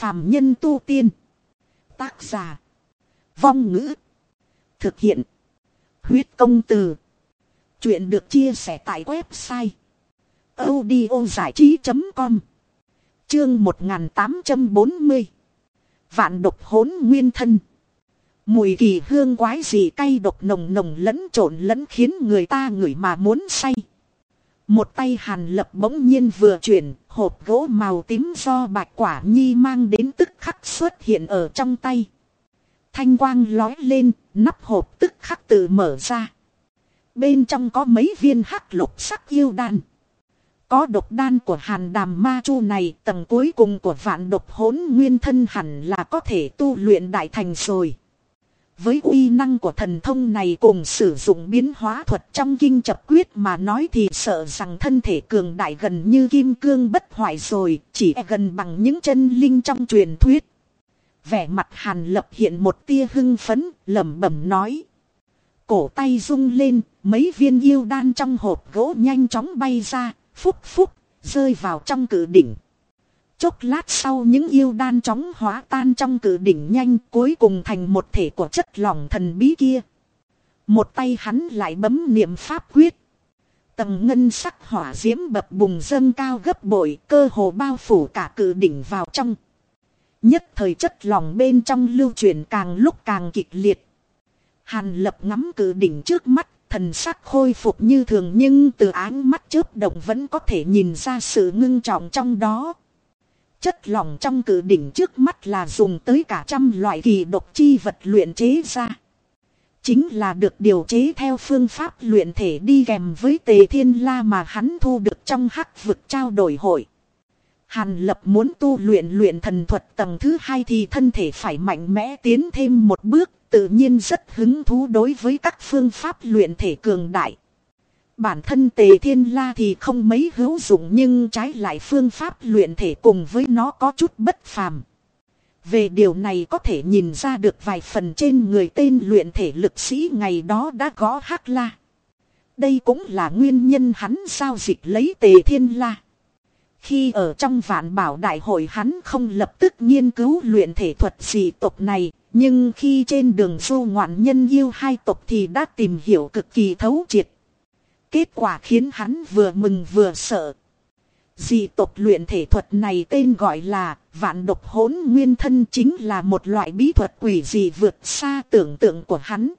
phàm nhân tu tiên. Tác giả. Vong ngữ. Thực hiện. Huyết công từ. Chuyện được chia sẻ tại website. audio trí.com Chương 1840 Vạn độc hỗn nguyên thân Mùi kỳ hương quái gì cay độc nồng nồng lẫn trộn lẫn khiến người ta ngửi mà muốn say. Một tay hàn lập bỗng nhiên vừa chuyển, hộp gỗ màu tím do bạch quả nhi mang đến tức khắc xuất hiện ở trong tay. Thanh quang lói lên, nắp hộp tức khắc tự mở ra. Bên trong có mấy viên hắc lục sắc yêu đan. Có độc đan của hàn đàm ma chu này tầng cuối cùng của vạn độc hỗn nguyên thân hẳn là có thể tu luyện đại thành rồi. Với uy năng của thần thông này cùng sử dụng biến hóa thuật trong kinh chập quyết mà nói thì sợ rằng thân thể cường đại gần như kim cương bất hoại rồi, chỉ e gần bằng những chân linh trong truyền thuyết. Vẻ mặt hàn lập hiện một tia hưng phấn, lẩm bẩm nói. Cổ tay rung lên, mấy viên yêu đan trong hộp gỗ nhanh chóng bay ra, phúc phúc, rơi vào trong cử đỉnh. Chốc lát sau những yêu đan chóng hóa tan trong cử đỉnh nhanh cuối cùng thành một thể của chất lỏng thần bí kia. Một tay hắn lại bấm niệm pháp quyết. Tầng ngân sắc hỏa diễm bập bùng dâng cao gấp bội cơ hồ bao phủ cả cử đỉnh vào trong. Nhất thời chất lỏng bên trong lưu truyền càng lúc càng kịch liệt. Hàn lập ngắm cử đỉnh trước mắt, thần sắc khôi phục như thường nhưng từ áng mắt chớp động vẫn có thể nhìn ra sự ngưng trọng trong đó. Chất lỏng trong cử đỉnh trước mắt là dùng tới cả trăm loại kỳ độc chi vật luyện chế ra. Chính là được điều chế theo phương pháp luyện thể đi kèm với tề thiên la mà hắn thu được trong hắc vực trao đổi hội. Hàn lập muốn tu luyện luyện thần thuật tầng thứ hai thì thân thể phải mạnh mẽ tiến thêm một bước, tự nhiên rất hứng thú đối với các phương pháp luyện thể cường đại. Bản thân tề thiên la thì không mấy hữu dụng nhưng trái lại phương pháp luyện thể cùng với nó có chút bất phàm. Về điều này có thể nhìn ra được vài phần trên người tên luyện thể lực sĩ ngày đó đã gõ hắc la. Đây cũng là nguyên nhân hắn giao dịch lấy tề thiên la. Khi ở trong vạn bảo đại hội hắn không lập tức nghiên cứu luyện thể thuật dị tộc này, nhưng khi trên đường du ngoạn nhân yêu hai tộc thì đã tìm hiểu cực kỳ thấu triệt. Kết quả khiến hắn vừa mừng vừa sợ. Dị tộc luyện thể thuật này tên gọi là vạn độc hỗn nguyên thân chính là một loại bí thuật quỷ dị vượt xa tưởng tượng của hắn.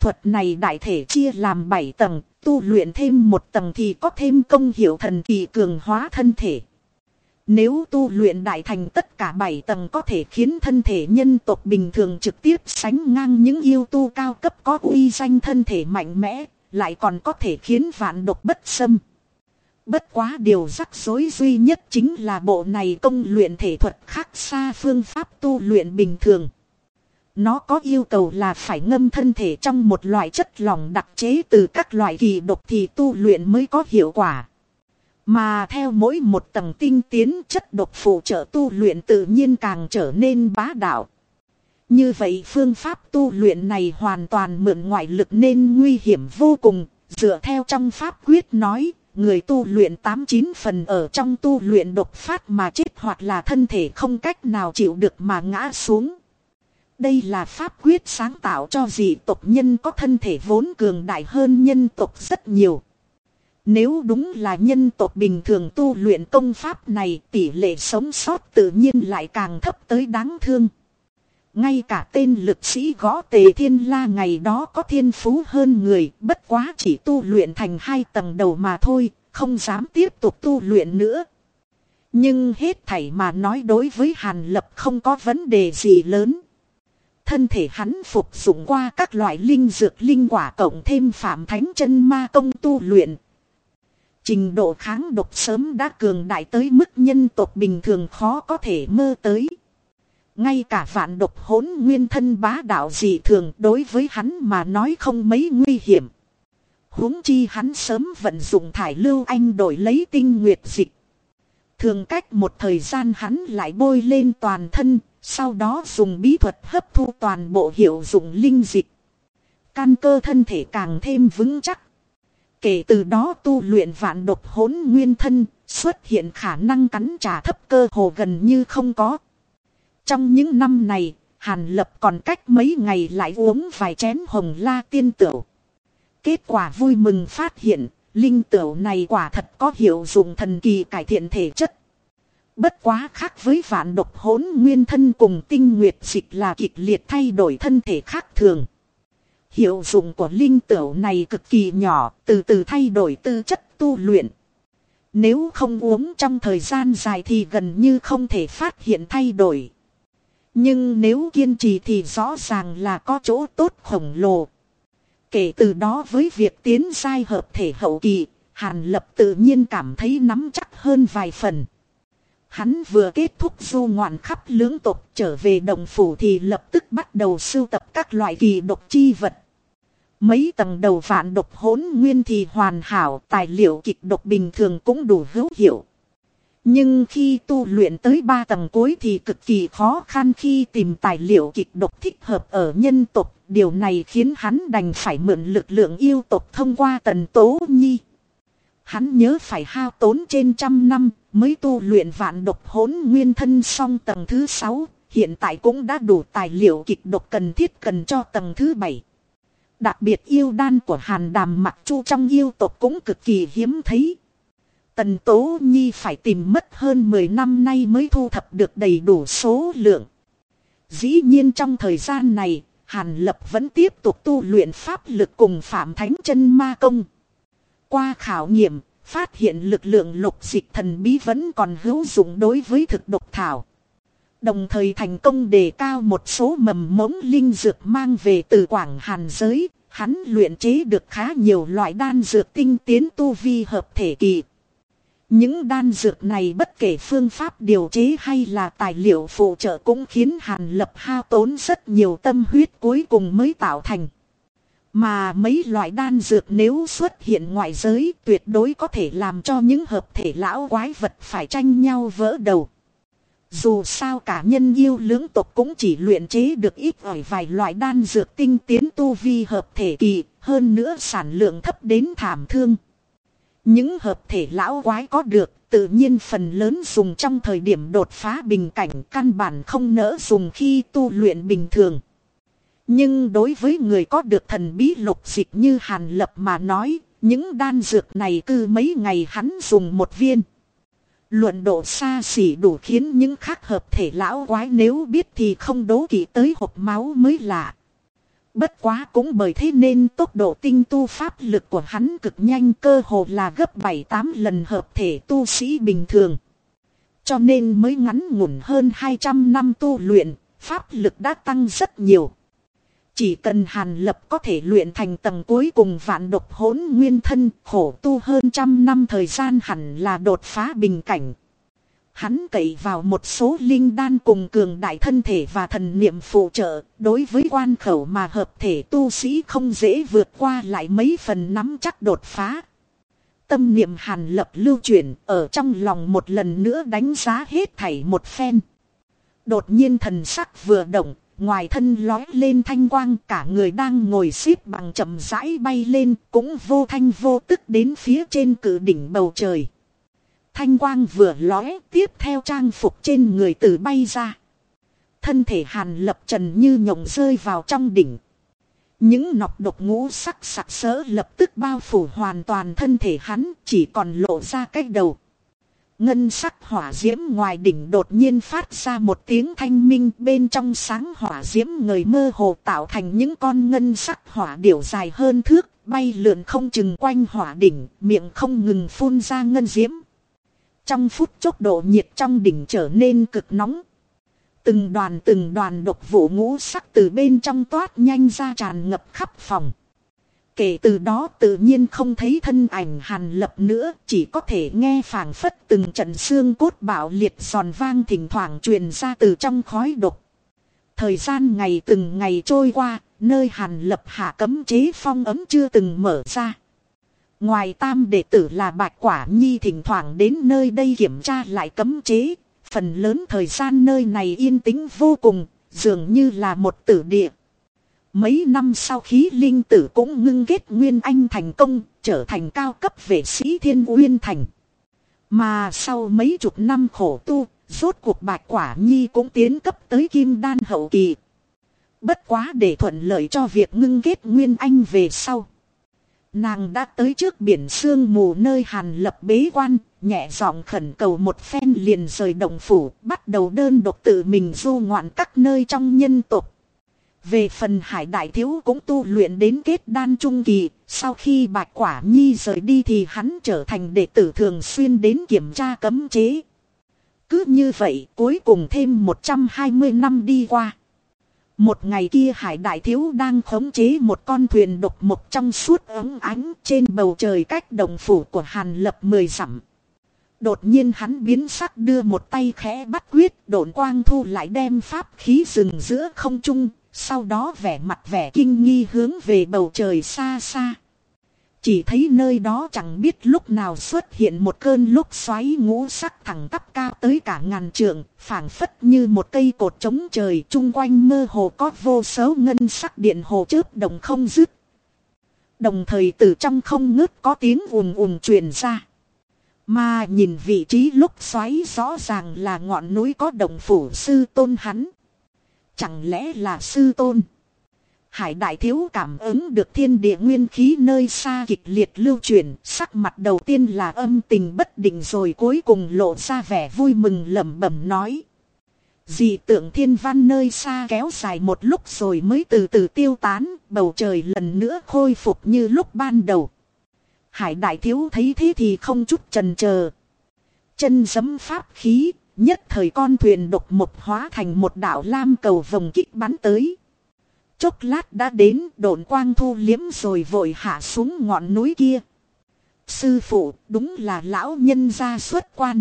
Thuật này đại thể chia làm 7 tầng, tu luyện thêm một tầng thì có thêm công hiệu thần kỳ cường hóa thân thể. Nếu tu luyện đại thành tất cả 7 tầng có thể khiến thân thể nhân tộc bình thường trực tiếp sánh ngang những yêu tu cao cấp có uy danh thân thể mạnh mẽ, lại còn có thể khiến vạn độc bất xâm. Bất quá điều rắc rối duy nhất chính là bộ này công luyện thể thuật khác xa phương pháp tu luyện bình thường. Nó có yêu cầu là phải ngâm thân thể trong một loại chất lỏng đặc chế từ các loại kỳ độc thì tu luyện mới có hiệu quả. Mà theo mỗi một tầng tinh tiến chất độc phụ trợ tu luyện tự nhiên càng trở nên bá đạo. Như vậy phương pháp tu luyện này hoàn toàn mượn ngoại lực nên nguy hiểm vô cùng, dựa theo trong pháp quyết nói, người tu luyện 89 phần ở trong tu luyện độc phát mà chết hoặc là thân thể không cách nào chịu được mà ngã xuống. Đây là pháp quyết sáng tạo cho dị tộc nhân có thân thể vốn cường đại hơn nhân tộc rất nhiều. Nếu đúng là nhân tộc bình thường tu luyện công pháp này tỷ lệ sống sót tự nhiên lại càng thấp tới đáng thương. Ngay cả tên lực sĩ gõ tề thiên la ngày đó có thiên phú hơn người, bất quá chỉ tu luyện thành hai tầng đầu mà thôi, không dám tiếp tục tu luyện nữa. Nhưng hết thảy mà nói đối với Hàn Lập không có vấn đề gì lớn. Thân thể hắn phục dụng qua các loại linh dược linh quả cộng thêm phạm thánh chân ma công tu luyện. Trình độ kháng độc sớm đã cường đại tới mức nhân tộc bình thường khó có thể mơ tới. Ngay cả vạn độc hỗn nguyên thân bá đạo dị thường đối với hắn mà nói không mấy nguy hiểm. huống chi hắn sớm vận dụng thải lưu anh đổi lấy tinh nguyệt dịch. Thường cách một thời gian hắn lại bôi lên toàn thân, sau đó dùng bí thuật hấp thu toàn bộ hiệu dụng linh dịch. Căn cơ thân thể càng thêm vững chắc. Kể từ đó tu luyện vạn độc hỗn nguyên thân, xuất hiện khả năng cắn trả thấp cơ hồ gần như không có trong những năm này, Hàn Lập còn cách mấy ngày lại uống vài chén hồng la tiên tửu. Kết quả vui mừng phát hiện, linh tửu này quả thật có hiệu dụng thần kỳ cải thiện thể chất. Bất quá khác với vạn độc hỗn nguyên thân cùng tinh nguyệt dịch là kịch liệt thay đổi thân thể khác thường. Hiệu dụng của linh tửu này cực kỳ nhỏ, từ từ thay đổi tư chất tu luyện. Nếu không uống trong thời gian dài thì gần như không thể phát hiện thay đổi. Nhưng nếu kiên trì thì rõ ràng là có chỗ tốt khổng lồ. Kể từ đó với việc tiến giai hợp thể hậu kỳ, Hàn Lập tự nhiên cảm thấy nắm chắc hơn vài phần. Hắn vừa kết thúc du ngoạn khắp lưỡng tộc trở về đồng phủ thì lập tức bắt đầu sưu tập các loại kỳ độc chi vật. Mấy tầng đầu vạn độc hỗn nguyên thì hoàn hảo, tài liệu kịch độc bình thường cũng đủ hữu hiệu. Nhưng khi tu luyện tới ba tầng cuối thì cực kỳ khó khăn khi tìm tài liệu kịch độc thích hợp ở nhân tộc. Điều này khiến hắn đành phải mượn lực lượng yêu tộc thông qua tần tố nhi. Hắn nhớ phải hao tốn trên trăm năm mới tu luyện vạn độc hỗn nguyên thân xong tầng thứ sáu. Hiện tại cũng đã đủ tài liệu kịch độc cần thiết cần cho tầng thứ bảy. Đặc biệt yêu đan của hàn đàm mặc chu trong yêu tộc cũng cực kỳ hiếm thấy. Tần Tố Nhi phải tìm mất hơn 10 năm nay mới thu thập được đầy đủ số lượng. Dĩ nhiên trong thời gian này, Hàn Lập vẫn tiếp tục tu luyện pháp lực cùng Phạm Thánh chân Ma Công. Qua khảo nghiệm, phát hiện lực lượng lục dịch thần bí vẫn còn hữu dụng đối với thực độc thảo. Đồng thời thành công đề cao một số mầm mống linh dược mang về từ Quảng Hàn giới, hắn luyện chế được khá nhiều loại đan dược tinh tiến tu vi hợp thể kỳ. Những đan dược này bất kể phương pháp điều chế hay là tài liệu phụ trợ cũng khiến Hàn Lập hao tốn rất nhiều tâm huyết cuối cùng mới tạo thành. Mà mấy loại đan dược nếu xuất hiện ngoại giới tuyệt đối có thể làm cho những hợp thể lão quái vật phải tranh nhau vỡ đầu. Dù sao cả nhân yêu lưỡng tộc cũng chỉ luyện chế được ít ỏi vài loại đan dược tinh tiến tu vi hợp thể kỳ, hơn nữa sản lượng thấp đến thảm thương. Những hợp thể lão quái có được tự nhiên phần lớn dùng trong thời điểm đột phá bình cảnh căn bản không nỡ dùng khi tu luyện bình thường. Nhưng đối với người có được thần bí lục dịch như Hàn Lập mà nói, những đan dược này cứ mấy ngày hắn dùng một viên. Luận độ xa xỉ đủ khiến những khác hợp thể lão quái nếu biết thì không đố kỵ tới hộp máu mới lạ. Bất quá cũng bởi thế nên tốc độ tinh tu pháp lực của hắn cực nhanh cơ hồ là gấp 7-8 lần hợp thể tu sĩ bình thường. Cho nên mới ngắn ngủn hơn 200 năm tu luyện, pháp lực đã tăng rất nhiều. Chỉ cần Hàn Lập có thể luyện thành tầng cuối cùng vạn độc hỗn nguyên thân khổ tu hơn trăm năm thời gian hẳn là đột phá bình cảnh. Hắn cậy vào một số linh đan cùng cường đại thân thể và thần niệm phụ trợ, đối với quan khẩu mà hợp thể tu sĩ không dễ vượt qua lại mấy phần nắm chắc đột phá. Tâm niệm hàn lập lưu chuyển ở trong lòng một lần nữa đánh giá hết thảy một phen. Đột nhiên thần sắc vừa động, ngoài thân lói lên thanh quang cả người đang ngồi xếp bằng chậm rãi bay lên cũng vô thanh vô tức đến phía trên cử đỉnh bầu trời. Thanh quang vừa lóe tiếp theo trang phục trên người tử bay ra. Thân thể hàn lập trần như nhộng rơi vào trong đỉnh. Những nọc độc ngũ sắc sặc sỡ lập tức bao phủ hoàn toàn thân thể hắn chỉ còn lộ ra cách đầu. Ngân sắc hỏa diễm ngoài đỉnh đột nhiên phát ra một tiếng thanh minh bên trong sáng hỏa diễm người mơ hồ tạo thành những con ngân sắc hỏa điểu dài hơn thước, bay lượn không chừng quanh hỏa đỉnh, miệng không ngừng phun ra ngân diễm. Trong phút chốc độ nhiệt trong đỉnh trở nên cực nóng. Từng đoàn từng đoàn độc vụ ngũ sắc từ bên trong toát nhanh ra tràn ngập khắp phòng. Kể từ đó tự nhiên không thấy thân ảnh hàn lập nữa, chỉ có thể nghe phảng phất từng trận xương cốt bạo liệt giòn vang thỉnh thoảng truyền ra từ trong khói độc. Thời gian ngày từng ngày trôi qua, nơi hàn lập hạ cấm chế phong ấm chưa từng mở ra. Ngoài tam đệ tử là bạch quả nhi thỉnh thoảng đến nơi đây kiểm tra lại cấm chế, phần lớn thời gian nơi này yên tĩnh vô cùng, dường như là một tử địa. Mấy năm sau khí linh tử cũng ngưng kết Nguyên Anh thành công, trở thành cao cấp vệ sĩ Thiên Uyên Thành. Mà sau mấy chục năm khổ tu, Rốt cuộc bạch quả nhi cũng tiến cấp tới kim đan hậu kỳ. Bất quá để thuận lợi cho việc ngưng kết nguyên anh về sau. Nàng đã tới trước biển sương mù nơi hàn lập bế quan, nhẹ giọng khẩn cầu một phen liền rời động phủ, bắt đầu đơn độc tự mình du ngoạn các nơi trong nhân tộc. Về phần hải đại thiếu cũng tu luyện đến kết đan trung kỳ, sau khi bạch quả nhi rời đi thì hắn trở thành đệ tử thường xuyên đến kiểm tra cấm chế. Cứ như vậy cuối cùng thêm 120 năm đi qua. Một ngày kia hải đại thiếu đang khống chế một con thuyền độc mộc trong suốt ấm ánh trên bầu trời cách đồng phủ của hàn lập mười dặm. Đột nhiên hắn biến sắc đưa một tay khẽ bắt quyết độn quang thu lại đem pháp khí rừng giữa không trung, sau đó vẻ mặt vẻ kinh nghi hướng về bầu trời xa xa. Chỉ thấy nơi đó chẳng biết lúc nào xuất hiện một cơn lúc xoáy ngũ sắc thẳng tắp cao tới cả ngàn trượng, phảng phất như một cây cột trống trời chung quanh mơ hồ có vô số ngân sắc điện hồ chớp đồng không dứt. Đồng thời từ trong không ngớt có tiếng ùm ùm truyền ra. Mà nhìn vị trí lúc xoáy rõ ràng là ngọn núi có đồng phủ sư tôn hắn. Chẳng lẽ là sư tôn? Hải đại thiếu cảm ứng được thiên địa nguyên khí nơi xa kịch liệt lưu truyền, sắc mặt đầu tiên là âm tình bất định rồi cuối cùng lộ ra vẻ vui mừng lẩm bẩm nói. Dị tượng thiên văn nơi xa kéo dài một lúc rồi mới từ từ tiêu tán, bầu trời lần nữa khôi phục như lúc ban đầu. Hải đại thiếu thấy thế thì không chút trần chờ Chân giấm pháp khí, nhất thời con thuyền độc một hóa thành một đảo lam cầu vòng kích bắn tới chốc lát đã đến đồn quang thu liếm rồi vội hạ xuống ngọn núi kia. Sư phụ đúng là lão nhân gia xuất quan.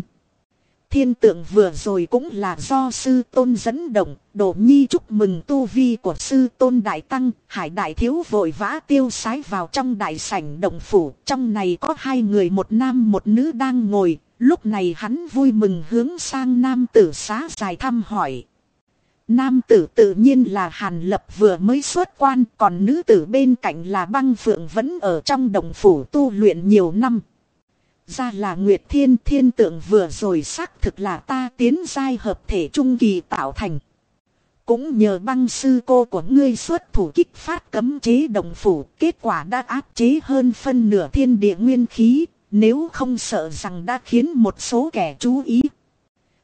Thiên tượng vừa rồi cũng là do sư tôn dẫn động, đổ nhi chúc mừng tu vi của sư tôn đại tăng, hải đại thiếu vội vã tiêu sái vào trong đại sảnh động phủ, trong này có hai người một nam một nữ đang ngồi, lúc này hắn vui mừng hướng sang nam tử xá dài thăm hỏi. Nam tử tự nhiên là Hàn Lập vừa mới xuất quan, còn nữ tử bên cạnh là băng phượng vẫn ở trong đồng phủ tu luyện nhiều năm. Ra là Nguyệt Thiên thiên tượng vừa rồi xác thực là ta tiến giai hợp thể trung kỳ tạo thành. Cũng nhờ băng sư cô của ngươi xuất thủ kích phát cấm chế đồng phủ, kết quả đã áp chế hơn phân nửa thiên địa nguyên khí, nếu không sợ rằng đã khiến một số kẻ chú ý.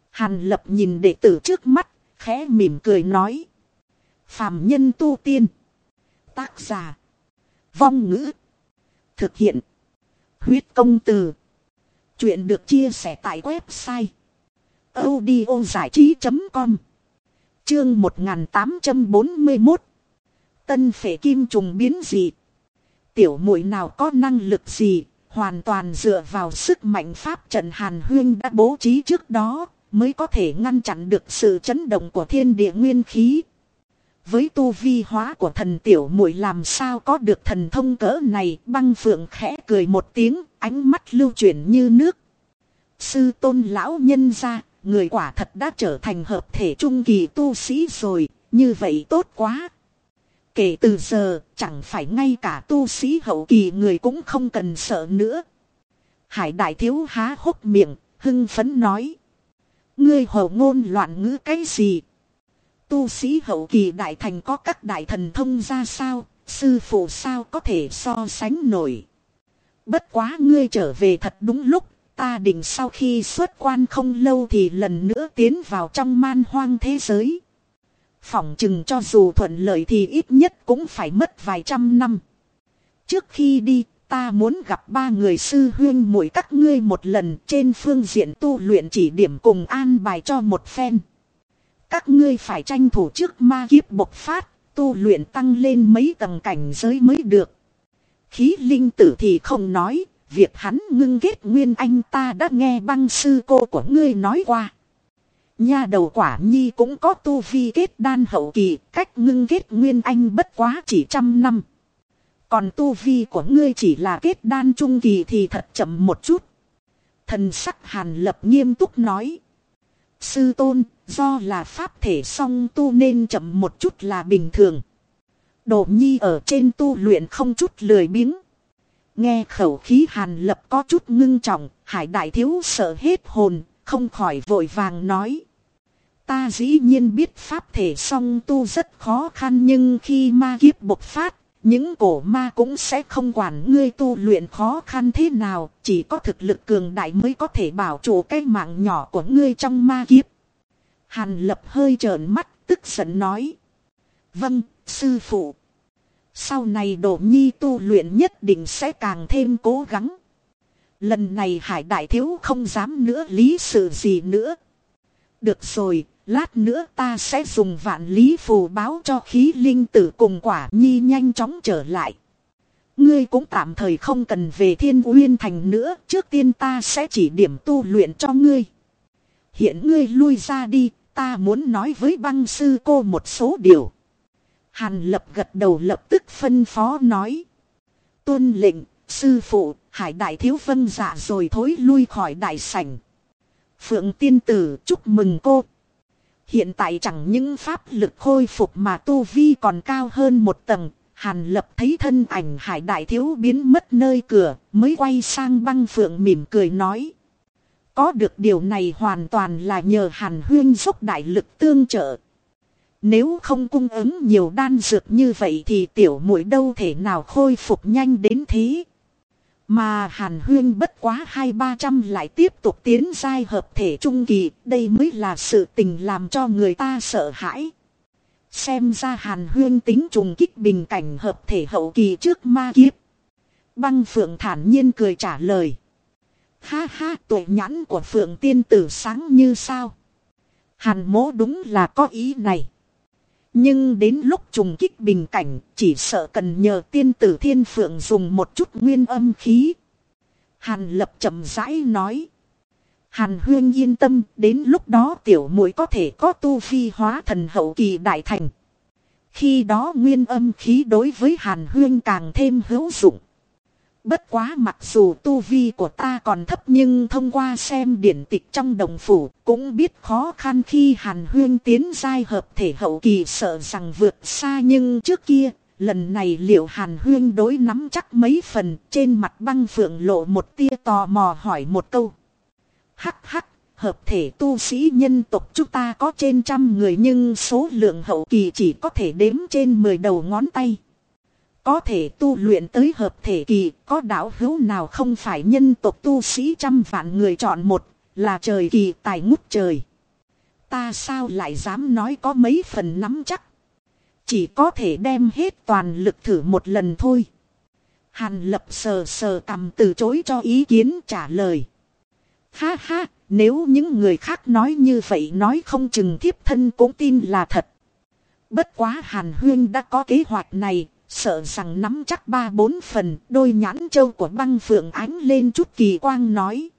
Hàn lập nhìn đệ tử trước mắt, khẽ mỉm cười nói. Phàm nhân tu tiên. Tác giả. Vong ngữ. Thực hiện. Huyết công từ. Chuyện được chia sẻ tại website. audio giải trí.com Chương 1841 Tân phệ kim trùng biến dị. Tiểu muội nào có năng lực gì, hoàn toàn dựa vào sức mạnh pháp trận Hàn Huyên đã bố trí trước đó, mới có thể ngăn chặn được sự chấn động của thiên địa nguyên khí. Với tu vi hóa của thần tiểu muội làm sao có được thần thông cỡ này, băng phượng khẽ cười một tiếng, ánh mắt lưu chuyển như nước. Sư tôn lão nhân ra, người quả thật đã trở thành hợp thể trung kỳ tu sĩ rồi, như vậy tốt quá. Kể từ giờ, chẳng phải ngay cả tu sĩ hậu kỳ người cũng không cần sợ nữa. Hải đại thiếu há hốc miệng, hưng phấn nói. Ngươi hậu ngôn loạn ngữ cái gì? Tu sĩ hậu kỳ đại thành có các đại thần thông ra sao? Sư phụ sao có thể so sánh nổi? Bất quá ngươi trở về thật đúng lúc. Ta định sau khi xuất quan không lâu thì lần nữa tiến vào trong man hoang thế giới. Phỏng chừng cho dù thuận lợi thì ít nhất cũng phải mất vài trăm năm. Trước khi đi, Ta muốn gặp ba người sư huyên muội các ngươi một lần trên phương diện tu luyện chỉ điểm cùng an bài cho một phen. Các ngươi phải tranh thủ trước ma kiếp bộc phát, tu luyện tăng lên mấy tầng cảnh giới mới được. Khí linh tử thì không nói, việc hắn ngưng kết nguyên anh ta đã nghe băng sư cô của ngươi nói qua. Nha đầu quả nhi cũng có tu vi kết đan hậu kỳ, cách ngưng kết nguyên anh bất quá chỉ trăm năm. Còn tu vi của ngươi chỉ là kết đan trung kỳ thì thật chậm một chút. Thần sắc hàn lập nghiêm túc nói. Sư tôn, do là pháp thể song tu nên chậm một chút là bình thường. Độ nhi ở trên tu luyện không chút lười biếng. Nghe khẩu khí hàn lập có chút ngưng trọng, hải đại thiếu sợ hết hồn, không khỏi vội vàng nói. Ta dĩ nhiên biết pháp thể song tu rất khó khăn nhưng khi ma kiếp bộc phát, những cổ ma cũng sẽ không quản ngươi tu luyện khó khăn thế nào, chỉ có thực lực cường đại mới có thể bảo chủ cái mạng nhỏ của ngươi trong ma kiếp. Hàn lập hơi trợn mắt, tức giận nói. Vâng, sư phụ. Sau này đổ nhi tu luyện nhất định sẽ càng thêm cố gắng. Lần này hải đại thiếu không dám nữa lý sự gì nữa. Được rồi, lát nữa ta sẽ dùng vạn lý phù báo cho khí linh tử cùng quả nhi nhanh chóng trở lại. Ngươi cũng tạm thời không cần về thiên uyên thành nữa, trước tiên ta sẽ chỉ điểm tu luyện cho ngươi. Hiện ngươi lui ra đi, ta muốn nói với băng sư cô một số điều. Hàn lập gật đầu lập tức phân phó nói. Tuân lệnh, sư phụ, hải đại thiếu vân dạ rồi thối lui khỏi đại sảnh. Phượng tiên tử chúc mừng cô. Hiện tại chẳng những pháp lực khôi phục mà tu vi còn cao hơn một tầng. Hàn lập thấy thân ảnh hải đại thiếu biến mất nơi cửa, mới quay sang băng phượng mỉm cười nói. Có được điều này hoàn toàn là nhờ hàn huyên giúp đại lực tương trợ. Nếu không cung ứng nhiều đan dược như vậy thì tiểu mũi đâu thể nào khôi phục nhanh đến thế. Mà hàn huyên bất quá hai ba trăm lại tiếp tục tiến giai hợp thể trung kỳ, đây mới là sự tình làm cho người ta sợ hãi. Xem ra hàn huyên tính trùng kích bình cảnh hợp thể hậu kỳ trước ma kiếp. Băng phượng thản nhiên cười trả lời. Ha ha tuổi nhãn của phượng tiên tử sáng như sao. Hàn mố đúng là có ý này. Nhưng đến lúc trùng kích bình cảnh, chỉ sợ cần nhờ tiên tử thiên phượng dùng một chút nguyên âm khí. Hàn lập chậm rãi nói. Hàn huyên yên tâm, đến lúc đó tiểu muội có thể có tu phi hóa thần hậu kỳ đại thành. Khi đó nguyên âm khí đối với hàn huyên càng thêm hữu dụng. Bất quá mặc dù tu vi của ta còn thấp nhưng thông qua xem điển tịch trong đồng phủ cũng biết khó khăn khi hàn huyên tiến giai hợp thể hậu kỳ sợ rằng vượt xa nhưng trước kia lần này liệu hàn huyên đối nắm chắc mấy phần trên mặt băng phượng lộ một tia tò mò hỏi một câu. Hắc hắc, hợp thể tu sĩ nhân tộc chúng ta có trên trăm người nhưng số lượng hậu kỳ chỉ có thể đếm trên mười đầu ngón tay. Có thể tu luyện tới hợp thể kỳ, có đạo hữu nào không phải nhân tộc tu sĩ trăm vạn người chọn một, là trời kỳ tài ngút trời. Ta sao lại dám nói có mấy phần nắm chắc. Chỉ có thể đem hết toàn lực thử một lần thôi. Hàn lập sờ sờ cầm từ chối cho ý kiến trả lời. Ha ha, nếu những người khác nói như vậy nói không chừng thiếp thân cũng tin là thật. Bất quá Hàn Huyên đã có kế hoạch này, Sợ rằng nắm chắc ba bốn phần đôi nhãn châu của băng phượng ánh lên chút kỳ quang nói.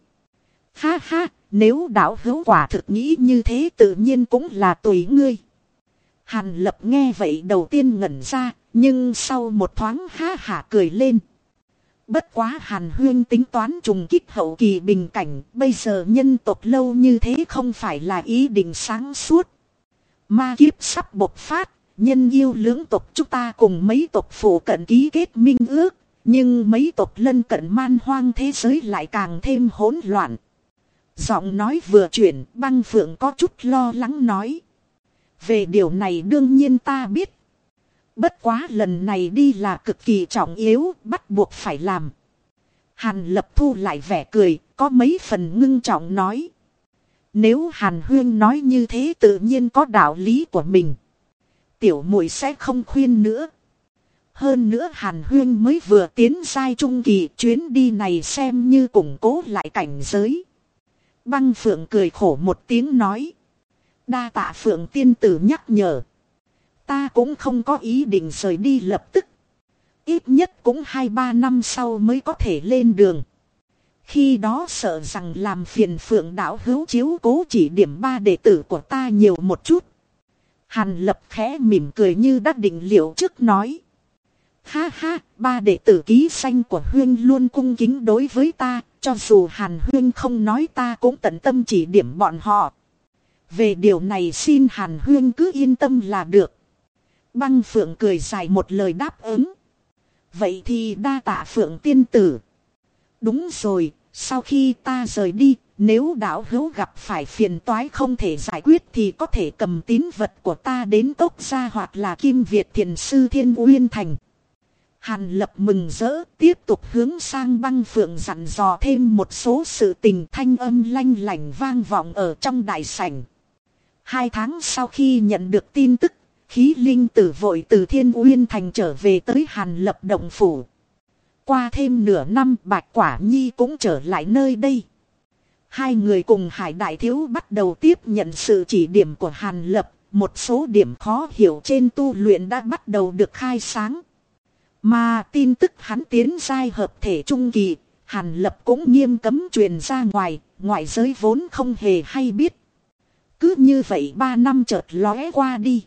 Ha ha, nếu đạo hữu quả thực nghĩ như thế tự nhiên cũng là tùy ngươi. Hàn lập nghe vậy đầu tiên ngẩn ra, nhưng sau một thoáng ha hả cười lên. Bất quá hàn huyên tính toán trùng kích hậu kỳ bình cảnh, bây giờ nhân tộc lâu như thế không phải là ý định sáng suốt. Ma kiếp sắp bộc phát, nhân yêu lưỡng tộc chúng ta cùng mấy tộc phụ cận ký kết minh ước, nhưng mấy tộc lân cận man hoang thế giới lại càng thêm hỗn loạn. Giọng nói vừa chuyển, băng phượng có chút lo lắng nói. Về điều này đương nhiên ta biết. Bất quá lần này đi là cực kỳ trọng yếu, bắt buộc phải làm. Hàn lập thu lại vẻ cười, có mấy phần ngưng trọng nói. Nếu Hàn Huyên nói như thế tự nhiên có đạo lý của mình tiểu muội sẽ không khuyên nữa. Hơn nữa Hàn Huyên mới vừa tiến sai trung kỳ, chuyến đi này xem như củng cố lại cảnh giới. Băng Phượng cười khổ một tiếng nói. Đa tạ Phượng tiên tử nhắc nhở. Ta cũng không có ý định rời đi lập tức. Ít nhất cũng hai ba năm sau mới có thể lên đường. Khi đó sợ rằng làm phiền Phượng đạo hữu chiếu cố chỉ điểm ba đệ tử của ta nhiều một chút. Hàn lập khẽ mỉm cười như đã định liệu trước nói. Ha ha, ba đệ tử ký xanh của Huyên luôn cung kính đối với ta, cho dù Hàn Huyên không nói ta cũng tận tâm chỉ điểm bọn họ. Về điều này xin Hàn Huyên cứ yên tâm là được. Băng Phượng cười dài một lời đáp ứng. Vậy thì đa tạ Phượng tiên tử. Đúng rồi, sau khi ta rời đi, nếu đạo hữu gặp phải phiền toái không thể giải quyết thì có thể cầm tín vật của ta đến tốc gia hoặc là Kim Việt Thiền Sư Thiên Uyên Thành. Hàn lập mừng rỡ tiếp tục hướng sang băng phượng dặn dò thêm một số sự tình thanh âm lanh lành vang vọng ở trong đại sảnh. Hai tháng sau khi nhận được tin tức, khí linh tử vội từ Thiên Uyên Thành trở về tới Hàn lập động phủ. Qua thêm nửa năm bạch quả nhi cũng trở lại nơi đây. Hai người cùng hải đại thiếu bắt đầu tiếp nhận sự chỉ điểm của Hàn lập. Một số điểm khó hiểu trên tu luyện đã bắt đầu được khai sáng. Mà tin tức hắn tiến giai hợp thể trung kỳ, Hàn Lập cũng nghiêm cấm truyền ra ngoài, ngoại giới vốn không hề hay biết. Cứ như vậy ba năm chợt lóe qua đi.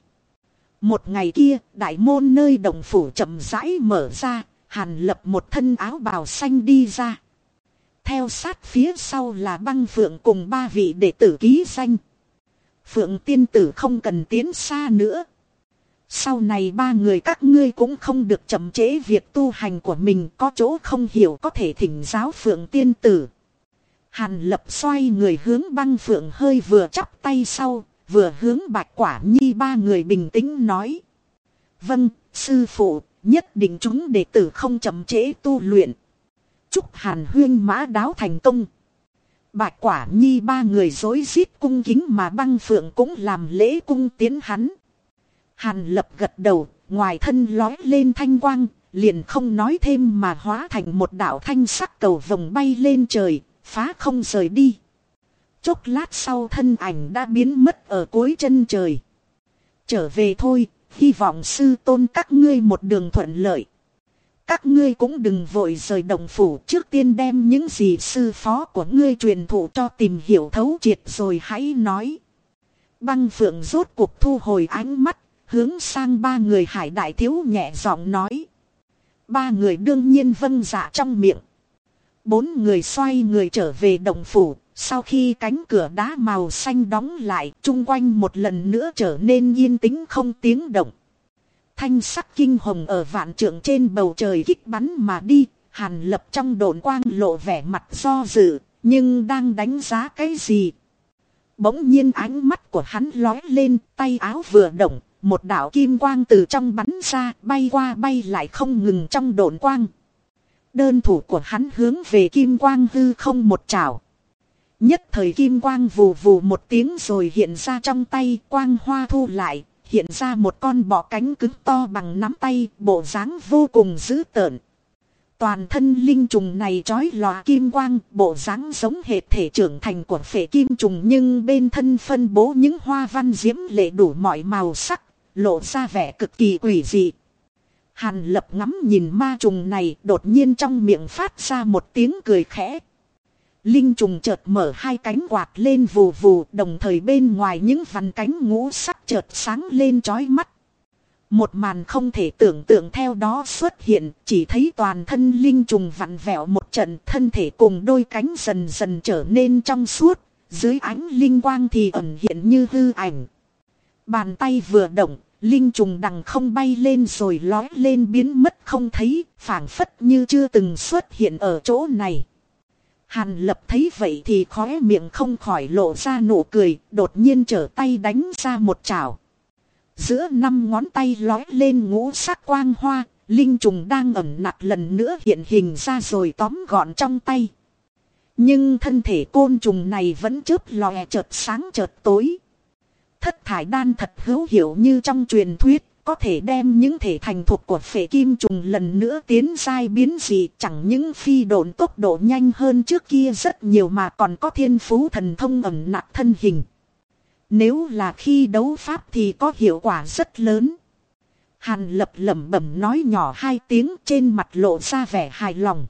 Một ngày kia, đại môn nơi đồng phủ chậm rãi mở ra, Hàn Lập một thân áo bào xanh đi ra. Theo sát phía sau là băng phượng cùng ba vị đệ tử ký danh. Phượng tiên tử không cần tiến xa nữa. Sau này ba người các ngươi cũng không được chậm trễ việc tu hành của mình có chỗ không hiểu có thể thỉnh giáo phượng tiên tử. Hàn lập xoay người hướng băng phượng hơi vừa chắp tay sau, vừa hướng bạch quả nhi ba người bình tĩnh nói. Vâng, sư phụ, nhất định chúng đệ tử không chậm trễ tu luyện. Chúc hàn huyên mã đáo thành công. Bạch quả nhi ba người dối rít cung kính mà băng phượng cũng làm lễ cung tiến hắn. Hàn lập gật đầu, ngoài thân lói lên thanh quang, liền không nói thêm mà hóa thành một đạo thanh sắc cầu vòng bay lên trời, phá không rời đi. Chốc lát sau thân ảnh đã biến mất ở cuối chân trời. Trở về thôi, hy vọng sư tôn các ngươi một đường thuận lợi. Các ngươi cũng đừng vội rời đồng phủ trước tiên đem những gì sư phó của ngươi truyền thụ cho tìm hiểu thấu triệt rồi hãy nói. Băng phượng rốt cuộc thu hồi ánh mắt hướng sang ba người hải đại thiếu nhẹ giọng nói. Ba người đương nhiên vâng dạ trong miệng. Bốn người xoay người trở về động phủ, sau khi cánh cửa đá màu xanh đóng lại, chung quanh một lần nữa trở nên yên tĩnh không tiếng động. Thanh sắc kinh hồng ở vạn trượng trên bầu trời kích bắn mà đi, hàn lập trong đồn quang lộ vẻ mặt do dự, nhưng đang đánh giá cái gì? Bỗng nhiên ánh mắt của hắn lói lên, tay áo vừa động, một đạo kim quang từ trong bắn ra, bay qua bay lại không ngừng trong đồn quang. Đơn thủ của hắn hướng về kim quang hư không một trảo Nhất thời kim quang vù vù một tiếng rồi hiện ra trong tay quang hoa thu lại, hiện ra một con bọ cánh cứng to bằng nắm tay, bộ dáng vô cùng dữ tợn. Toàn thân linh trùng này trói lòa kim quang, bộ dáng giống hệt thể trưởng thành của phệ kim trùng nhưng bên thân phân bố những hoa văn diễm lệ đủ mọi màu sắc, lộ ra vẻ cực kỳ quỷ dị. Hàn lập ngắm nhìn ma trùng này đột nhiên trong miệng phát ra một tiếng cười khẽ. Linh trùng chợt mở hai cánh quạt lên vù vù đồng thời bên ngoài những vằn cánh ngũ sắc chợt sáng lên chói mắt. Một màn không thể tưởng tượng theo đó xuất hiện, chỉ thấy toàn thân linh trùng vặn vẹo một trận thân thể cùng đôi cánh dần dần trở nên trong suốt, dưới ánh linh quang thì ẩn hiện như hư ảnh. Bàn tay vừa động, linh trùng đằng không bay lên rồi lói lên biến mất không thấy, phảng phất như chưa từng xuất hiện ở chỗ này. Hàn lập thấy vậy thì khóe miệng không khỏi lộ ra nụ cười, đột nhiên trở tay đánh ra một chảo. Giữa năm ngón tay lói lên ngũ sắc quang hoa, linh trùng đang ẩn nặc lần nữa hiện hình ra rồi tóm gọn trong tay. Nhưng thân thể côn trùng này vẫn chớp lòe chợt sáng chợt tối. Thất thải đan thật hữu hiệu như trong truyền thuyết, có thể đem những thể thành thuộc của phệ kim trùng lần nữa tiến sai biến gì chẳng những phi độn tốc độ nhanh hơn trước kia rất nhiều mà còn có thiên phú thần thông ẩm nặng thân hình. Nếu là khi đấu pháp thì có hiệu quả rất lớn. Hàn lập lẩm bẩm nói nhỏ hai tiếng trên mặt lộ ra vẻ hài lòng.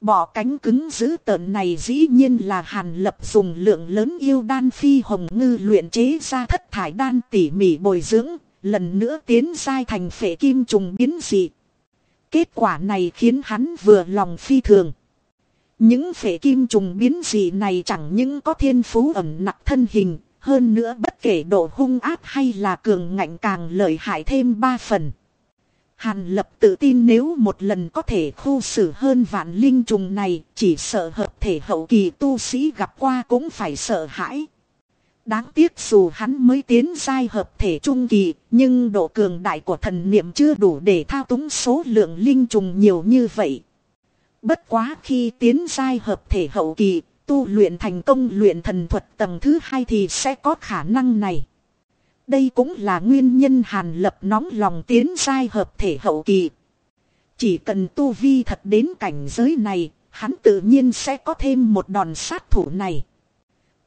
Bỏ cánh cứng giữ tợn này dĩ nhiên là hàn lập dùng lượng lớn yêu đan phi hồng ngư luyện chế ra thất thải đan tỉ mỉ bồi dưỡng, lần nữa tiến giai thành phệ kim trùng biến dị. Kết quả này khiến hắn vừa lòng phi thường. Những phệ kim trùng biến dị này chẳng những có thiên phú ẩm nặc thân hình, hơn nữa bất kể độ hung ác hay là cường ngạnh càng lợi hại thêm ba phần. Hàn lập tự tin nếu một lần có thể khu xử hơn vạn linh trùng này, chỉ sợ hợp thể hậu kỳ tu sĩ gặp qua cũng phải sợ hãi. Đáng tiếc dù hắn mới tiến giai hợp thể trung kỳ, nhưng độ cường đại của thần niệm chưa đủ để thao túng số lượng linh trùng nhiều như vậy. Bất quá khi tiến giai hợp thể hậu kỳ, tu luyện thành công luyện thần thuật tầng thứ hai thì sẽ có khả năng này. Đây cũng là nguyên nhân hàn lập nóng lòng tiến giai hợp thể hậu kỳ. Chỉ cần tu vi thật đến cảnh giới này, hắn tự nhiên sẽ có thêm một đòn sát thủ này.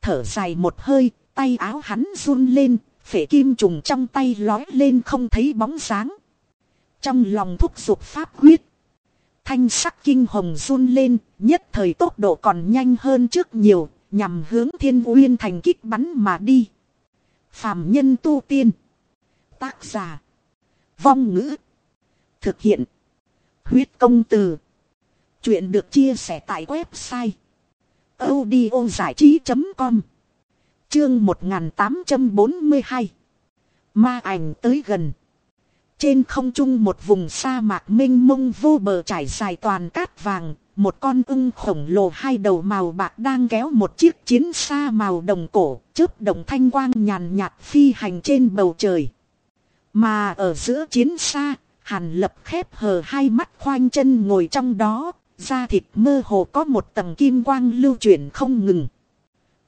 Thở dài một hơi, tay áo hắn run lên, phể kim trùng trong tay lói lên không thấy bóng dáng. Trong lòng thúc giục pháp quyết, Thanh sắc kinh hồng run lên, nhất thời tốc độ còn nhanh hơn trước nhiều, nhằm hướng thiên uyên thành kích bắn mà đi. Phạm nhân tu tiên. Tác giả. Vong ngữ. Thực hiện. Huyết công từ. Chuyện được chia sẻ tại website. audio trí.com Chương 1842 Ma ảnh tới gần. Trên không trung một vùng sa mạc mênh mông vô bờ trải dài toàn cát vàng, một con ưng khổng lồ hai đầu màu bạc đang kéo một chiếc chiến xa màu đồng cổ, chớp đồng thanh quang nhàn nhạt phi hành trên bầu trời. Mà ở giữa chiến xa, hàn lập khép hờ hai mắt khoanh chân ngồi trong đó, da thịt mơ hồ có một tầng kim quang lưu chuyển không ngừng.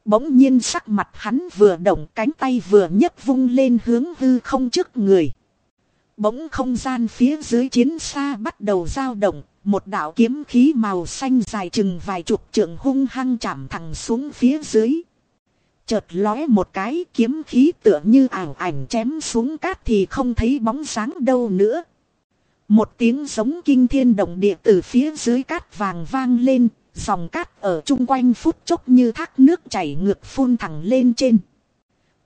Bỗng nhiên sắc mặt hắn vừa động cánh tay vừa nhấc vung lên hướng hư không trước người. Bỗng không gian phía dưới chiến xa bắt đầu dao động, một đạo kiếm khí màu xanh dài chừng vài chục trượng hung hăng chạm thẳng xuống phía dưới. Chợt lóe một cái kiếm khí tựa như ảo ảnh chém xuống cát thì không thấy bóng sáng đâu nữa. Một tiếng giống kinh thiên động địa từ phía dưới cát vàng vang lên, dòng cát ở chung quanh phút chốc như thác nước chảy ngược phun thẳng lên trên.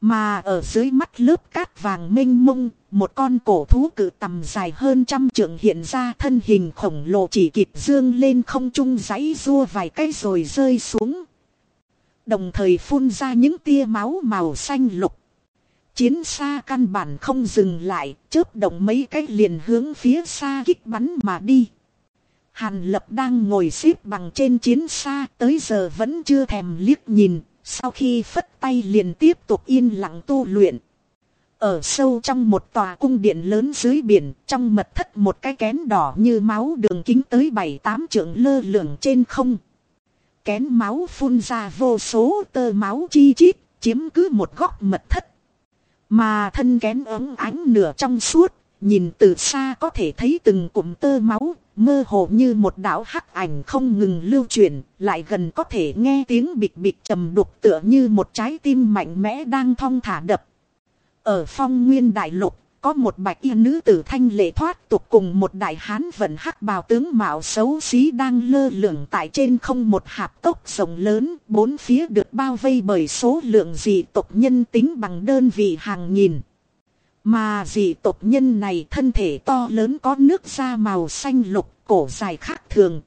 Mà ở dưới mắt lớp cát vàng mênh mông, một con cổ thú cự tầm dài hơn trăm trượng hiện ra thân hình khổng lồ chỉ kịp dương lên không trung giấy rua vài cái rồi rơi xuống. Đồng thời phun ra những tia máu màu xanh lục. Chiến xa căn bản không dừng lại, chớp động mấy cái liền hướng phía xa kích bắn mà đi. Hàn lập đang ngồi xếp bằng trên chiến xa tới giờ vẫn chưa thèm liếc nhìn, sau khi phất tay liền tiếp tục yên lặng tu luyện. Ở sâu trong một tòa cung điện lớn dưới biển, trong mật thất một cái kén đỏ như máu đường kính tới 7-8 trượng lơ lửng trên không. Kén máu phun ra vô số tơ máu chi chít, chiếm cứ một góc mật thất. Mà thân kén ấm ánh nửa trong suốt, nhìn từ xa có thể thấy từng cụm tơ máu, mơ hồ như một đảo hắc ảnh không ngừng lưu chuyển, lại gần có thể nghe tiếng bịch bịch trầm đục tựa như một trái tim mạnh mẽ đang thong thả đập. Ở phong nguyên đại lục, có một bạch y nữ tử thanh lệ thoát tục cùng một đại hán vận hắc bào tướng mạo xấu xí đang lơ lửng tại trên không một hạp tốc rộng lớn, bốn phía được bao vây bởi số lượng dị tộc nhân tính bằng đơn vị hàng nghìn. Mà dị tộc nhân này thân thể to lớn có nước da màu xanh lục, cổ dài khác thường.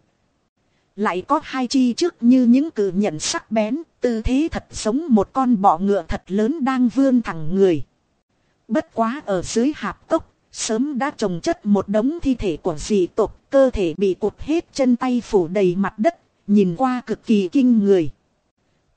Lại có hai chi trước như những cử nhận sắc bén, tư thế thật giống một con bọ ngựa thật lớn đang vươn thẳng người. Bất quá ở dưới hạp tốc, sớm đã trồng chất một đống thi thể của dị tộc, cơ thể bị cụt hết chân tay phủ đầy mặt đất, nhìn qua cực kỳ kinh người.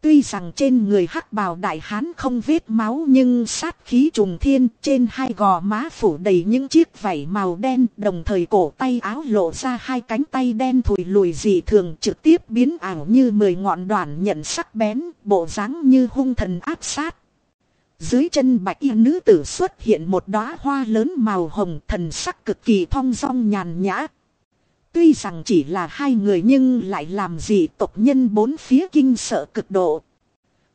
Tuy rằng trên người hắc bào đại hán không vết máu nhưng sát khí trùng thiên, trên hai gò má phủ đầy những chiếc vảy màu đen, đồng thời cổ tay áo lộ ra hai cánh tay đen thùi lùi dị thường trực tiếp biến ảo như mười ngọn đoàn nhận sắc bén, bộ dáng như hung thần áp sát. Dưới chân bạch y nữ tử xuất hiện một đóa hoa lớn màu hồng thần sắc cực kỳ thong dong nhàn nhã. Tuy rằng chỉ là hai người nhưng lại làm gì tộc nhân bốn phía kinh sợ cực độ.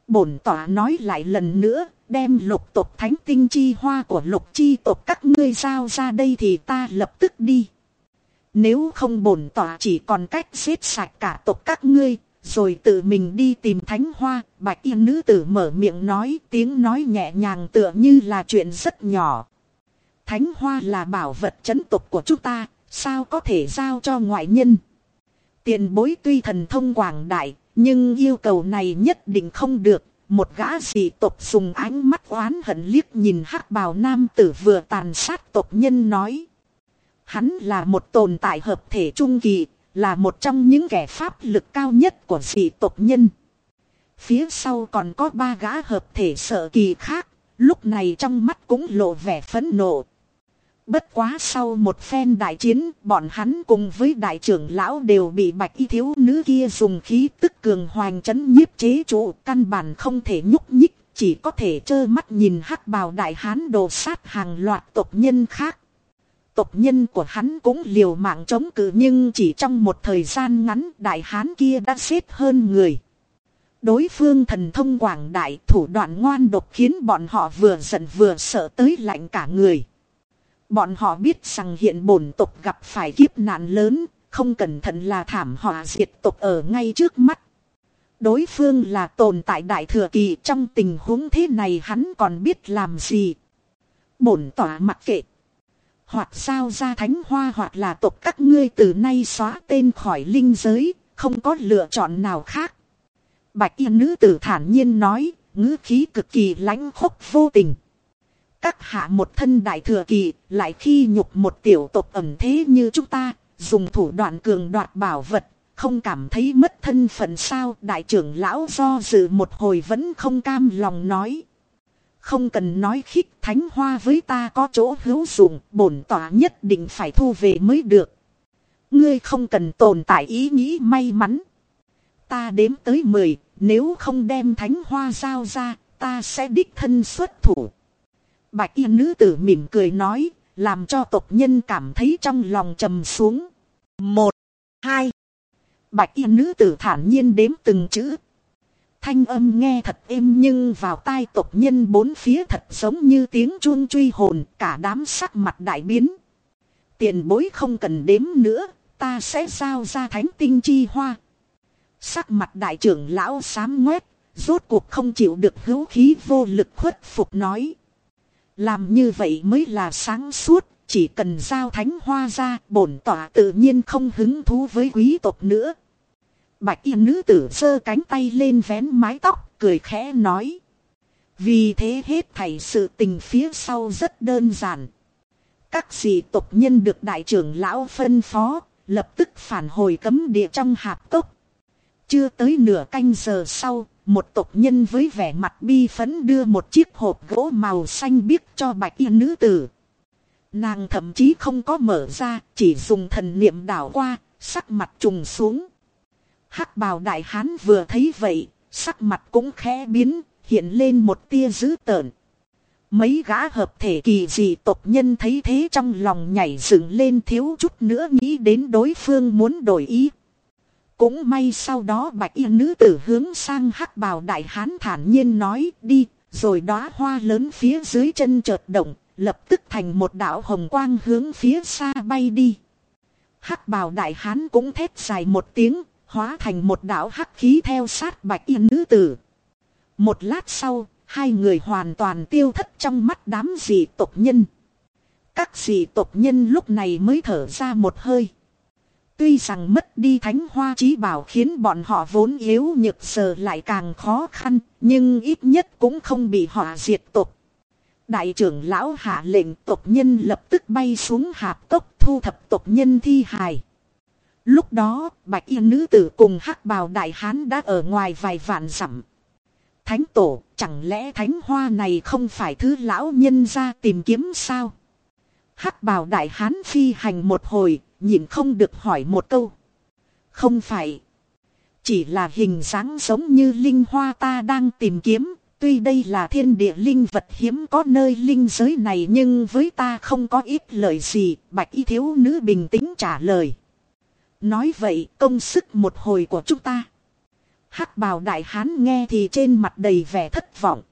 Bổn tỏa nói lại lần nữa, đem lục tộc thánh tinh chi hoa của lục chi tộc các ngươi giao ra đây thì ta lập tức đi. Nếu không bổn tỏa chỉ còn cách giết sạch cả tộc các ngươi, rồi tự mình đi tìm thánh hoa, bạch y nữ tử mở miệng nói tiếng nói nhẹ nhàng tựa như là chuyện rất nhỏ. Thánh hoa là bảo vật chấn tục của chúng ta, sao có thể giao cho ngoại nhân. Tiền bối tuy thần thông quảng đại, nhưng yêu cầu này nhất định không được. Một gã dị tộc dùng ánh mắt oán hận liếc nhìn hắc bào nam tử vừa tàn sát tộc nhân nói. Hắn là một tồn tại hợp thể trung kỳ, là một trong những kẻ pháp lực cao nhất của dị tộc nhân. Phía sau còn có ba gã hợp thể sợ kỳ khác, lúc này trong mắt cũng lộ vẻ phẫn nộ. Bất quá sau một phen đại chiến, bọn hắn cùng với đại trưởng lão đều bị bạch y thiếu nữ kia dùng khí tức cường hoành chấn nhiếp chế trụ, căn bản không thể nhúc nhích, chỉ có thể trơ mắt nhìn hắc bào đại hán đồ sát hàng loạt tộc nhân khác. Tộc nhân của hắn cũng liều mạng chống cự nhưng chỉ trong một thời gian ngắn đại hán kia đã xếp hơn người. Đối phương thần thông quảng đại thủ đoạn ngoan độc khiến bọn họ vừa giận vừa sợ tới lạnh cả người. Bọn họ biết rằng hiện bổn tộc gặp phải kiếp nạn lớn, không cẩn thận là thảm họa diệt tộc ở ngay trước mắt. Đối phương là tồn tại đại thừa kỳ trong tình huống thế này hắn còn biết làm gì. Bổn tỏa mặc kệ. Hoặc sao ra thánh hoa hoặc là tộc các ngươi từ nay xóa tên khỏi linh giới, không có lựa chọn nào khác. Bạch y nữ tử thản nhiên nói, ngữ khí cực kỳ lãnh khốc vô tình. Các hạ một thân đại thừa kỳ, lại khi nhục một tiểu tộc ẩm thế như chúng ta, dùng thủ đoạn cường đoạt bảo vật, không cảm thấy mất thân phận sao. Đại trưởng lão do dự một hồi vẫn không cam lòng nói. Không cần nói khích thánh hoa với ta có chỗ hữu dụng, bổn tỏa nhất định phải thu về mới được. Ngươi không cần tồn tại ý nghĩ may mắn. Ta đếm tới 10, nếu không đem thánh hoa giao ra, ta sẽ đích thân xuất thủ. Bạch y nữ tử mỉm cười nói, làm cho tộc nhân cảm thấy trong lòng trầm xuống. Một, hai. Bạch y nữ tử thản nhiên đếm từng chữ. Thanh âm nghe thật êm nhưng vào tai tộc nhân bốn phía thật giống như tiếng chuông truy hồn, cả đám sắc mặt đại biến. Tiền bối không cần đếm nữa, ta sẽ giao ra thánh tinh chi hoa. Sắc mặt đại trưởng lão sám ngoét, rốt cuộc không chịu được hữu khí vô lực khuất phục nói. Làm như vậy mới là sáng suốt, chỉ cần giao thánh hoa ra, bổn tỏa tự nhiên không hứng thú với quý tộc nữa. Bạch y nữ tử giơ cánh tay lên vén mái tóc, cười khẽ nói. Vì thế hết thảy sự tình phía sau rất đơn giản. Các dị tộc nhân được đại trưởng lão phân phó, lập tức phản hồi cấm địa trong hạp cốc. Chưa tới nửa canh giờ sau, một tộc nhân với vẻ mặt bi phấn đưa một chiếc hộp gỗ màu xanh biếc cho bạch y nữ tử. Nàng thậm chí không có mở ra, chỉ dùng thần niệm đảo qua, sắc mặt trùng xuống. hắc bào đại hán vừa thấy vậy, sắc mặt cũng khẽ biến, hiện lên một tia dữ tợn. Mấy gã hợp thể kỳ dị tộc nhân thấy thế trong lòng nhảy dựng lên thiếu chút nữa nghĩ đến đối phương muốn đổi ý. Cũng may sau đó bạch y nữ tử hướng sang hắc bào đại hán thản nhiên nói đi, rồi đóa hoa lớn phía dưới chân chợt động, lập tức thành một đạo hồng quang hướng phía xa bay đi. Hắc bào đại hán cũng thét dài một tiếng, hóa thành một đạo hắc khí theo sát bạch y nữ tử. Một lát sau, hai người hoàn toàn tiêu thất trong mắt đám dị tộc nhân. Các dị tộc nhân lúc này mới thở ra một hơi. Tuy rằng mất đi thánh hoa trí bảo khiến bọn họ vốn yếu nhược giờ lại càng khó khăn, nhưng ít nhất cũng không bị họ diệt tộc. Đại trưởng lão hạ lệnh tộc nhân lập tức bay xuống hạp tốc thu thập tộc nhân thi hài. Lúc đó, bạch y nữ tử cùng hắc bào đại hán đã ở ngoài vài vạn dặm. Thánh tổ, chẳng lẽ thánh hoa này không phải thứ lão nhân ra tìm kiếm sao? hắc bào đại hán phi hành một hồi, nhìn không được hỏi một câu. Không phải. Chỉ là hình dáng giống như linh hoa ta đang tìm kiếm. Tuy đây là thiên địa linh vật hiếm có nơi linh giới này nhưng với ta không có ít lời gì. Bạch y thiếu nữ bình tĩnh trả lời. Nói vậy công sức một hồi của chúng ta. hắc bào đại hán nghe thì trên mặt đầy vẻ thất vọng.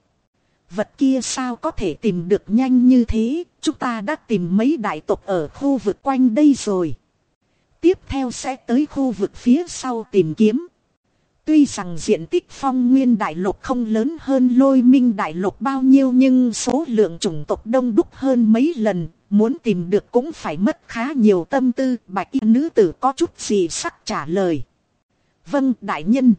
Vật kia sao có thể tìm được nhanh như thế, chúng ta đã tìm mấy đại tộc ở khu vực quanh đây rồi. Tiếp theo sẽ tới khu vực phía sau tìm kiếm. Tuy rằng diện tích phong nguyên đại lục không lớn hơn lôi minh đại lục bao nhiêu nhưng số lượng chủng tộc đông đúc hơn mấy lần, muốn tìm được cũng phải mất khá nhiều tâm tư, bạch y nữ tử có chút gì sắc trả lời. Vâng đại nhân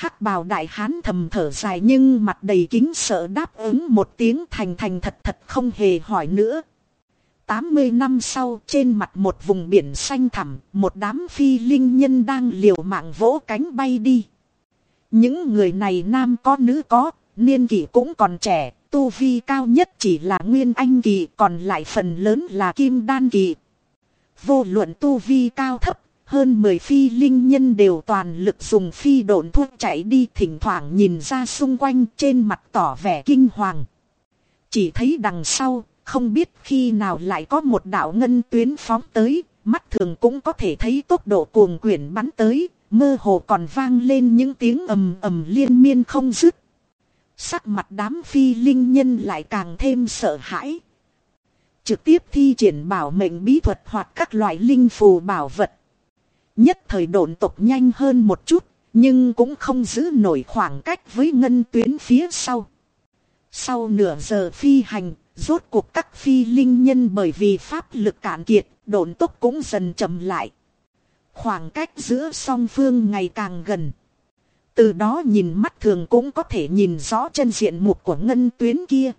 hắc bào đại hán thầm thở dài nhưng mặt đầy kính sợ đáp ứng một tiếng thành thành thật thật không hề hỏi nữa. 80 năm sau trên mặt một vùng biển xanh thẳm, một đám phi linh nhân đang liều mạng vỗ cánh bay đi. Những người này nam có nữ có, niên kỷ cũng còn trẻ, tu vi cao nhất chỉ là nguyên anh kỳ, còn lại phần lớn là kim đan kỳ. Vô luận tu vi cao thấp, hơn 10 phi linh nhân đều toàn lực dùng phi độn thuốc chạy đi thỉnh thoảng nhìn ra xung quanh trên mặt tỏ vẻ kinh hoàng. Chỉ thấy đằng sau, không biết khi nào lại có một đạo ngân tuyến phóng tới, mắt thường cũng có thể thấy tốc độ cuồng quyển bắn tới, mơ hồ còn vang lên những tiếng ầm ầm liên miên không dứt. Sắc mặt đám phi linh nhân lại càng thêm sợ hãi. Trực tiếp thi triển bảo mệnh bí thuật hoặc các loại linh phù bảo vật. Nhất thời độn tộc nhanh hơn một chút, nhưng cũng không giữ nổi khoảng cách với ngân tuyến phía sau. Sau nửa giờ phi hành, rốt cuộc các phi linh nhân bởi vì pháp lực cạn kiệt, độn tốc cũng dần chậm lại. Khoảng cách giữa song phương ngày càng gần. Từ đó nhìn mắt thường cũng có thể nhìn rõ chân diện mục của ngân tuyến kia.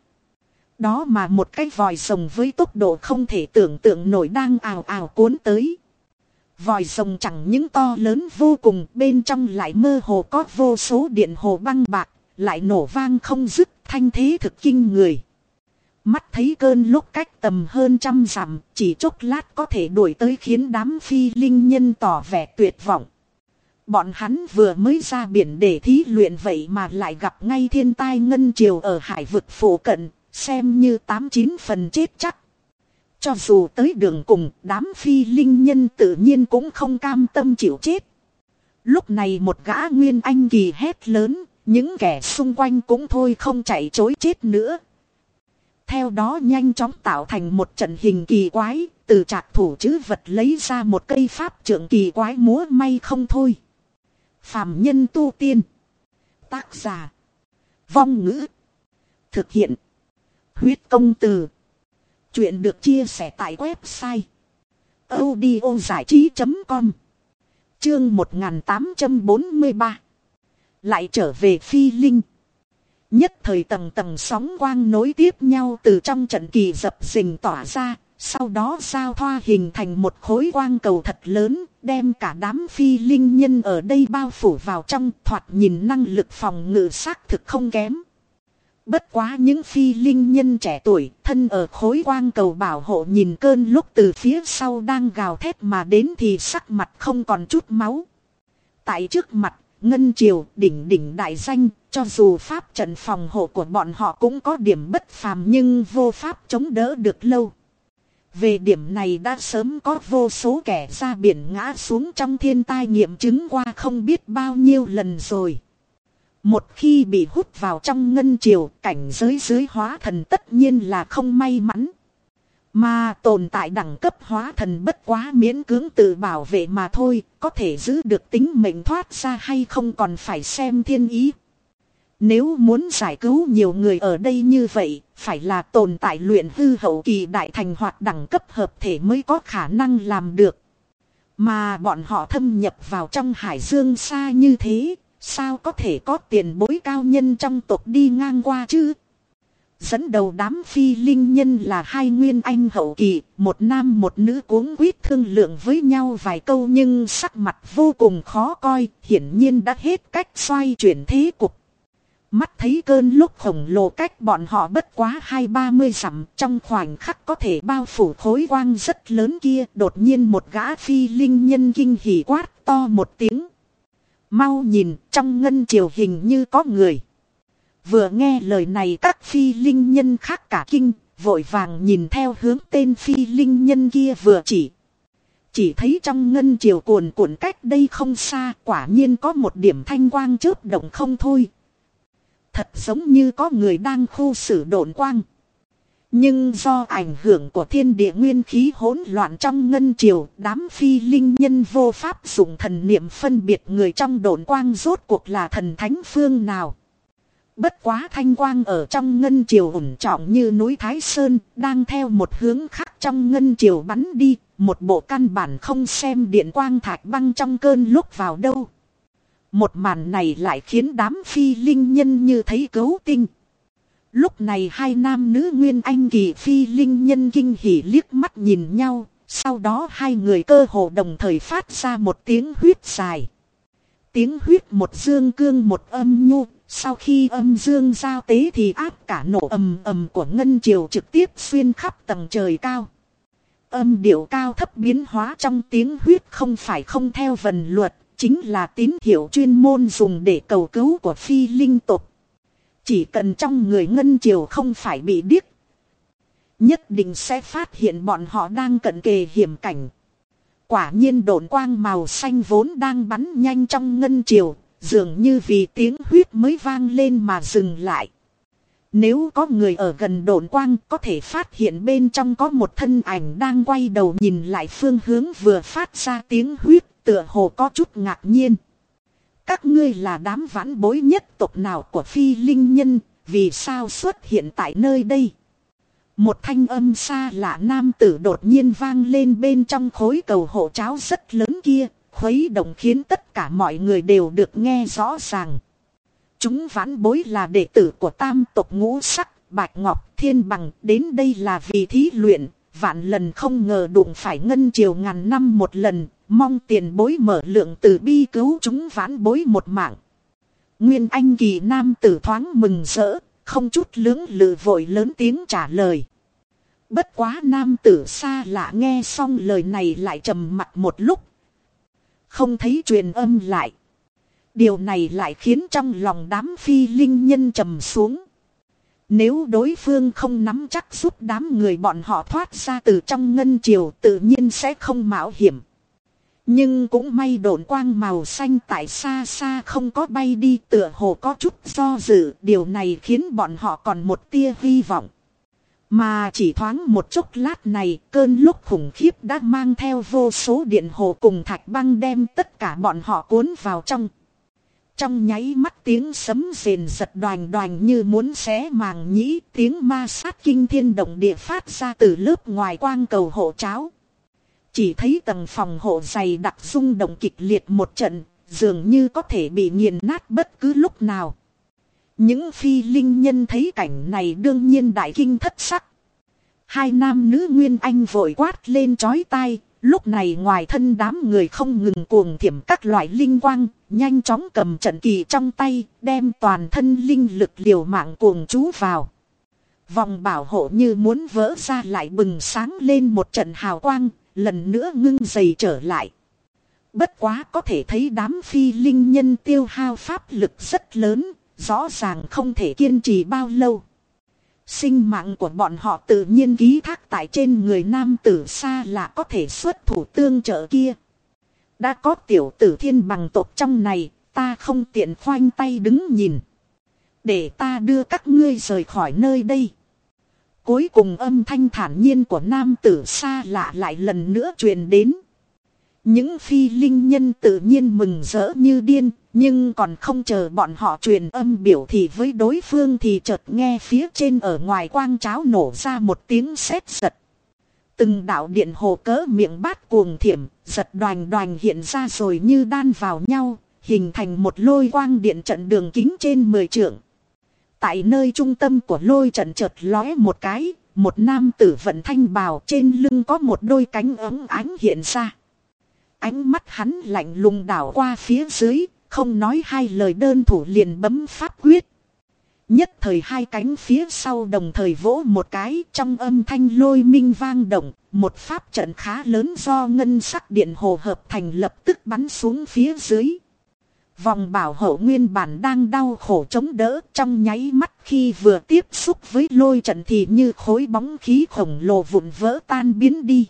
Đó mà một cái vòi rồng với tốc độ không thể tưởng tượng nổi đang ào ào cuốn tới. Vòi rồng chẳng những to lớn vô cùng bên trong lại mơ hồ có vô số điện hồ băng bạc, lại nổ vang không dứt thanh thế thực kinh người. Mắt thấy cơn lúc cách tầm hơn trăm dặm, chỉ chốc lát có thể đuổi tới khiến đám phi linh nhân tỏ vẻ tuyệt vọng. Bọn hắn vừa mới ra biển để thí luyện vậy mà lại gặp ngay thiên tai ngân triều ở hải vực phổ cận, xem như tám chín phần chết chắc. Cho dù tới đường cùng, đám phi linh nhân tự nhiên cũng không cam tâm chịu chết. Lúc này một gã nguyên anh kỳ hét lớn, những kẻ xung quanh cũng thôi không chạy chối chết nữa. Theo đó nhanh chóng tạo thành một trận hình kỳ quái, từ trạc thủ chữ vật lấy ra một cây pháp trưởng kỳ quái múa may không thôi. Phạm nhân tu tiên. Tác giả. Vong ngữ. Thực hiện. Huyết công từ. Chuyện được chia sẻ tại website. audio trí.com Chương 1843 Lại trở về phi linh. Nhất thời tầng tầng sóng quang nối tiếp nhau từ trong trận kỳ dập dình tỏa ra, sau đó giao thoa hình thành một khối quang cầu thật lớn, đem cả đám phi linh nhân ở đây bao phủ vào trong thoạt nhìn năng lực phòng ngự xác thực không kém. Bất quá những phi linh nhân trẻ tuổi thân ở khối quang cầu bảo hộ nhìn cơn lúc từ phía sau đang gào thét mà đến thì sắc mặt không còn chút máu. Tại trước mặt Ngân Triều đỉnh đỉnh đại danh, cho dù pháp trận phòng hộ của bọn họ cũng có điểm bất phàm nhưng vô pháp chống đỡ được lâu. Về điểm này đã sớm có vô số kẻ ra biển ngã xuống trong thiên tai nghiệm chứng qua không biết bao nhiêu lần rồi. Một khi bị hút vào trong ngân triều, cảnh giới dưới hóa thần tất nhiên là không may mắn. Mà tồn tại đẳng cấp hóa thần bất quá miễn cưỡng tự bảo vệ mà thôi, có thể giữ được tính mệnh thoát ra hay không còn phải xem thiên ý. Nếu muốn giải cứu nhiều người ở đây như vậy, phải là tồn tại luyện hư hậu kỳ đại thành hoạt đẳng cấp hợp thể mới có khả năng làm được. Mà bọn họ thâm nhập vào trong hải dương xa như thế, sao có thể có tiền bối cao nhân trong tộc đi ngang qua chứ? Dẫn đầu đám phi linh nhân là hai nguyên anh hậu kỳ, một nam một nữ cuống quýt thương lượng với nhau vài câu nhưng sắc mặt vô cùng khó coi, hiển nhiên đã hết cách xoay chuyển thế cục. Mắt thấy cơn lúc khổng lồ cách bọn họ bất quá hai ba mươi dặm trong khoảnh khắc có thể bao phủ khối quang rất lớn kia đột nhiên một gã phi linh nhân kinh hỉ quát to một tiếng. Mau nhìn trong ngân triều hình như có người. Vừa nghe lời này các phi linh nhân khác cả kinh, vội vàng nhìn theo hướng tên phi linh nhân kia vừa chỉ. Chỉ thấy trong ngân triều cuồn cuộn cách đây không xa quả nhiên có một điểm thanh quang chớp động không thôi. Thật giống như có người đang khu xử độn quang. Nhưng do ảnh hưởng của thiên địa nguyên khí hỗn loạn trong ngân triều, đám phi linh nhân vô pháp dùng thần niệm phân biệt người trong đồn quang rốt cuộc là thần thánh phương nào. Bất quá thanh quang ở trong ngân triều ủng trọng như núi Thái Sơn, đang theo một hướng khác trong ngân triều bắn đi, một bộ căn bản không xem điện quang thạch băng trong cơn lúc vào đâu. Một màn này lại khiến đám phi linh nhân như thấy cấu tinh. Lúc này hai nam nữ nguyên anh kỳ phi linh nhân kinh hỉ liếc mắt nhìn nhau, sau đó hai người cơ hồ đồng thời phát ra một tiếng huyết dài. Tiếng huyết một dương cương một âm nhu, sau khi âm dương giao tế thì áp cả nổ ầm ầm của ngân triều trực tiếp xuyên khắp tầng trời cao. Âm điệu cao thấp biến hóa trong tiếng huyết không phải không theo vần luật, chính là tín hiệu chuyên môn dùng để cầu cứu của phi linh tục. Chỉ cần trong người ngân triều không phải bị điếc, nhất định sẽ phát hiện bọn họ đang cận kề hiểm cảnh. Quả nhiên đồn quang màu xanh vốn đang bắn nhanh trong ngân triều, dường như vì tiếng huyết mới vang lên mà dừng lại. Nếu có người ở gần đồn quang có thể phát hiện bên trong có một thân ảnh đang quay đầu nhìn lại phương hướng vừa phát ra tiếng huyết tựa hồ có chút ngạc nhiên. Các ngươi là đám vãn bối nhất tộc nào của phi linh nhân, vì sao xuất hiện tại nơi đây? Một thanh âm xa lạ nam tử đột nhiên vang lên bên trong khối cầu hộ cháo rất lớn kia, khuấy động khiến tất cả mọi người đều được nghe rõ ràng. Chúng vãn bối là đệ tử của tam tộc ngũ sắc, bạch ngọc, thiên bằng, đến đây là vì thí luyện, vạn lần không ngờ đụng phải ngân triều ngàn năm một lần, mong tiền bối mở lượng từ bi cứu chúng vãn bối một mạng. Nguyên Anh kỳ nam tử thoáng mừng rỡ, không chút lưỡng lự vội lớn tiếng trả lời. Bất quá nam tử xa lạ nghe xong lời này lại trầm mặt một lúc. Không thấy truyền âm lại. Điều này lại khiến trong lòng đám phi linh nhân trầm xuống. Nếu đối phương không nắm chắc giúp đám người bọn họ thoát ra từ trong ngân triều tự nhiên sẽ không mạo hiểm. Nhưng cũng may độn quang màu xanh tại xa xa không có bay đi, tựa hồ có chút do dự. Điều này khiến bọn họ còn một tia hy vọng. Mà chỉ thoáng một chốc lát này, cơn lúc khủng khiếp đã mang theo vô số điện hồ cùng thạch băng đem tất cả bọn họ cuốn vào trong. Trong nháy mắt tiếng sấm rền giật đoàn đoàn như muốn xé màng nhĩ, tiếng ma sát kinh thiên động địa phát ra từ lớp ngoài quang cầu hộ cháo. Chỉ thấy tầng phòng hộ dày đặc rung động kịch liệt một trận, dường như có thể bị nghiền nát bất cứ lúc nào. Những phi linh nhân thấy cảnh này đương nhiên đại kinh thất sắc. Hai nam nữ nguyên anh vội quát lên chói tai, lúc này ngoài thân đám người không ngừng cuồng thiểm các loại linh quang, nhanh chóng cầm trận kỳ trong tay, đem toàn thân linh lực liều mạng cuồng chú vào. Vòng bảo hộ như muốn vỡ ra lại bừng sáng lên một trận hào quang, lần nữa ngưng dày trở lại. Bất quá có thể thấy đám phi linh nhân tiêu hao pháp lực rất lớn, rõ ràng không thể kiên trì bao lâu. Sinh mạng của bọn họ tự nhiên ký thác tại trên người nam tử xa là có thể xuất thủ tương trợ kia. Đã có tiểu tử thiên bằng tộc trong này, ta không tiện khoanh tay đứng nhìn. Để ta đưa các ngươi rời khỏi nơi đây. Cuối cùng âm thanh thản nhiên của nam tử xa lạ lại lần nữa truyền đến. Những phi linh nhân tự nhiên mừng rỡ như điên, nhưng còn không chờ bọn họ truyền âm biểu thì với đối phương thì chợt nghe phía trên ở ngoài quang cháo nổ ra một tiếng sét giật. Từng đạo điện hồ cỡ miệng bát cuồng thiểm, giật đoành đoành hiện ra rồi như đan vào nhau, hình thành một lôi quang điện trận đường kính trên 10 trượng. Tại nơi trung tâm của lôi trận chợt lóe một cái, một nam tử vận thanh bào trên lưng có một đôi cánh ấm ánh hiện ra. Ánh mắt hắn lạnh lùng đảo qua phía dưới, không nói hai lời đơn thủ liền bấm pháp quyết. Nhất thời hai cánh phía sau đồng thời vỗ một cái trong âm thanh lôi minh vang động, một pháp trận khá lớn do ngân sắc điện hồ hợp thành lập tức bắn xuống phía dưới. Vòng bảo hộ nguyên bản đang đau khổ chống đỡ trong nháy mắt khi vừa tiếp xúc với lôi trận thì như khối bóng khí khổng lồ vụn vỡ tan biến đi.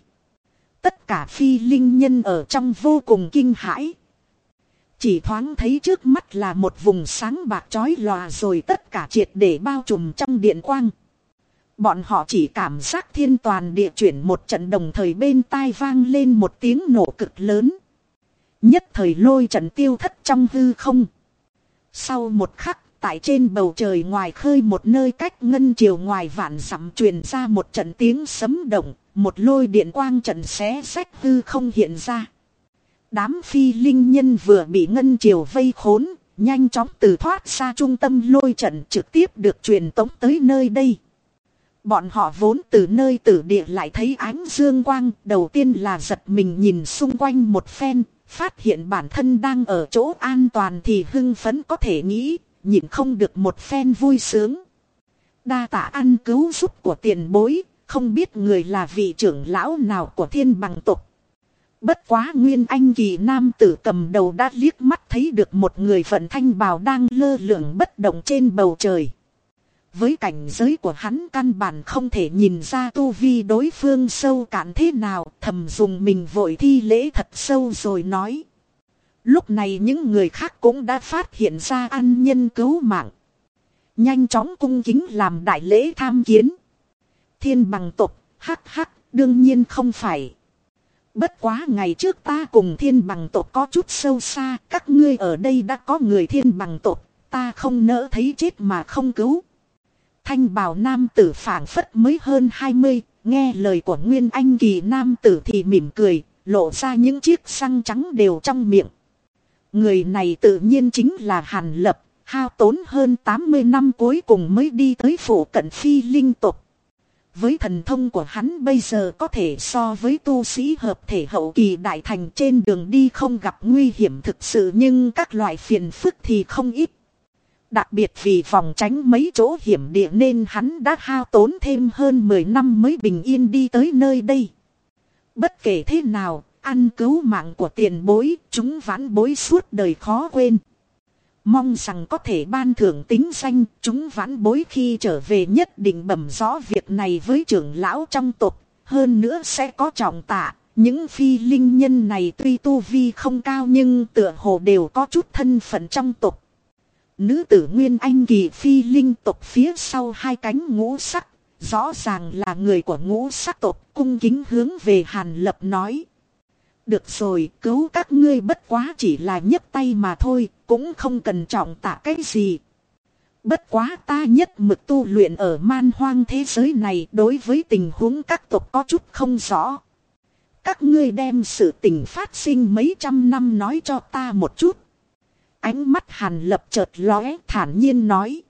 Tất cả phi linh nhân ở trong vô cùng kinh hãi. Chỉ thoáng thấy trước mắt là một vùng sáng bạc chói lòa rồi tất cả triệt để bao trùm trong điện quang. Bọn họ chỉ cảm giác thiên toàn địa chuyển một trận đồng thời bên tai vang lên một tiếng nổ cực lớn. Nhất thời lôi trận tiêu thất trong hư không. Sau một khắc, tại trên bầu trời ngoài khơi một nơi cách ngân chiều ngoài vạn dặm truyền ra một trận tiếng sấm động, một lôi điện quang trận xé sách hư không hiện ra. Đám phi linh nhân vừa bị ngân chiều vây khốn, nhanh chóng từ thoát ra trung tâm lôi trận trực tiếp được truyền tống tới nơi đây. Bọn họ vốn từ nơi tử địa lại thấy ánh dương quang, đầu tiên là giật mình nhìn xung quanh một phen, phát hiện bản thân đang ở chỗ an toàn thì hưng phấn có thể nghĩ, nhìn không được một phen vui sướng. Đa tạ ăn cứu giúp của tiền bối, không biết người là vị trưởng lão nào của thiên bằng tục. Bất quá nguyên anh kỳ nam tử cầm đầu đã liếc mắt thấy được một người vận thanh bào đang lơ lửng bất động trên bầu trời. Với cảnh giới của hắn căn bản không thể nhìn ra tu vi đối phương sâu cạn thế nào, thầm dùng mình vội thi lễ thật sâu rồi nói. Lúc này những người khác cũng đã phát hiện ra ăn nhân cứu mạng. Nhanh chóng cung kính làm đại lễ tham kiến. Thiên bằng tục, hắc hắc, đương nhiên không phải. Bất quá ngày trước ta cùng thiên bằng tộc có chút sâu xa, các ngươi ở đây đã có người thiên bằng tộc, ta không nỡ thấy chết mà không cứu. Thanh bào nam tử phảng phất mới hơn 20, nghe lời của Nguyên Anh kỳ nam tử thì mỉm cười, lộ ra những chiếc răng trắng đều trong miệng. Người này tự nhiên chính là Hàn Lập, hao tốn hơn 80 năm cuối cùng mới đi tới phủ cận phi linh tộc. Với thần thông của hắn bây giờ có thể so với tu sĩ hợp thể hậu kỳ đại thành trên đường đi không gặp nguy hiểm thực sự nhưng các loại phiền phức thì không ít. Đặc biệt vì phòng tránh mấy chỗ hiểm địa nên hắn đã hao tốn thêm hơn 10 năm mới bình yên đi tới nơi đây. Bất kể thế nào, ăn cứu mạng của tiền bối, chúng vãn bối suốt đời khó quên. Mong rằng có thể ban thưởng tính danh, chúng vãn bối khi trở về nhất định bẩm rõ việc này với trưởng lão trong tộc, hơn nữa sẽ có trọng tạ. Những phi linh nhân này tuy tu vi không cao nhưng tựa hồ đều có chút thân phận trong tộc. Nữ tử Nguyên Anh kỳ phi linh tộc phía sau hai cánh ngũ sắc, rõ ràng là người của ngũ sắc tộc cung kính hướng về Hàn Lập nói. Được rồi, cứu các ngươi bất quá chỉ là nhấc tay mà thôi, cũng không cần trọng tạ cái gì. Bất quá ta nhất mực tu luyện ở man hoang thế giới này đối với tình huống các tộc có chút không rõ. Các ngươi đem sự tình phát sinh mấy trăm năm nói cho ta một chút. Ánh mắt hàn lập chợt lóe thản nhiên nói.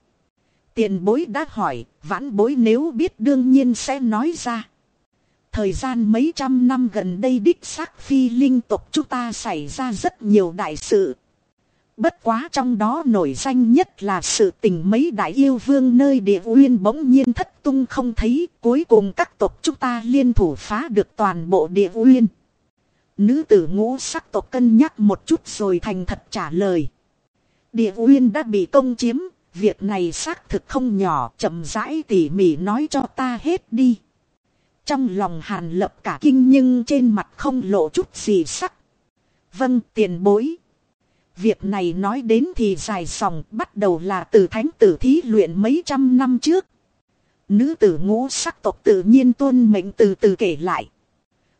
Tiền bối đã hỏi, vãn bối nếu biết đương nhiên sẽ nói ra. Thời gian mấy trăm năm gần đây đích xác phi linh tộc chúng ta xảy ra rất nhiều đại sự. Bất quá trong đó nổi danh nhất là sự tình mấy đại yêu vương nơi địa uyên bỗng nhiên thất tung không thấy. Cuối cùng các tộc chúng ta liên thủ phá được toàn bộ địa uyên. Nữ tử ngũ sắc tộc cân nhắc một chút rồi thành thật trả lời. Địa uyên đã bị công chiếm, việc này xác thực không nhỏ, chậm rãi tỉ mỉ nói cho ta hết đi. Trong lòng hàn lập cả kinh nhưng trên mặt không lộ chút gì sắc. Vâng tiền bối. Việc này nói đến thì dài dòng bắt đầu là từ thánh tử thí luyện mấy trăm năm trước. Nữ tử ngũ sắc tộc tự nhiên tuân mệnh từ từ kể lại.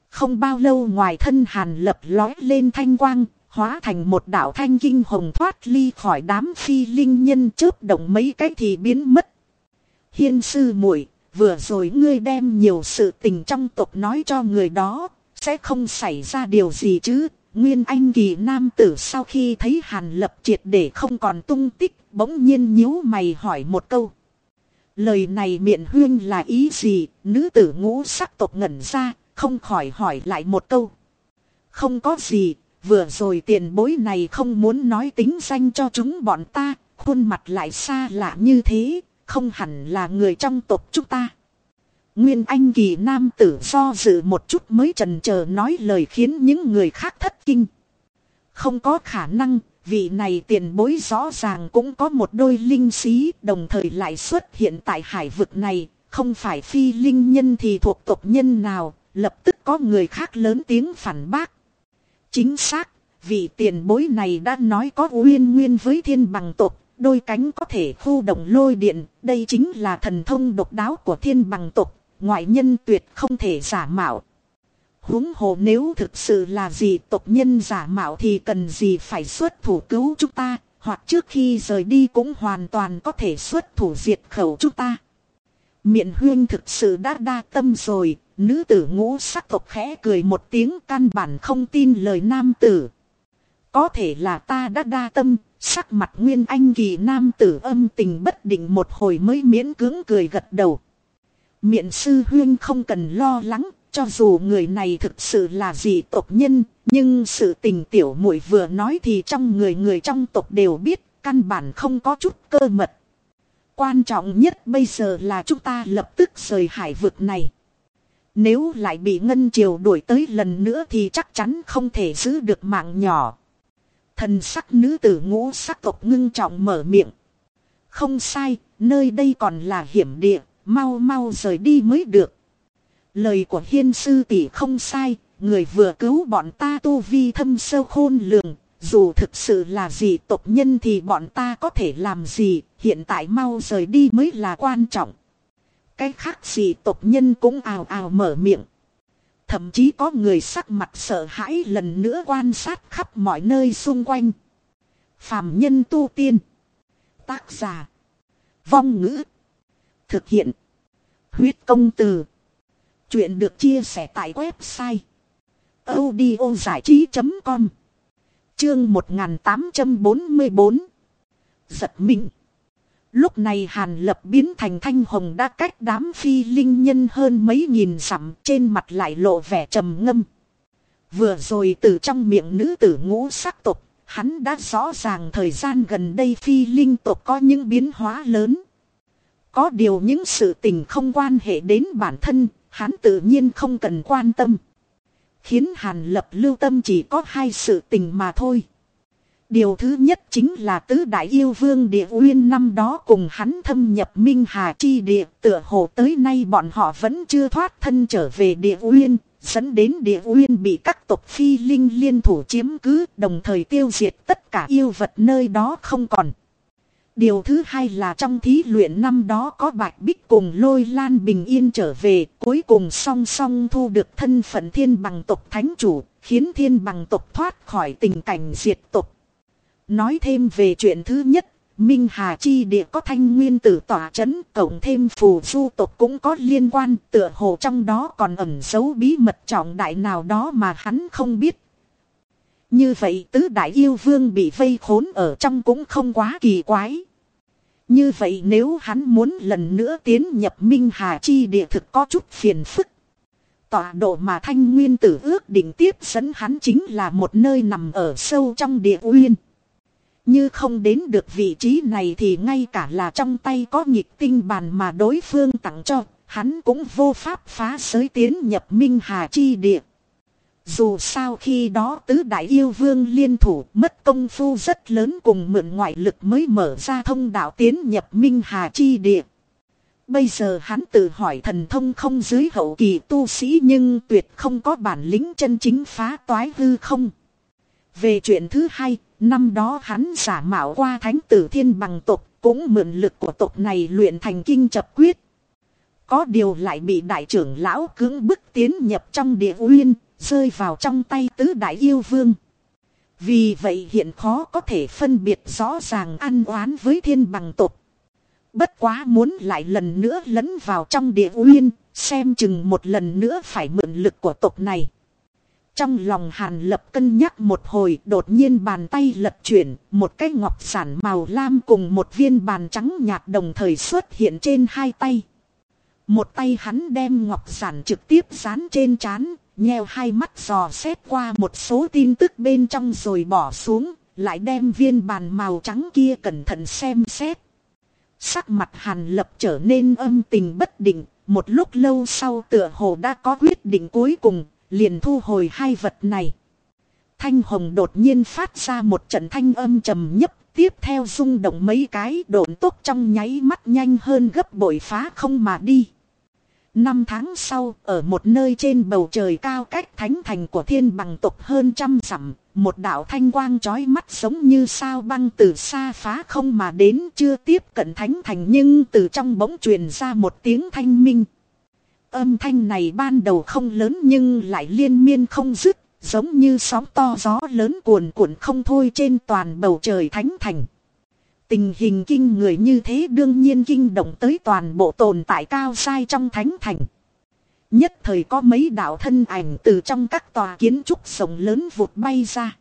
Không bao lâu ngoài thân hàn lập lói lên thanh quang, hóa thành một đạo thanh kinh hồng thoát ly khỏi đám phi linh nhân chớp động mấy cái thì biến mất. Hiên sư muội vừa rồi ngươi đem nhiều sự tình trong tộc nói cho người đó, sẽ không xảy ra điều gì chứ. Nguyên Anh kỳ nam tử sau khi thấy Hàn Lập triệt để không còn tung tích, bỗng nhiên nhíu mày hỏi một câu. Lời này miệng huyên là ý gì, nữ tử ngũ sắc tộc ngẩn ra, không khỏi hỏi lại một câu. Không có gì, vừa rồi tiền bối này không muốn nói tính danh cho chúng bọn ta, khuôn mặt lại xa lạ như thế, không hẳn là người trong tộc chúng ta. Nguyên Anh kỳ nam tử do dự một chút mới trần chờ nói lời khiến những người khác thất kinh. Không có khả năng, vị này tiền bối rõ ràng cũng có một đôi linh sĩ đồng thời lại xuất hiện tại hải vực này, không phải phi linh nhân thì thuộc tộc nhân nào, lập tức có người khác lớn tiếng phản bác. Chính xác, vị tiền bối này đã nói có uyên nguyên với thiên bằng tộc, đôi cánh có thể khu động lôi điện, đây chính là thần thông độc đáo của thiên bằng tộc, ngoại nhân tuyệt không thể giả mạo. huống hồ nếu thực sự là gì tộc nhân giả mạo thì cần gì phải xuất thủ cứu chúng ta, hoặc trước khi rời đi cũng hoàn toàn có thể xuất thủ diệt khẩu chúng ta. Miện huyên thực sự đã đa tâm rồi, nữ tử ngũ sắc tộc khẽ cười một tiếng căn bản không tin lời nam tử. Có thể là ta đã đa tâm, sắc mặt nguyên anh kỳ nam tử âm tình bất định một hồi mới miễn cưỡng cười gật đầu. Miện sư huyên không cần lo lắng, cho dù người này thực sự là dị tộc nhân, nhưng sự tình tiểu muội vừa nói thì trong người người trong tộc đều biết, căn bản không có chút cơ mật. Quan trọng nhất bây giờ là chúng ta lập tức rời hải vực này. Nếu lại bị Ngân Triều đuổi tới lần nữa thì chắc chắn không thể giữ được mạng nhỏ. Thần sắc nữ tử ngũ sắc tộc ngưng trọng mở miệng. Không sai, nơi đây còn là hiểm địa, mau mau rời đi mới được. Lời của hiên sư tỷ không sai, người vừa cứu bọn ta tu vi thâm sâu khôn lường, dù thực sự là gì tộc nhân thì bọn ta có thể làm gì, hiện tại mau rời đi mới là quan trọng. Cái khác gì tộc nhân cũng ào ào mở miệng. Thậm chí có người sắc mặt sợ hãi lần nữa quan sát khắp mọi nơi xung quanh. phạm nhân tu tiên. Tác giả. Vong ngữ. Thực hiện. Huyết công từ. Chuyện được chia sẻ tại website. audio trí.com Chương 1844 Giật mình. Lúc này Hàn Lập biến thành thanh hồng đã cách đám phi linh nhân hơn mấy nghìn sẵm trên mặt lại lộ vẻ trầm ngâm. Vừa rồi từ trong miệng nữ tử ngũ sắc tục, hắn đã rõ ràng thời gian gần đây phi linh tục có những biến hóa lớn. Có điều những sự tình không quan hệ đến bản thân, hắn tự nhiên không cần quan tâm. Khiến Hàn Lập lưu tâm chỉ có hai sự tình mà thôi. Điều thứ nhất chính là tứ đại yêu vương địa uyên năm đó cùng hắn thâm nhập minh hà chi địa tựa hồ tới nay bọn họ vẫn chưa thoát thân trở về địa uyên, dẫn đến địa uyên bị các tộc phi linh liên thủ chiếm cứ đồng thời tiêu diệt tất cả yêu vật nơi đó không còn. Điều thứ hai là trong thí luyện năm đó có Bạch Bích cùng lôi lan bình yên trở về, cuối cùng song song thu được thân phận thiên bằng tộc thánh chủ, khiến thiên bằng tộc thoát khỏi tình cảnh diệt tộc. Nói thêm về chuyện thứ nhất, Minh Hà Chi địa có thanh nguyên tử tỏa chấn, cộng thêm phù du tộc cũng có liên quan, tựa hồ trong đó còn ẩn giấu bí mật trọng đại nào đó mà hắn không biết. Như vậy tứ đại yêu vương bị vây khốn ở trong cũng không quá kỳ quái. Như vậy nếu hắn muốn lần nữa tiến nhập Minh Hà Chi địa thực có chút phiền phức. Tọa độ mà thanh nguyên tử ước định tiếp dẫn hắn chính là một nơi nằm ở sâu trong địa uyên. Như không đến được vị trí này thì ngay cả là trong tay có nhịp tinh bàn mà đối phương tặng cho, hắn cũng vô pháp phá giới tiến nhập Minh Hà Chi địa. Dù sao khi đó tứ đại yêu vương liên thủ mất công phu rất lớn cùng mượn ngoại lực mới mở ra thông đạo tiến nhập Minh Hà Chi địa. Bây giờ hắn tự hỏi thần thông không dưới hậu kỳ tu sĩ nhưng tuyệt không có bản lĩnh chân chính phá toái hư không. Về chuyện thứ hai, năm đó hắn giả mạo qua thánh tử thiên bằng tộc cũng mượn lực của tộc này luyện thành kinh chập quyết. Có điều lại bị đại trưởng lão cưỡng bức tiến nhập trong địa uyên, rơi vào trong tay tứ đại yêu vương. Vì vậy hiện khó có thể phân biệt rõ ràng ăn oán với thiên bằng tộc. Bất quá muốn lại lần nữa lấn vào trong địa uyên, xem chừng một lần nữa phải mượn lực của tộc này. Trong lòng hàn lập cân nhắc một hồi đột nhiên bàn tay lật chuyển, một cái ngọc sản màu lam cùng một viên bàn trắng nhạt đồng thời xuất hiện trên hai tay. Một tay hắn đem ngọc sản trực tiếp dán trên chán, nheo hai mắt dò xét qua một số tin tức bên trong rồi bỏ xuống, lại đem viên bàn màu trắng kia cẩn thận xem xét. Sắc mặt hàn lập trở nên âm tình bất định, một lúc lâu sau tựa hồ đã có quyết định cuối cùng, liền thu hồi hai vật này. Thanh hồng đột nhiên phát ra một trận thanh âm trầm nhấp, tiếp theo rung động mấy cái độn tốt trong nháy mắt nhanh hơn gấp bội phá không mà đi. Năm tháng sau, ở một nơi trên bầu trời cao cách thánh thành của thiên bằng tộc hơn trăm dặm, một đạo thanh quang chói mắt giống như sao băng từ xa phá không mà đến chưa tiếp cận thánh thành nhưng từ trong bỗng truyền ra một tiếng thanh minh. Âm thanh này ban đầu không lớn nhưng lại liên miên không dứt, giống như sóng to gió lớn cuồn cuộn không thôi trên toàn bầu trời thánh thành. Tình hình kinh người như thế đương nhiên kinh động tới toàn bộ tồn tại cao sai trong thánh thành. Nhất thời có mấy đạo thân ảnh từ trong các tòa kiến trúc rộng lớn vụt bay ra.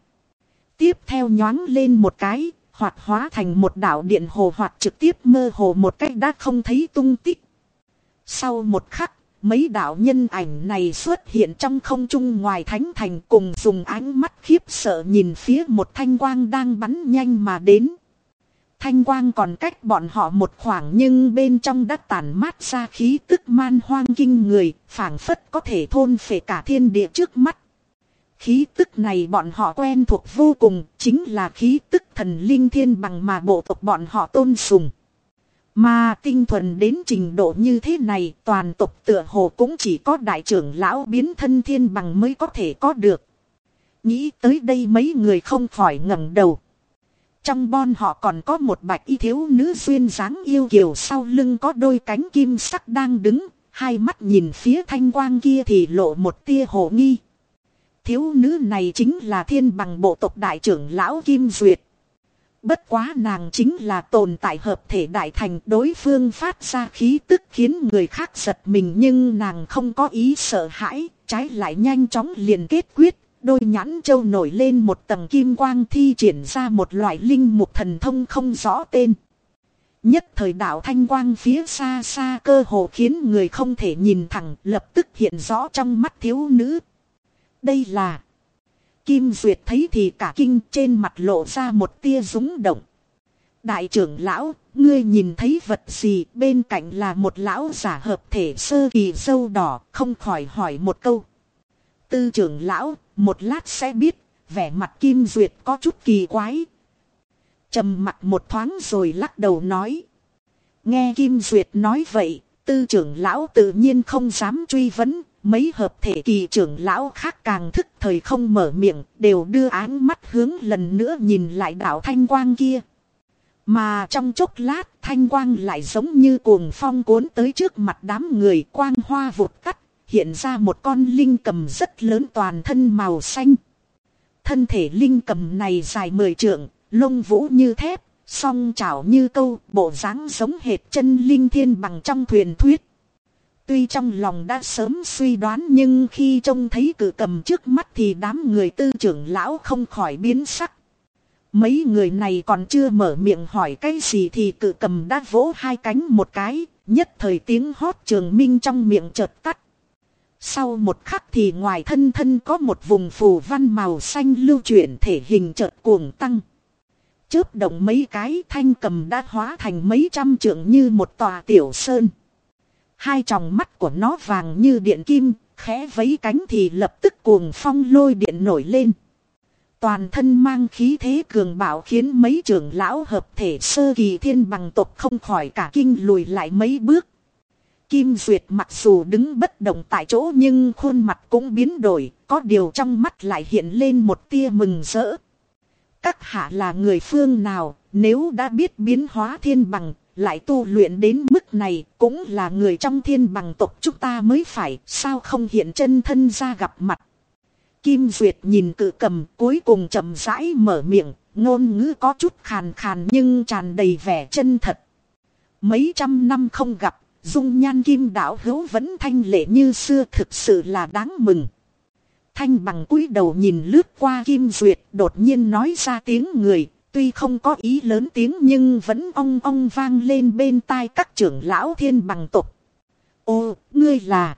tiếp theo nhoáng lên một cái, hoạt hóa thành một đạo điện hồ hoạt trực tiếp mơ hồ một cách đã không thấy tung tích. Sau một khắc, mấy đạo nhân ảnh này xuất hiện trong không trung ngoài thánh thành cùng dùng ánh mắt khiếp sợ nhìn phía một thanh quang đang bắn nhanh mà đến. Thanh quang còn cách bọn họ một khoảng nhưng bên trong đã tàn mát ra khí tức man hoang kinh người, phảng phất có thể thôn phệ cả thiên địa trước mắt. Khí tức này bọn họ quen thuộc vô cùng, chính là khí tức thần linh thiên bằng mà bộ tộc bọn họ tôn sùng. Mà tinh thuần đến trình độ như thế này, toàn tộc tựa hồ cũng chỉ có đại trưởng lão biến thân thiên bằng mới có thể có được. Nghĩ tới đây mấy người không khỏi ngẩng đầu. Trong bon họ còn có một bạch y thiếu nữ xuyên dáng yêu kiều sau lưng có đôi cánh kim sắc đang đứng, hai mắt nhìn phía thanh quang kia thì lộ một tia hồ nghi. Thiếu nữ này chính là thiên bằng bộ tộc đại trưởng lão Kim Duyệt. Bất quá nàng chính là tồn tại hợp thể đại thành đối phương phát ra khí tức khiến người khác giật mình nhưng nàng không có ý sợ hãi, trái lại nhanh chóng liền kết quyết, đôi nhãn châu nổi lên một tầng kim quang thi triển ra một loại linh mục thần thông không rõ tên. Nhất thời đạo thanh quang phía xa xa cơ hồ khiến người không thể nhìn thẳng lập tức hiện rõ trong mắt thiếu nữ. Đây là Kim Duyệt thấy thì cả kinh trên mặt lộ ra một tia rúng động. Đại trưởng lão, ngươi nhìn thấy vật gì bên cạnh là một lão giả hợp thể sơ kỳ sâu đỏ, không khỏi hỏi một câu. Tư trưởng lão, một lát sẽ biết, vẻ mặt Kim Duyệt có chút kỳ quái. trầm mặt một thoáng rồi lắc đầu nói. Nghe Kim Duyệt nói vậy, tư trưởng lão tự nhiên không dám truy vấn, Mấy hợp thể kỳ trưởng lão khác càng thức thời không mở miệng, đều đưa áng mắt hướng lần nữa nhìn lại đạo thanh quang kia. Mà trong chốc lát thanh quang lại giống như cuồng phong cuốn tới trước mặt đám người quang hoa vụt cắt, hiện ra một con linh cầm rất lớn toàn thân màu xanh. Thân thể linh cầm này dài mười trượng, lông vũ như thép, song chảo như câu, bộ dáng giống hệt chân linh thiên bằng trong thuyền thuyết. Tuy trong lòng đã sớm suy đoán nhưng khi trông thấy cử cầm trước mắt thì đám người tư trưởng lão không khỏi biến sắc. Mấy người này còn chưa mở miệng hỏi cái gì thì cử cầm đã vỗ hai cánh một cái, nhất thời tiếng hót trường minh trong miệng chợt tắt. Sau một khắc thì ngoài thân thân có một vùng phù văn màu xanh lưu chuyển thể hình chợt cuồng tăng. Chớp động mấy cái thanh cầm đã hóa thành mấy trăm trượng như một tòa tiểu sơn. Hai tròng mắt của nó vàng như điện kim, khẽ vấy cánh thì lập tức cuồng phong lôi điện nổi lên. Toàn thân mang khí thế cường bạo khiến mấy trưởng lão hợp thể sơ kỳ thiên bằng tộc không khỏi cả kinh lùi lại mấy bước. Kim Duyệt mặc dù đứng bất động tại chỗ nhưng khuôn mặt cũng biến đổi, có điều trong mắt lại hiện lên một tia mừng rỡ. Các hạ là người phương nào, nếu đã biết biến hóa thiên bằng, lại tu luyện đến mức này cũng là người trong thiên bằng tộc chúng ta mới phải, sao không hiện chân thân ra gặp mặt. Kim Duyệt nhìn cự cầm cuối cùng chậm rãi mở miệng, ngôn ngữ có chút khàn khàn nhưng tràn đầy vẻ chân thật. Mấy trăm năm không gặp, dung nhan kim đảo hữu vẫn thanh lệ như xưa thực sự là đáng mừng. Thanh bằng cúi đầu nhìn lướt qua Kim Duyệt đột nhiên nói ra tiếng người, Tuy không có ý lớn tiếng nhưng vẫn ong ong vang lên bên tai các trưởng lão thiên bằng tục. Ô, ngươi là...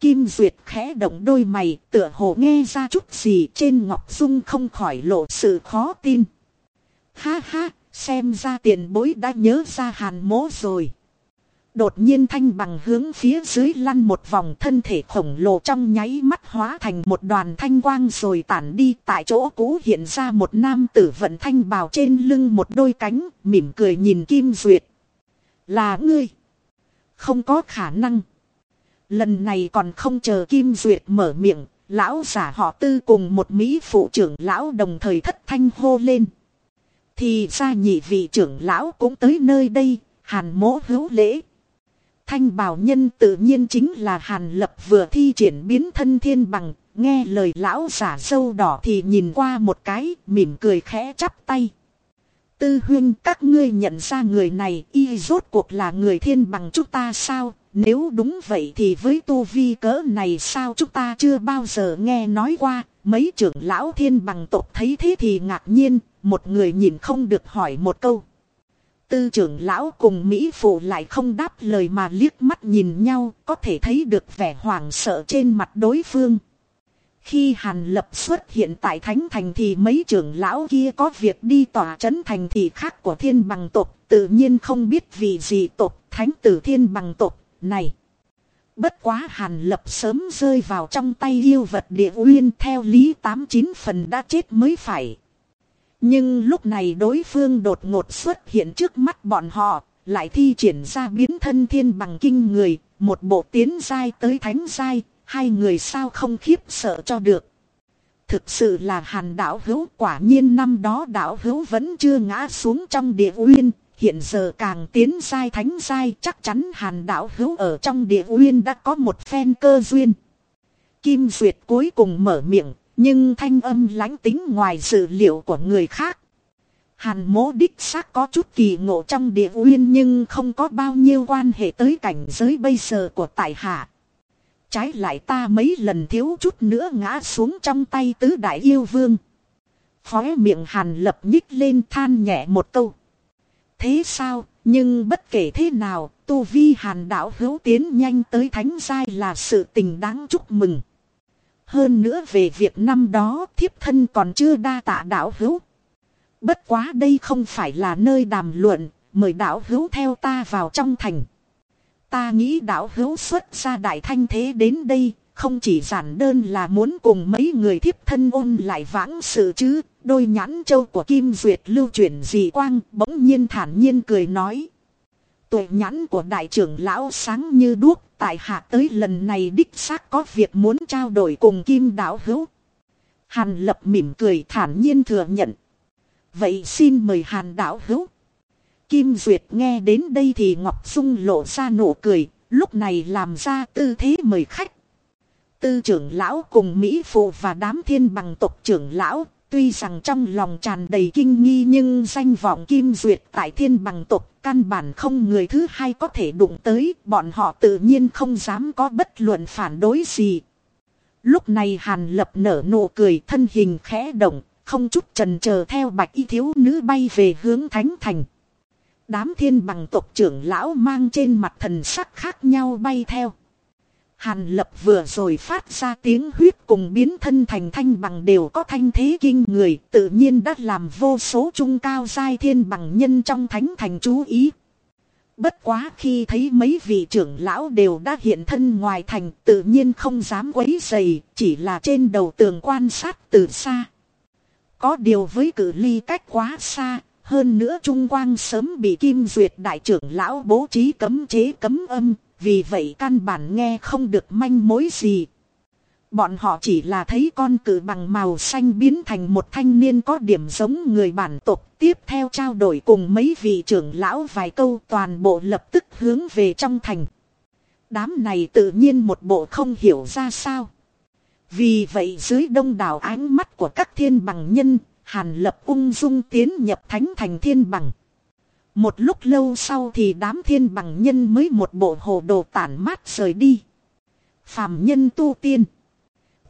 Kim Duyệt khẽ động đôi mày tựa hồ nghe ra chút gì trên Ngọc Dung không khỏi lộ sự khó tin. Ha ha, xem ra tiền bối đã nhớ ra hàn mố rồi. Đột nhiên thanh bằng hướng phía dưới lăn một vòng thân thể khổng lồ trong nháy mắt hóa thành một đoàn thanh quang rồi tản đi tại chỗ cũ hiện ra một nam tử vận thanh bào trên lưng một đôi cánh mỉm cười nhìn Kim Duyệt. Là ngươi. Không có khả năng. Lần này còn không chờ Kim Duyệt mở miệng, lão giả họ tư cùng một Mỹ phụ trưởng lão đồng thời thất thanh hô lên. Thì ra nhị vị trưởng lão cũng tới nơi đây, hàn mỗ hữu lễ. Thanh bảo nhân tự nhiên chính là Hàn Lập vừa thi triển biến thân thiên bằng, nghe lời lão giả sâu đỏ thì nhìn qua một cái, mỉm cười khẽ chắp tay. Tư huyên các ngươi nhận ra người này y rốt cuộc là người thiên bằng chúng ta sao, nếu đúng vậy thì với tu vi cỡ này sao chúng ta chưa bao giờ nghe nói qua, mấy trưởng lão thiên bằng tộc thấy thế thì ngạc nhiên, một người nhìn không được hỏi một câu. Tư trưởng lão cùng Mỹ Phụ lại không đáp lời mà liếc mắt nhìn nhau, có thể thấy được vẻ hoảng sợ trên mặt đối phương. Khi Hàn Lập xuất hiện tại Thánh Thành thì mấy trưởng lão kia có việc đi tòa trấn thành thị khác của thiên bằng tộc, tự nhiên không biết vì gì tộc thánh tử thiên bằng tộc này. Bất quá Hàn Lập sớm rơi vào trong tay yêu vật địa uyên theo lý tám chín phần đã chết mới phải. Nhưng lúc này đối phương đột ngột xuất hiện trước mắt bọn họ, lại thi triển ra biến thân thiên bằng kinh người, một bộ tiến giai tới thánh giai, hai người sao không khiếp sợ cho được. Thực sự là hàn đảo hữu quả nhiên năm đó đảo hữu vẫn chưa ngã xuống trong địa uyên, hiện giờ càng tiến giai thánh giai chắc chắn hàn đảo hữu ở trong địa uyên đã có một phen cơ duyên. Kim Duyệt cuối cùng mở miệng, nhưng thanh âm lãnh tính ngoài dự liệu của người khác. Hàn mố đích xác có chút kỳ ngộ trong địa uyên nhưng không có bao nhiêu quan hệ tới cảnh giới bây giờ của tại hạ. Trái lại ta mấy lần thiếu chút nữa ngã xuống trong tay tứ đại yêu vương. Khóe miệng hàn lập nhích lên than nhẹ một câu. Thế sao, nhưng bất kể thế nào, tu vi hàn đạo hữu tiến nhanh tới thánh giai là sự tình đáng chúc mừng. Hơn nữa về việc năm đó thiếp thân còn chưa đa tạ đạo hữu. Bất quá đây không phải là nơi đàm luận, mời đạo hữu theo ta vào trong thành. Ta nghĩ đạo hữu xuất ra đại thanh thế đến đây, không chỉ giản đơn là muốn cùng mấy người thiếp thân ôn lại vãng sự chứ. Đôi nhãn châu của Kim Duyệt lưu chuyển dị quang bỗng nhiên thản nhiên cười nói. Tuệ nhãn của đại trưởng lão sáng như đuốc tại hạ tới lần này đích xác có việc muốn trao đổi cùng Kim đạo hữu. Hàn lập mỉm cười thản nhiên thừa nhận. Vậy xin mời Hàn đạo hữu. Kim Duyệt nghe đến đây thì Ngọc Dung lộ ra nụ cười, lúc này làm ra tư thế mời khách. Tư trưởng lão cùng Mỹ Phụ và đám thiên bằng tộc trưởng lão, tuy rằng trong lòng tràn đầy kinh nghi nhưng danh vọng Kim Duyệt tại thiên bằng tộc căn bản không người thứ hai có thể đụng tới, bọn họ tự nhiên không dám có bất luận phản đối gì. Lúc này Hàn Lập nở nụ cười thân hình khẽ động, không chút trần chờ theo bạch y thiếu nữ bay về hướng thánh thành. Đám thiên bằng tộc trưởng lão mang trên mặt thần sắc khác nhau bay theo. Hàn lập vừa rồi phát ra tiếng huyết cùng biến thân thành thanh bằng đều có thanh thế kinh người tự nhiên đã làm vô số trung cao giai thiên bằng nhân trong thánh thành chú ý. Bất quá khi thấy mấy vị trưởng lão đều đã hiện thân ngoài thành tự nhiên không dám quấy dày chỉ là trên đầu tường quan sát từ xa. Có điều với cử ly cách quá xa hơn nữa Trung Quang sớm bị Kim Duyệt đại trưởng lão bố trí cấm chế cấm âm, vì vậy căn bản nghe không được manh mối gì. Bọn họ chỉ là thấy con cử bằng màu xanh biến thành một thanh niên có điểm giống người bản tộc tiếp theo trao đổi cùng mấy vị trưởng lão vài câu toàn bộ lập tức hướng về trong thành. Đám này tự nhiên một bộ không hiểu ra sao. Vì vậy dưới đông đảo ánh mắt của các thiên bằng nhân, Hàn lập ung dung tiến nhập thánh thành thiên bằng. Một lúc lâu sau thì đám thiên bằng nhân mới một bộ hồ đồ tản mát rời đi. Phàm nhân tu tiên.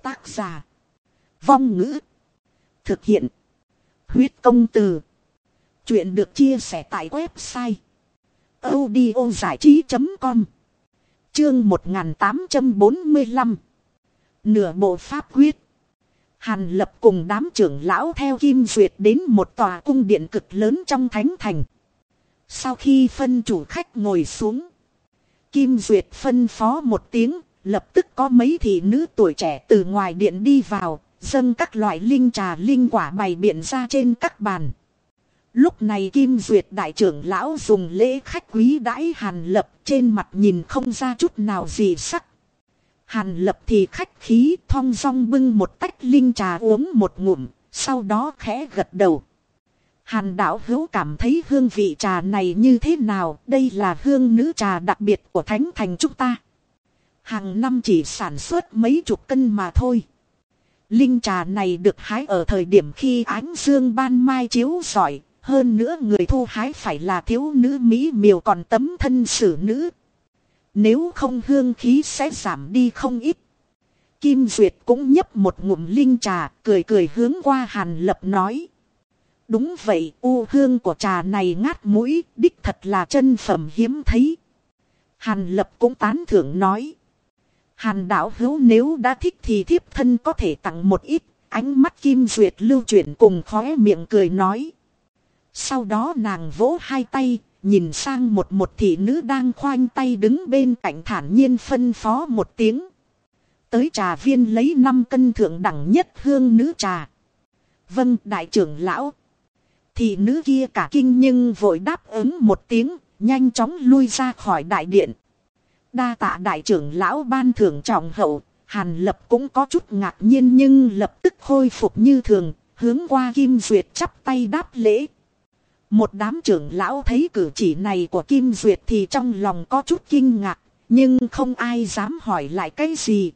Tác giả. Vong ngữ. Thực hiện. Huyết công từ. Chuyện được chia sẻ tại website. audiozảichí.com Chương 1845 Nửa bộ pháp quyết Hàn lập cùng đám trưởng lão theo Kim Duyệt đến một tòa cung điện cực lớn trong thánh thành. Sau khi phân chủ khách ngồi xuống. Kim Duyệt phân phó một tiếng, lập tức có mấy thị nữ tuổi trẻ từ ngoài điện đi vào, dâng các loại linh trà linh quả bày biện ra trên các bàn. Lúc này Kim Duyệt đại trưởng lão dùng lễ khách quý đãi hàn lập trên mặt nhìn không ra chút nào gì sắc. Hàn lập thì khách khí thong dong bưng một tách linh trà uống một ngụm, sau đó khẽ gật đầu. Hàn đảo hữu cảm thấy hương vị trà này như thế nào, đây là hương nữ trà đặc biệt của thánh thành chúng ta. Hàng năm chỉ sản xuất mấy chục cân mà thôi. Linh trà này được hái ở thời điểm khi ánh dương ban mai chiếu rọi, hơn nữa người thu hái phải là thiếu nữ Mỹ miều còn tấm thân xử nữ, nếu không hương khí sẽ giảm đi không ít. Kim Duyệt cũng nhấp một ngụm linh trà, cười cười hướng qua Hàn Lập nói. Đúng vậy, u hương của trà này ngát mũi, đích thật là chân phẩm hiếm thấy. Hàn Lập cũng tán thưởng nói. Hàn đạo hữu nếu đã thích thì thiếp thân có thể tặng một ít, ánh mắt Kim Duyệt lưu chuyển cùng khóe miệng cười nói. Sau đó nàng vỗ hai tay, nhìn sang một một thị nữ đang khoanh tay đứng bên cạnh thản nhiên phân phó một tiếng. Tới trà viên lấy 5 cân thượng đẳng nhất hương nữ trà. Vâng đại trưởng lão thì nữ kia cả kinh nhưng vội đáp ứng một tiếng, nhanh chóng lui ra khỏi đại điện. Đa tạ đại trưởng lão ban thưởng trọng hậu, Hàn Lập cũng có chút ngạc nhiên nhưng lập tức khôi phục như thường, hướng qua Kim Duyệt chắp tay đáp lễ. Một đám trưởng lão thấy cử chỉ này của Kim Duyệt thì trong lòng có chút kinh ngạc, nhưng không ai dám hỏi lại cái gì.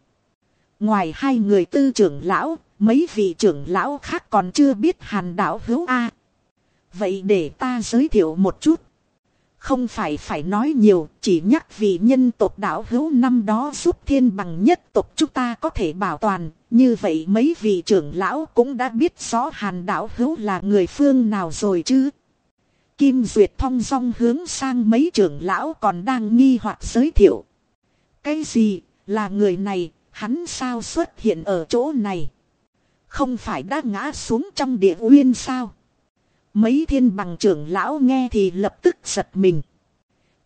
Ngoài hai người tư trưởng lão, mấy vị trưởng lão khác còn chưa biết hàn đạo hữu A. Vậy để ta giới thiệu một chút. Không phải phải nói nhiều, chỉ nhắc vì nhân tộc đạo hữu năm đó giúp thiên bằng nhất tộc chúng ta có thể bảo toàn. Như vậy mấy vị trưởng lão cũng đã biết rõ hàn đạo hữu là người phương nào rồi chứ. Kim Duyệt thong dong hướng sang mấy trưởng lão còn đang nghi hoặc giới thiệu. Cái gì, là người này, hắn sao xuất hiện ở chỗ này? Không phải đã ngã xuống trong địa uyên sao? Mấy thiên bằng trưởng lão nghe thì lập tức giật mình.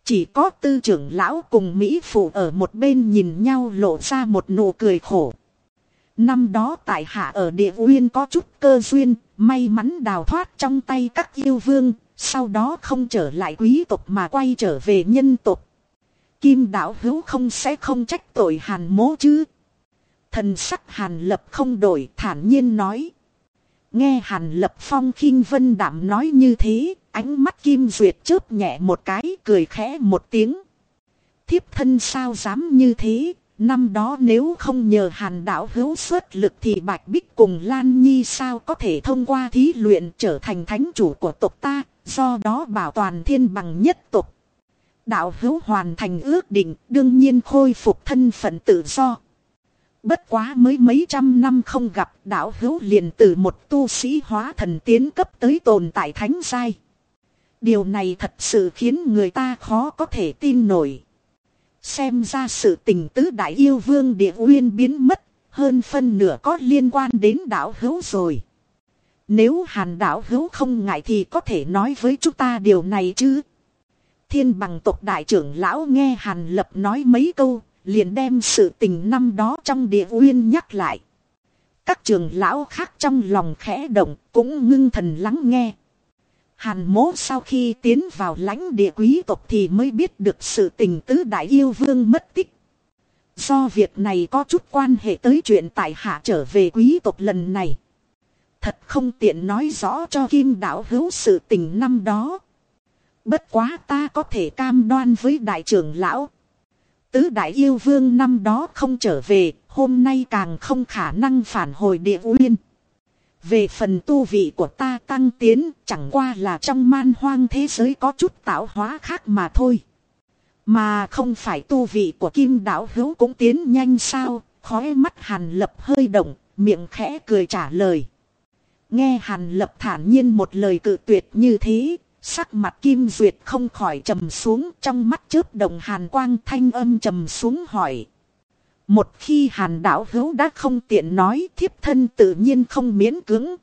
Chỉ có tư trưởng lão cùng Mỹ Phụ ở một bên nhìn nhau lộ ra một nụ cười khổ. Năm đó tại hạ ở địa uyên có chút cơ duyên, may mắn đào thoát trong tay các yêu vương, sau đó không trở lại quý tộc mà quay trở về nhân tộc. Kim đạo hữu không sẽ không trách tội hàn mố chứ. Thần sắc hàn lập không đổi thản nhiên nói. Nghe hàn lập phong khinh vân đảm nói như thế, ánh mắt kim duyệt chớp nhẹ một cái cười khẽ một tiếng. Thiếp thân sao dám như thế, năm đó nếu không nhờ hàn đạo hữu xuất lực thì Bạch Bích cùng Lan Nhi sao có thể thông qua thí luyện trở thành thánh chủ của tộc ta, do đó bảo toàn thiên bằng nhất tộc. Đạo hữu hoàn thành ước định, đương nhiên khôi phục thân phận tự do. Bất quá mới mấy trăm năm không gặp đạo hữu liền từ một tu sĩ hóa thần tiến cấp tới tồn tại thánh giai. Điều này thật sự khiến người ta khó có thể tin nổi. Xem ra sự tình tứ đại yêu vương địa uyên biến mất, hơn phân nửa có liên quan đến đạo hữu rồi. Nếu hàn đạo hữu không ngại thì có thể nói với chúng ta điều này chứ. Thiên bằng tộc đại trưởng lão nghe hàn lập nói mấy câu, liền đem sự tình năm đó trong địa uyên nhắc lại. Các trường lão khác trong lòng khẽ động cũng ngưng thần lắng nghe. Hàn mố sau khi tiến vào lãnh địa quý tộc thì mới biết được sự tình tứ đại yêu vương mất tích. Do việc này có chút quan hệ tới chuyện tại hạ trở về quý tộc lần này. Thật không tiện nói rõ cho kim đạo hữu sự tình năm đó. Bất quá ta có thể cam đoan với đại trưởng lão. Tứ đại yêu vương năm đó không trở về, hôm nay càng không khả năng phản hồi địa uyên. Về phần tu vị của ta tăng tiến, chẳng qua là trong man hoang thế giới có chút tạo hóa khác mà thôi. Mà không phải tu vị của kim đạo hữu cũng tiến nhanh sao, khói mắt hàn lập hơi động, miệng khẽ cười trả lời. Nghe hàn lập thản nhiên một lời cự tuyệt như thế, sắc mặt kim duyệt không khỏi trầm xuống trong mắt chớp đồng hàn quang thanh âm trầm xuống hỏi. Một khi hàn đảo hữu đã không tiện nói thiếp thân tự nhiên không miễn cưỡng.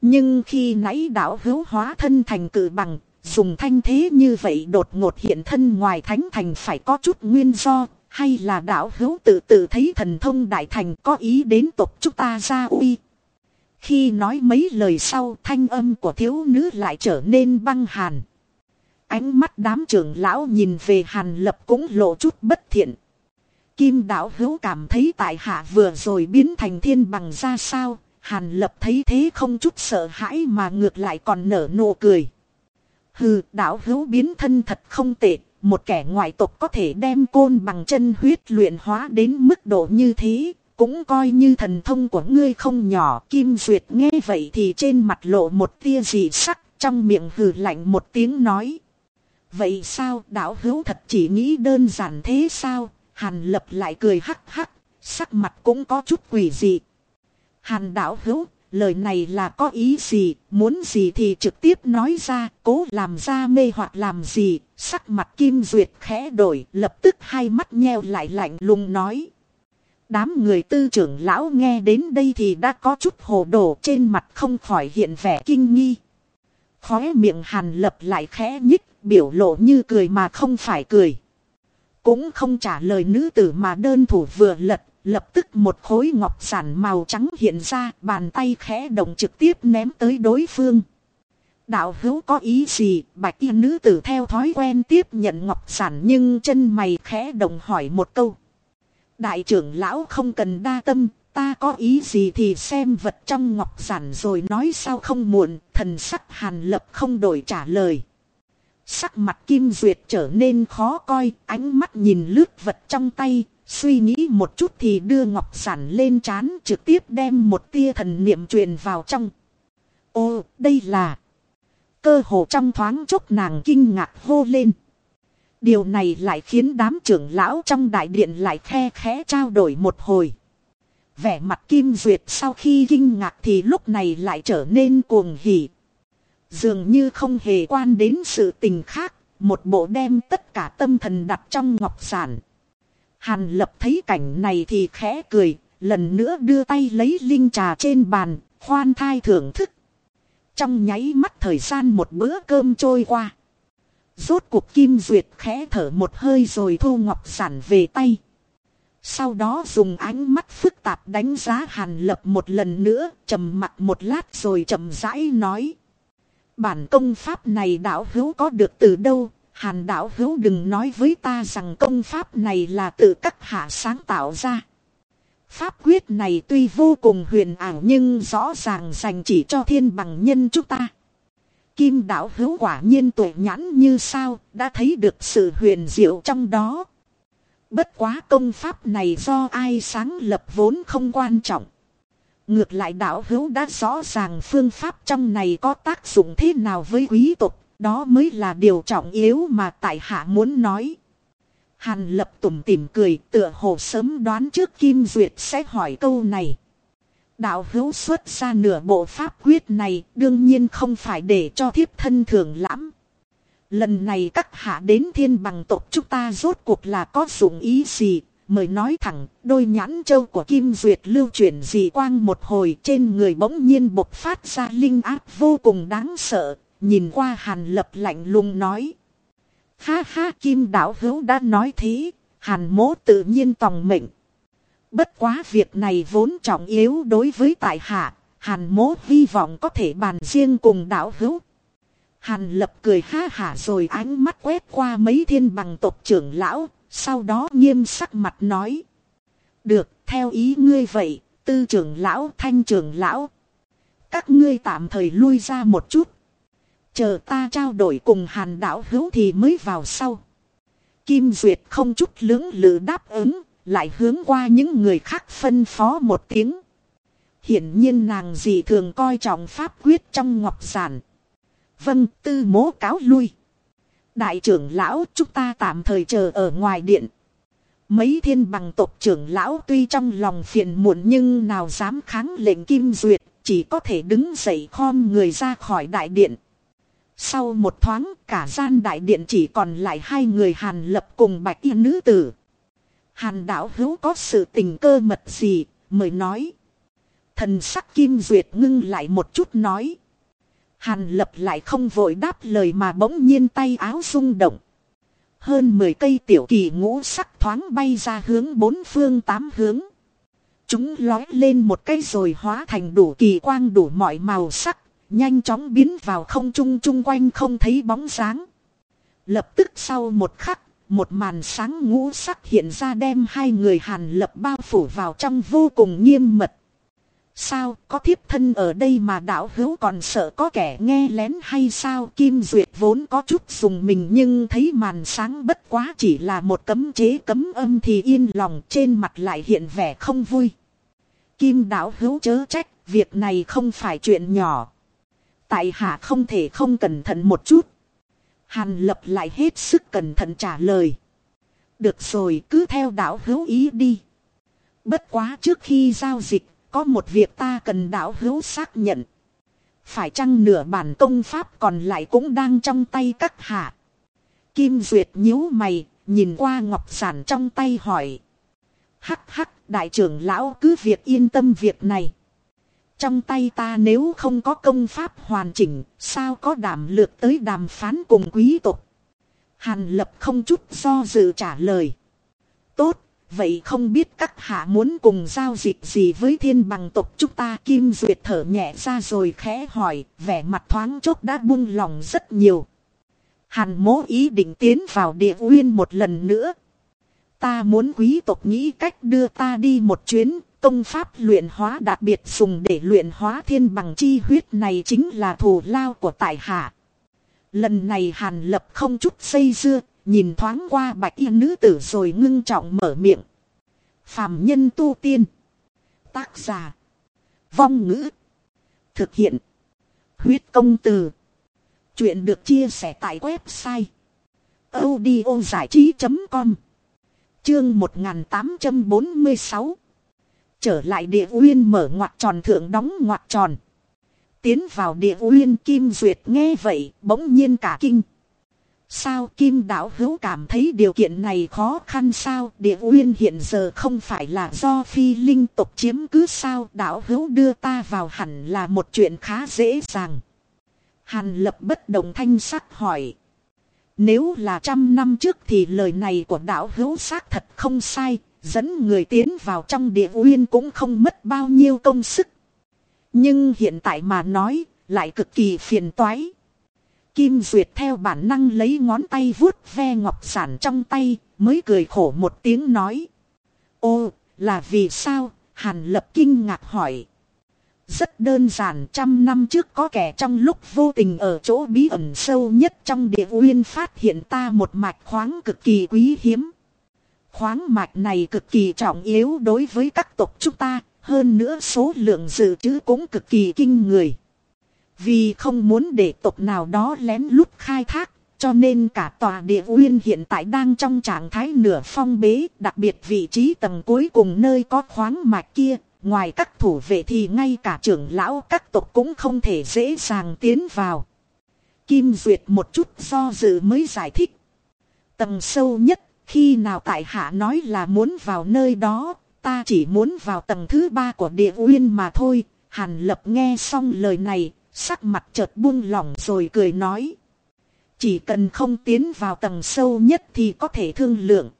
Nhưng khi nãy đảo hữu hóa thân thành cử bằng, dùng thanh thế như vậy đột ngột hiện thân ngoài thánh thành phải có chút nguyên do, hay là đảo hữu tự tự thấy thần thông đại thành có ý đến tộc chúng ta ra uy. Khi nói mấy lời sau thanh âm của thiếu nữ lại trở nên băng hàn. Ánh mắt đám trưởng lão nhìn về hàn lập cũng lộ chút bất thiện. Kim đạo hữu cảm thấy tại hạ vừa rồi biến thành thiên bằng ra sao. Hàn lập thấy thế không chút sợ hãi mà ngược lại còn nở nụ cười. Hừ, đạo hữu biến thân thật không tệ. Một kẻ ngoại tộc có thể đem côn bằng chân huyết luyện hóa đến mức độ như thế, cũng coi như thần thông của ngươi không nhỏ. Kim Duyệt nghe vậy thì trên mặt lộ một tia dị sắc, trong miệng hừ lạnh một tiếng nói. Vậy sao đạo hữu thật chỉ nghĩ đơn giản thế sao? Hàn lập lại cười hắc hắc, Sắc mặt cũng có chút quỷ dị. Hàn đạo hữu, lời này là có ý gì, muốn gì thì trực tiếp nói ra, cố làm ra mê hoặc làm gì, sắc mặt Kim Duyệt khẽ đổi, lập tức hai mắt nheo lại lạnh lùng nói. Đám người tư trưởng lão nghe đến đây thì đã có chút hồ đồ trên mặt không khỏi hiện vẻ kinh nghi. Khóe miệng hàn lập lại khẽ nhích, biểu lộ như cười mà không phải cười. Cũng không trả lời nữ tử mà đơn thủ vừa lật, lập tức một khối ngọc sản màu trắng hiện ra, bàn tay khẽ động trực tiếp ném tới đối phương. Đạo hữu có ý gì, bạch y nữ tử theo thói quen tiếp nhận ngọc sản nhưng chân mày khẽ động hỏi một câu. Đại trưởng lão không cần đa tâm, ta có ý gì thì xem vật trong ngọc giản rồi nói sao không muộn, thần sắc hàn lập không đổi trả lời. Sắc mặt kim duyệt trở nên khó coi, ánh mắt nhìn lướt vật trong tay, suy nghĩ một chút thì đưa ngọc giản lên chán trực tiếp đem một tia thần niệm truyền vào trong. Ô, đây là... Cơ hồ trong thoáng chốc nàng kinh ngạc hô lên. Điều này lại khiến đám trưởng lão trong đại điện lại khe khẽ trao đổi một hồi. Vẻ mặt kim duyệt sau khi kinh ngạc thì lúc này lại trở nên cuồng hỉ. Dường như không hề quan đến sự tình khác, một bộ đem tất cả tâm thần đặt trong ngọc sản. Hàn lập thấy cảnh này thì khẽ cười, lần nữa đưa tay lấy linh trà trên bàn, khoan thai thưởng thức. Trong nháy mắt thời gian một bữa cơm trôi qua. Rốt cuộc Kim Duyệt khẽ thở một hơi rồi thu ngọc sản về tay. Sau đó dùng ánh mắt phức tạp đánh giá Hàn Lập một lần nữa, trầm mặt một lát rồi chậm rãi nói. Bản công pháp này đạo hữu có được từ đâu? Hàn đạo hữu đừng nói với ta rằng công pháp này là tự các hạ sáng tạo ra. Pháp quyết này tuy vô cùng huyền ảo nhưng rõ ràng dành chỉ cho thiên bằng nhân chúng ta. Kim đạo hữu quả nhiên tuệ nhãn như sao, đã thấy được sự huyền diệu trong đó. Bất quá công pháp này do ai sáng lập vốn không quan trọng. Ngược lại đạo hữu đã rõ ràng phương pháp trong này có tác dụng thế nào với quý tộc, đó mới là điều trọng yếu mà tại hạ muốn nói. Hàn lập tủm tỉm cười tựa hồ sớm đoán trước Kim Duyệt sẽ hỏi câu này. Đạo hữu xuất ra nửa bộ pháp quyết này đương nhiên không phải để cho thiếp thân thường lãm. Lần này các hạ đến thiên bằng tộc chúng ta rốt cuộc là có dụng ý gì, mời nói thẳng, đôi nhãn châu của Kim Duyệt lưu chuyển dị quang một hồi trên người bỗng nhiên bộc phát ra linh áp vô cùng đáng sợ, nhìn qua hàn lập lạnh lùng nói. Ha ha Kim Đạo Hữu đã nói thế, hàn mố tự nhiên tòng mệnh. Bất quá việc này vốn trọng yếu đối với tại hạ, hàn mố hy vọng có thể bàn riêng cùng đạo hữu. Hàn lập cười ha hả rồi ánh mắt quét qua mấy thiên bằng tộc trưởng lão, sau đó nghiêm sắc mặt nói. Được, theo ý ngươi vậy, tư trưởng lão, thanh trưởng lão. Các ngươi tạm thời lui ra một chút. Chờ ta trao đổi cùng hàn đạo hữu thì mới vào sau. Kim Duyệt không chút lưỡng lự đáp ứng, lại hướng qua những người khác phân phó một tiếng. Hiển nhiên nàng dị thường coi trọng pháp quyết trong ngọc giản. Vâng, tư mố cáo lui. Đại trưởng lão chúng ta tạm thời chờ ở ngoài điện. Mấy thiên bằng tộc trưởng lão tuy trong lòng phiền muộn nhưng nào dám kháng lệnh kim duyệt, chỉ có thể đứng dậy khom người ra khỏi đại điện. Sau một thoáng cả gian đại điện chỉ còn lại hai người hàn lập cùng bạch y nữ tử. Hàn đạo hữu có sự tình cơ mật gì, mời nói. Thần sắc kim duyệt ngưng lại một chút nói. Hàn lập lại không vội đáp lời mà bỗng nhiên tay áo rung động. Hơn 10 cây tiểu kỳ ngũ sắc thoáng bay ra hướng bốn phương tám hướng. Chúng lói lên một cây rồi hóa thành đủ kỳ quang đủ mọi màu sắc, nhanh chóng biến vào không trung chung quanh không thấy bóng sáng. Lập tức sau một khắc, một màn sáng ngũ sắc hiện ra đem hai người hàn lập bao phủ vào trong vô cùng nghiêm mật. Sao có thiếp thân ở đây mà đạo hữu còn sợ có kẻ nghe lén hay sao Kim Duyệt vốn có chút dùng mình nhưng thấy màn sáng bất quá chỉ là một cấm chế cấm âm thì yên lòng trên mặt lại hiện vẻ không vui. Kim đạo hữu chớ trách, việc này không phải chuyện nhỏ. Tại hạ không thể không cẩn thận một chút. Hàn lập lại hết sức cẩn thận trả lời. Được rồi cứ theo đạo hữu ý đi. Bất quá trước khi giao dịch, có một việc ta cần đạo hữu xác nhận. Phải chăng nửa bản công pháp còn lại cũng đang trong tay các hạ. Kim Duyệt nhíu mày, nhìn qua ngọc giản trong tay hỏi. Hắc hắc, đại trưởng lão cứ việc yên tâm việc này. Trong tay ta nếu không có công pháp hoàn chỉnh, sao có đảm lược tới đàm phán cùng quý tộc. Hàn lập không chút do dự trả lời. Tốt, vậy không biết các hạ muốn cùng giao dịch gì với thiên bằng tộc chúng ta Kim Duyệt thở nhẹ ra rồi khẽ hỏi, vẻ mặt thoáng chốc đã buông lòng rất nhiều. Hàn mố ý định tiến vào địa uyên một lần nữa. Ta muốn quý tộc nghĩ cách đưa ta đi một chuyến, công pháp luyện hóa đặc biệt dùng để luyện hóa thiên bằng chi huyết này chính là thù lao của tại hạ. Lần này hàn lập không chút xây dưa, nhìn thoáng qua bạch y nữ tử rồi ngưng trọng mở miệng. Phàm nhân tu tiên. Tác giả. Vong ngữ. Thực hiện. Huyết công từ. Chuyện được chia sẻ tại website. audiozảichí.com Chương 1846 Trở lại địa uyên mở ngoặt tròn thượng đóng ngoặt tròn. Tiến vào địa uyên Kim Duyệt nghe vậy bỗng nhiên cả kinh. Sao Kim Đạo Hữu cảm thấy điều kiện này khó khăn sao? Địa Uyên hiện giờ không phải là do phi linh tộc chiếm cứ sao? Đạo Hữu đưa ta vào hẳn là một chuyện khá dễ dàng. Hàn lập bất động thanh sắc hỏi. Nếu là trăm năm trước thì lời này của đạo hữu xác thật không sai, dẫn người tiến vào trong địa uyên cũng không mất bao nhiêu công sức. Nhưng hiện tại mà nói, lại cực kỳ phiền toái. Kim Duyệt theo bản năng lấy ngón tay vuốt ve ngọc sản trong tay, mới cười khổ một tiếng nói. Ô, là vì sao? Hàn lập kinh ngạc hỏi. Rất đơn giản trăm năm trước có kẻ trong lúc vô tình ở chỗ bí ẩn sâu nhất trong địa uyên phát hiện ta một mạch khoáng cực kỳ quý hiếm. Khoáng mạch này cực kỳ trọng yếu đối với các tộc chúng ta, hơn nữa số lượng dự trữ cũng cực kỳ kinh người. Vì không muốn để tộc nào đó lén lút khai thác, cho nên cả tòa địa uyên hiện tại đang trong trạng thái nửa phong bế, đặc biệt vị trí tầng cuối cùng nơi có khoáng mạch kia, ngoài các thủ vệ thì ngay cả trưởng lão các tộc cũng không thể dễ dàng tiến vào. Kim Duyệt một chút do dự mới giải thích. Tầng sâu nhất, khi nào tại hạ nói là muốn vào nơi đó, ta chỉ muốn vào tầng thứ ba của địa uyên mà thôi. Hàn lập nghe xong lời này, sắc mặt chợt buông lỏng rồi cười nói. Chỉ cần không tiến vào tầng sâu nhất thì có thể thương lượng.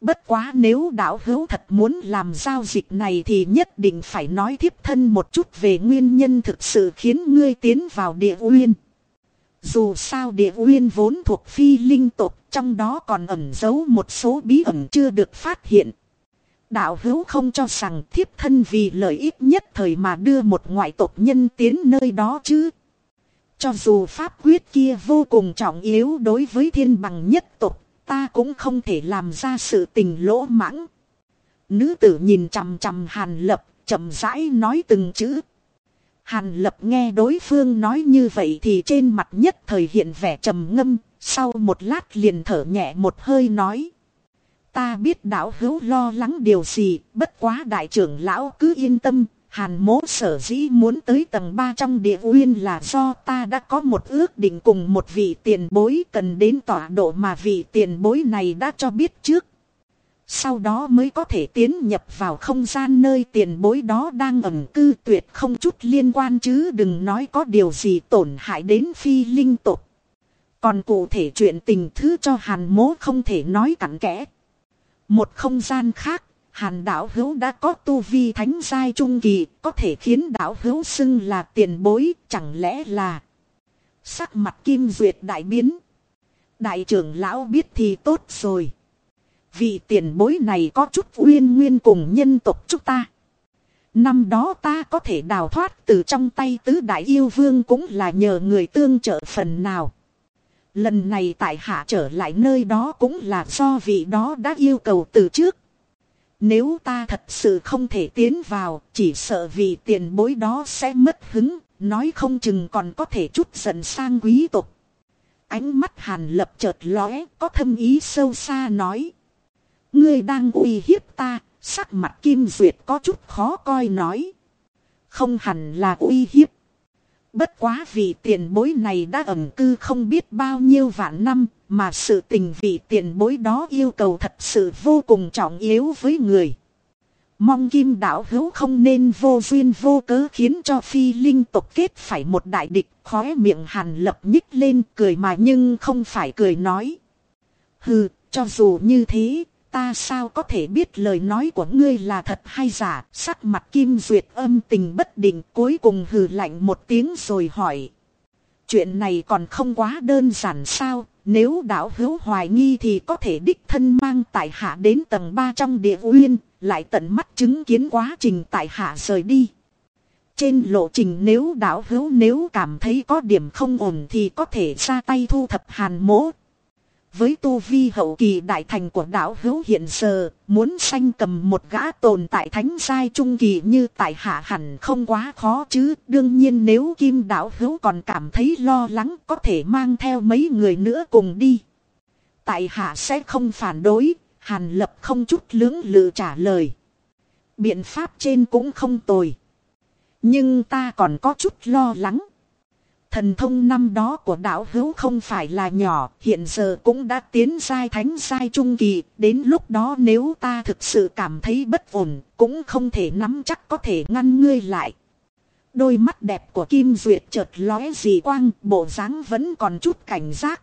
Bất quá nếu đạo hữu thật muốn làm giao dịch này thì nhất định phải nói thiếp thân một chút về nguyên nhân thực sự khiến ngươi tiến vào địa uyên. Dù sao địa uyên vốn thuộc phi linh tộc, trong đó còn ẩn giấu một số bí ẩn chưa được phát hiện. Đạo hữu không cho rằng thiếp thân vì lợi ích nhất thời mà đưa một ngoại tộc nhân tiến nơi đó chứ. Cho dù pháp quyết kia vô cùng trọng yếu đối với thiên bằng nhất tộc, ta cũng không thể làm ra sự tình lỗ mãng. Nữ tử nhìn chằm chằm hàn lập, chậm rãi nói từng chữ. Hàn lập nghe đối phương nói như vậy thì trên mặt nhất thời hiện vẻ trầm ngâm, sau một lát liền thở nhẹ một hơi nói. Ta biết đạo hữu lo lắng điều gì, bất quá đại trưởng lão cứ yên tâm, hàn mố sở dĩ muốn tới tầng 3 trong địa uyên là do ta đã có một ước định cùng một vị tiền bối cần đến tọa độ mà vị tiền bối này đã cho biết trước. Sau đó mới có thể tiến nhập vào không gian nơi tiền bối đó đang ẩn cư tuyệt không chút liên quan chứ đừng nói có điều gì tổn hại đến phi linh tục. Còn cụ thể chuyện tình thứ cho hàn mố không thể nói cặn kẽ. Một không gian khác, hàn đạo hữu đã có tu vi thánh giai trung kỳ, có thể khiến đạo hữu xưng là tiền bối, chẳng lẽ là... Sắc mặt kim duyệt đại biến. Đại trưởng lão biết thì tốt rồi. Vị tiền bối này có chút uyên nguyên cùng nhân tộc chúng ta. Năm đó ta có thể đào thoát từ trong tay tứ đại yêu vương cũng là nhờ người tương trợ phần nào. Lần này tại hạ trở lại nơi đó cũng là do vị đó đã yêu cầu từ trước. Nếu ta thật sự không thể tiến vào, chỉ sợ vì tiền bối đó sẽ mất hứng, nói không chừng còn có thể chút giận sang quý tộc. Ánh mắt hàn lập chợt lóe, có thâm ý sâu xa nói. Ngươi đang uy hiếp ta, Sắc mặt Kim Duyệt có chút khó coi nói. Không hẳn là uy hiếp. Bất quá vì tiền bối này đã ẩn cư không biết bao nhiêu vạn năm, mà sự tình vị tiền bối đó yêu cầu thật sự vô cùng trọng yếu với người. Mong kim đạo hữu không nên vô duyên vô cớ khiến cho phi linh tộc kết phải một đại địch, khóe miệng hàn lập nhích lên cười mà nhưng không phải cười nói. Hừ, cho dù như thế, ta sao có thể biết lời nói của ngươi là thật hay giả, sắc mặt kim duyệt âm tình bất định cuối cùng hừ lạnh một tiếng rồi hỏi. Chuyện này còn không quá đơn giản sao, nếu đạo hữu hoài nghi thì có thể đích thân mang tại hạ đến tầng 3 trong địa uyên, lại tận mắt chứng kiến quá trình tại hạ rời đi. Trên lộ trình nếu đạo hữu nếu cảm thấy có điểm không ổn thì có thể ra tay thu thập hàn mỗ. Với tu vi hậu kỳ đại thành của đạo hữu hiện giờ, muốn sanh cầm một gã tồn tại thánh giai trung kỳ như tại hạ hẳn không quá khó chứ. Đương nhiên nếu kim đạo hữu còn cảm thấy lo lắng có thể mang theo mấy người nữa cùng đi. Tại hạ sẽ không phản đối, hàn lập không chút lưỡng lự trả lời. Biện pháp trên cũng không tồi. Nhưng ta còn có chút lo lắng. Thần thông năm đó của đạo hữu không phải là nhỏ, hiện giờ cũng đã tiến giai thánh giai trung kỳ, đến lúc đó nếu ta thực sự cảm thấy bất ổn, cũng không thể nắm chắc có thể ngăn ngươi lại. Đôi mắt đẹp của Kim Duyệt chợt lóe dị quang, bộ dáng vẫn còn chút cảnh giác.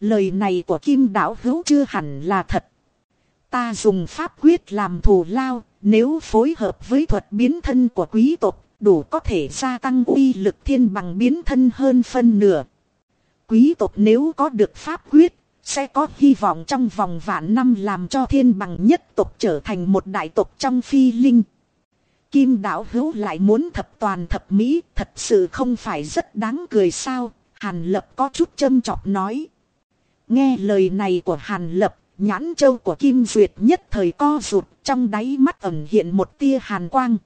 Lời này của Kim đạo hữu chưa hẳn là thật. Ta dùng pháp quyết làm thù lao, nếu phối hợp với thuật biến thân của quý tộc đủ có thể gia tăng uy lực thiên bằng biến thân hơn phân nửa. Quý tộc nếu có được pháp quyết, sẽ có hy vọng trong vòng vạn năm làm cho thiên bằng nhất tộc trở thành một đại tộc trong phi linh. Kim đạo hữu lại muốn thập toàn thập mỹ, thật sự không phải rất đáng cười sao, Hàn Lập có chút châm chọc nói. Nghe lời này của Hàn Lập, nhãn châu của Kim Duyệt nhất thời co rụt, trong đáy mắt ẩn hiện một tia hàn quang.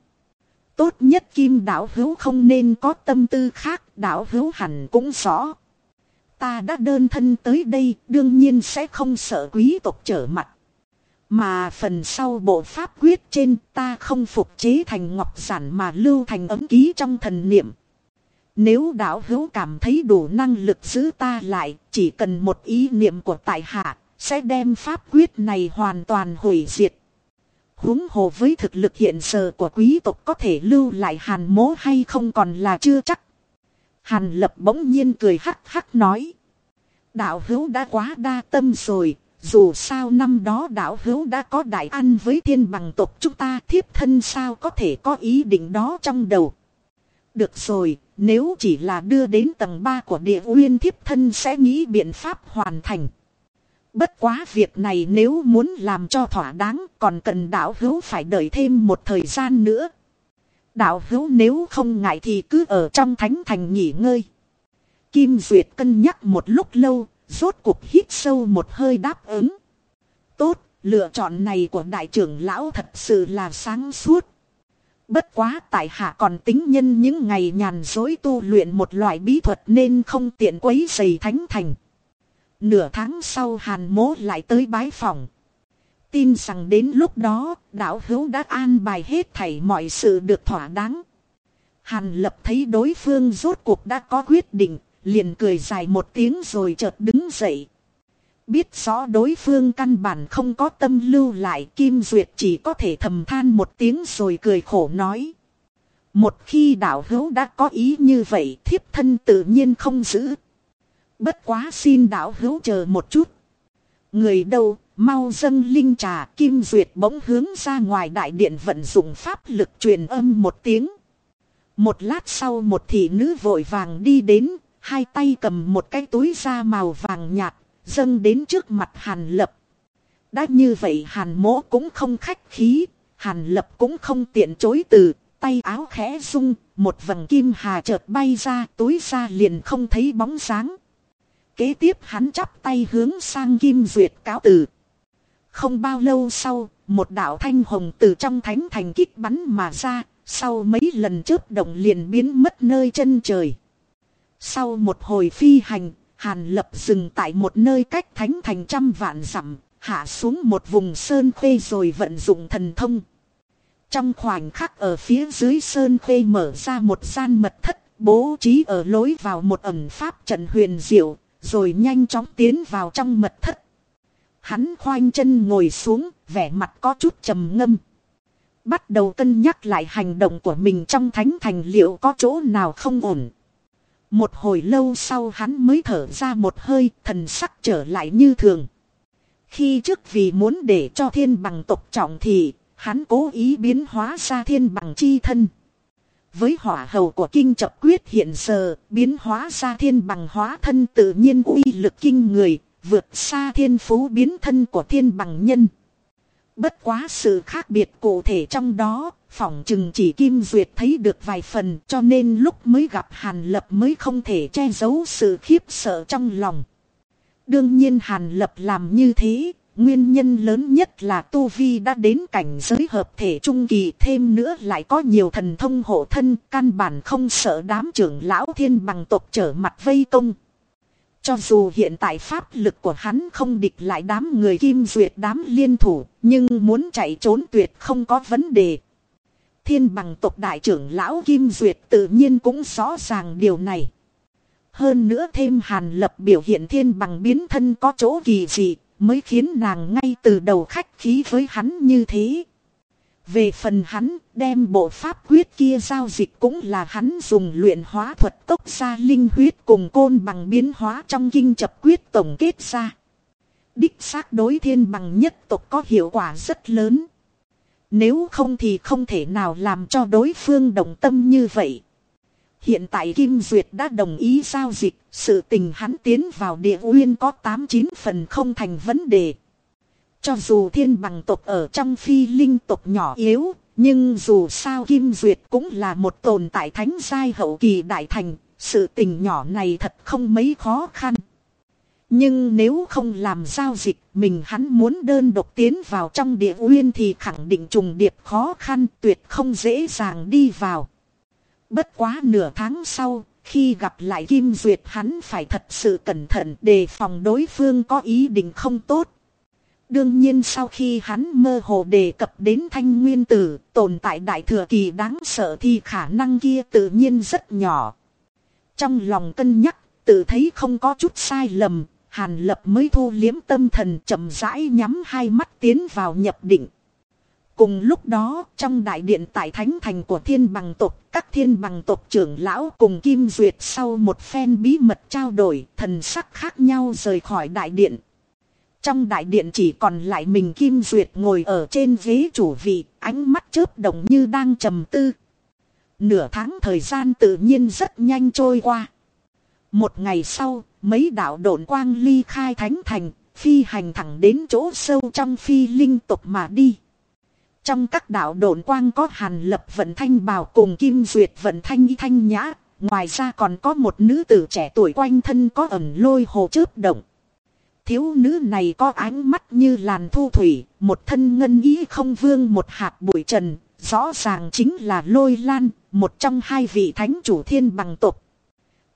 Tốt nhất kim đạo hữu không nên có tâm tư khác, đạo hữu hẳn cũng rõ. Ta đã đơn thân tới đây, đương nhiên sẽ không sợ quý tộc trở mặt. Mà phần sau bộ pháp quyết trên ta không phục chế thành ngọc giản mà lưu thành ấm ký trong thần niệm. Nếu đạo hữu cảm thấy đủ năng lực giữ ta lại, chỉ cần một ý niệm của tại hạ, sẽ đem pháp quyết này hoàn toàn hủy diệt huống hồ với thực lực hiện giờ của quý tộc có thể lưu lại hàn mố hay không còn là chưa chắc. Hàn lập bỗng nhiên cười hắc hắc nói. Đạo hữu đã quá đa tâm rồi, dù sao năm đó đạo hữu đã có đại ăn với thiên bằng tộc chúng ta thiếp thân sao có thể có ý định đó trong đầu. Được rồi, nếu chỉ là đưa đến tầng 3 của địa uyên thiếp thân sẽ nghĩ biện pháp hoàn thành. Bất quá việc này nếu muốn làm cho thỏa đáng còn cần đạo hữu phải đợi thêm một thời gian nữa. Đạo hữu nếu không ngại thì cứ ở trong thánh thành nghỉ ngơi. Kim Duyệt cân nhắc một lúc lâu, rốt cuộc hít sâu một hơi đáp ứng. Tốt, lựa chọn này của đại trưởng lão thật sự là sáng suốt. Bất quá tại hạ còn tính nhân những ngày nhàn dối tu luyện một loại bí thuật nên không tiện quấy dày thánh thành. Nửa tháng sau hàn mố lại tới bái phòng. Tin rằng đến lúc đó đạo hữu đã an bài hết thảy mọi sự được thỏa đáng. Hàn lập thấy đối phương rốt cuộc đã có quyết định, liền cười dài một tiếng rồi chợt đứng dậy. Biết rõ đối phương căn bản không có tâm lưu lại Kim Duyệt chỉ có thể thầm than một tiếng rồi cười khổ nói. Một khi đạo hữu đã có ý như vậy thiếp thân tự nhiên không giữ. Bất quá xin đạo hữu chờ một chút. Người đâu, mau dâng linh trà kim duyệt bỗng hướng ra ngoài đại điện vận dụng pháp lực truyền âm một tiếng. Một lát sau một thị nữ vội vàng đi đến, hai tay cầm một cái túi da màu vàng nhạt, dâng đến trước mặt hàn lập. Đã như vậy hàn mỗ cũng không khách khí, hàn lập cũng không tiện chối từ, tay áo khẽ rung, một vầng kim hà chợt bay ra, túi da liền không thấy bóng sáng Kế tiếp hắn chắp tay hướng sang Kim Duyệt cáo từ. Không bao lâu sau, một đạo thanh hồng từ trong thánh thành kích bắn mà ra, sau mấy lần chớp động liền biến mất nơi chân trời. Sau một hồi phi hành, Hàn lập dừng tại một nơi cách thánh thành trăm vạn dặm, hạ xuống một vùng sơn khuê rồi vận dụng thần thông. Trong khoảnh khắc ở phía dưới sơn khuê mở ra một gian mật thất, bố trí ở lối vào một ẩn pháp trận huyền diệu, rồi nhanh chóng tiến vào trong mật thất. Hắn khoanh chân ngồi xuống, vẻ mặt có chút trầm ngâm. Bắt đầu cân nhắc lại hành động của mình trong thánh thành liệu có chỗ nào không ổn. Một hồi lâu sau hắn mới thở ra một hơi, thần sắc trở lại như thường. Khi trước vì muốn để cho thiên bằng tộc trọng thì, hắn cố ý biến hóa ra thiên bằng chi thân. Với hỏa hầu của kinh chập quyết hiện giờ, biến hóa ra thiên bằng hóa thân tự nhiên uy lực kinh người, vượt xa thiên phú biến thân của thiên bằng nhân. Bất quá sự khác biệt cụ thể trong đó, phỏng chừng chỉ Kim Duyệt thấy được vài phần cho nên lúc mới gặp Hàn Lập mới không thể che giấu sự khiếp sợ trong lòng. Đương nhiên Hàn Lập làm như thế, nguyên nhân lớn nhất là Tu Vi đã đến cảnh giới hợp thể trung kỳ thêm nữa lại có nhiều thần thông hộ thân căn bản không sợ đám trưởng lão thiên bằng tộc trở mặt vây công. Cho dù hiện tại pháp lực của hắn không địch lại đám người kim duyệt đám liên thủ, nhưng muốn chạy trốn tuyệt không có vấn đề. Thiên bằng tộc đại trưởng lão kim duyệt tự nhiên cũng rõ ràng điều này. Hơn nữa thêm hàn lập biểu hiện thiên bằng biến thân có chỗ kỳ dị, mới khiến nàng ngay từ đầu khách khí với hắn như thế. Về phần hắn, đem bộ pháp quyết kia giao dịch cũng là hắn dùng luyện hóa thuật tốc ra linh huyết cùng côn bằng biến hóa trong kinh chập quyết tổng kết ra. Đích xác đối thiên bằng nhất tộc có hiệu quả rất lớn. Nếu không thì không thể nào làm cho đối phương đồng tâm như vậy. Hiện tại Kim Duyệt đã đồng ý giao dịch, sự tình hắn tiến vào địa uyên có 89 phần không thành vấn đề. Cho dù thiên bằng tộc ở trong phi linh tộc nhỏ yếu, nhưng dù sao Kim Duyệt cũng là một tồn tại thánh giai hậu kỳ đại thành, sự tình nhỏ này thật không mấy khó khăn. Nhưng nếu không làm giao dịch, mình hắn muốn đơn độc tiến vào trong địa uyên thì khẳng định trùng điệp khó khăn tuyệt không dễ dàng đi vào. Bất quá nửa tháng sau, khi gặp lại Kim Duyệt hắn phải thật sự cẩn thận đề phòng đối phương có ý định không tốt. Đương nhiên sau khi hắn mơ hồ đề cập đến thanh nguyên tử, tồn tại đại thừa kỳ đáng sợ thì khả năng kia tự nhiên rất nhỏ. Trong lòng cân nhắc, tự thấy không có chút sai lầm, Hàn Lập mới thu liếm tâm thần chậm rãi nhắm hai mắt tiến vào nhập định. Cùng lúc đó, trong đại điện tại thánh thành của thiên bằng tộc, các thiên bằng tộc trưởng lão cùng Kim Duyệt sau một phen bí mật trao đổi, thần sắc khác nhau rời khỏi đại điện. Trong đại điện chỉ còn lại mình Kim Duyệt ngồi ở trên ghế chủ vị, ánh mắt chớp động như đang trầm tư. Nửa tháng thời gian tự nhiên rất nhanh trôi qua. Một ngày sau, mấy đạo độn quang ly khai thánh thành, phi hành thẳng đến chỗ sâu trong phi linh tục mà đi. Trong các đạo độn quang có hàn lập vận thanh bào cùng kim duyệt vận thanh y thanh nhã, ngoài ra còn có một nữ tử trẻ tuổi quanh thân có ẩn lôi hồ chớp động. Thiếu nữ này có ánh mắt như làn thu thủy, một thân ngân ý không vương một hạt bụi trần, rõ ràng chính là lôi lan, một trong hai vị thánh chủ thiên bằng tục.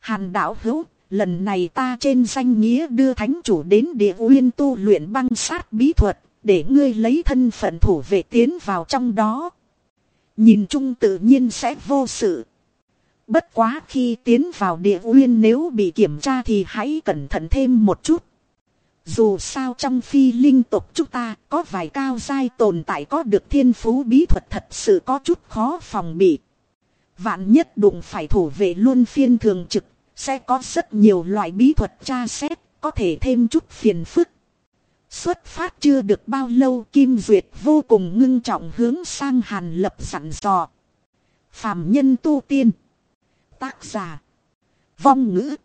Hàn đạo hữu, lần này ta trên danh nghĩa đưa thánh chủ đến địa uyên tu luyện băng sát bí thuật, để ngươi lấy thân phận thủ vệ tiến vào trong đó. Nhìn chung tự nhiên sẽ vô sự. Bất quá khi tiến vào địa uyên nếu bị kiểm tra thì hãy cẩn thận thêm một chút. Dù sao trong phi linh tộc chúng ta có vài cao giai tồn tại có được thiên phú bí thuật thật sự có chút khó phòng bị. Vạn nhất đụng phải thủ vệ luôn phiên thường trực, sẽ có rất nhiều loại bí thuật tra xét, có thể thêm chút phiền phức. Xuất phát chưa được bao lâu, Kim Duyệt vô cùng ngưng trọng hướng sang Hàn Lập sẵn dò. Phạm nhân tu tiên. Tác giả. Vong ngữ.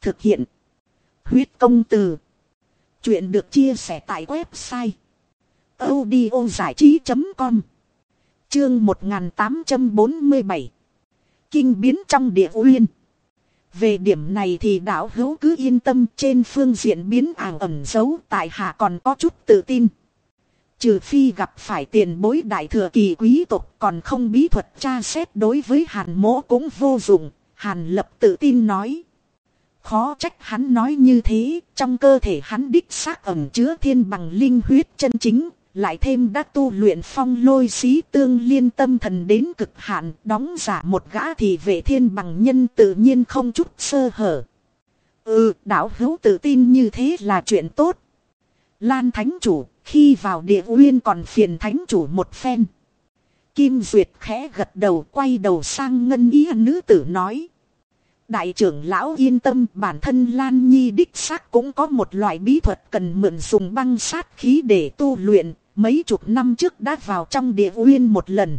Thực hiện. Huyết công từ. Chuyện được chia sẻ tại website. audiozảichí.com Chương 1847 Kinh biến trong địa uyên về điểm này thì đạo hữu cứ yên tâm trên phương diện biến ảo ẩn giấu tại hạ còn có chút tự tin. Trừ phi gặp phải tiền bối đại thừa kỳ quý tộc còn không bí thuật tra xét đối với hàn mỗ cũng vô dụng, hàn lập tự tin nói. Khó trách hắn nói như thế, trong cơ thể hắn đích xác ẩm chứa thiên bằng linh huyết chân chính, lại thêm đã tu luyện phong lôi xí tương liên tâm thần đến cực hạn, đóng giả một gã thì vệ thiên bằng nhân tự nhiên không chút sơ hở. Ừ, đạo hữu tự tin như thế là chuyện tốt. Lan Thánh Chủ, khi vào địa uyên còn phiền Thánh Chủ một phen. Kim Duyệt khẽ gật đầu quay đầu sang ngân ý nữ tử nói. Đại trưởng lão yên tâm bản thân Lan Nhi đích xác cũng có một loại bí thuật cần mượn dùng băng sát khí để tu luyện, mấy chục năm trước đã vào trong địa uyên một lần.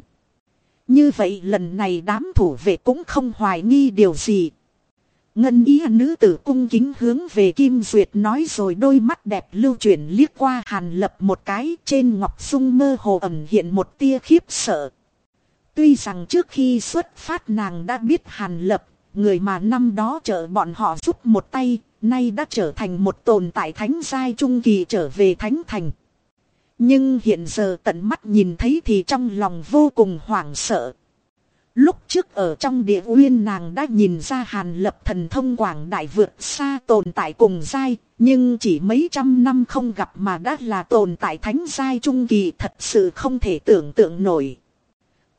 Như vậy lần này đám thủ vệ cũng không hoài nghi điều gì. Ngân ý nữ tử cung kính hướng về Kim Duyệt nói rồi đôi mắt đẹp lưu chuyển liếc qua hàn lập một cái trên ngọc sung mơ hồ ẩn hiện một tia khiếp sợ. Tuy rằng trước khi xuất phát nàng đã biết hàn lập, người mà năm đó trợ bọn họ giúp một tay, nay đã trở thành một tồn tại thánh giai trung kỳ trở về thánh thành. Nhưng hiện giờ tận mắt nhìn thấy thì trong lòng vô cùng hoảng sợ. Lúc trước ở trong địa uyên nàng đã nhìn ra hàn lập thần thông quảng đại vượt xa tồn tại cùng giai, nhưng chỉ mấy trăm năm không gặp mà đã là tồn tại thánh giai trung kỳ thật sự không thể tưởng tượng nổi.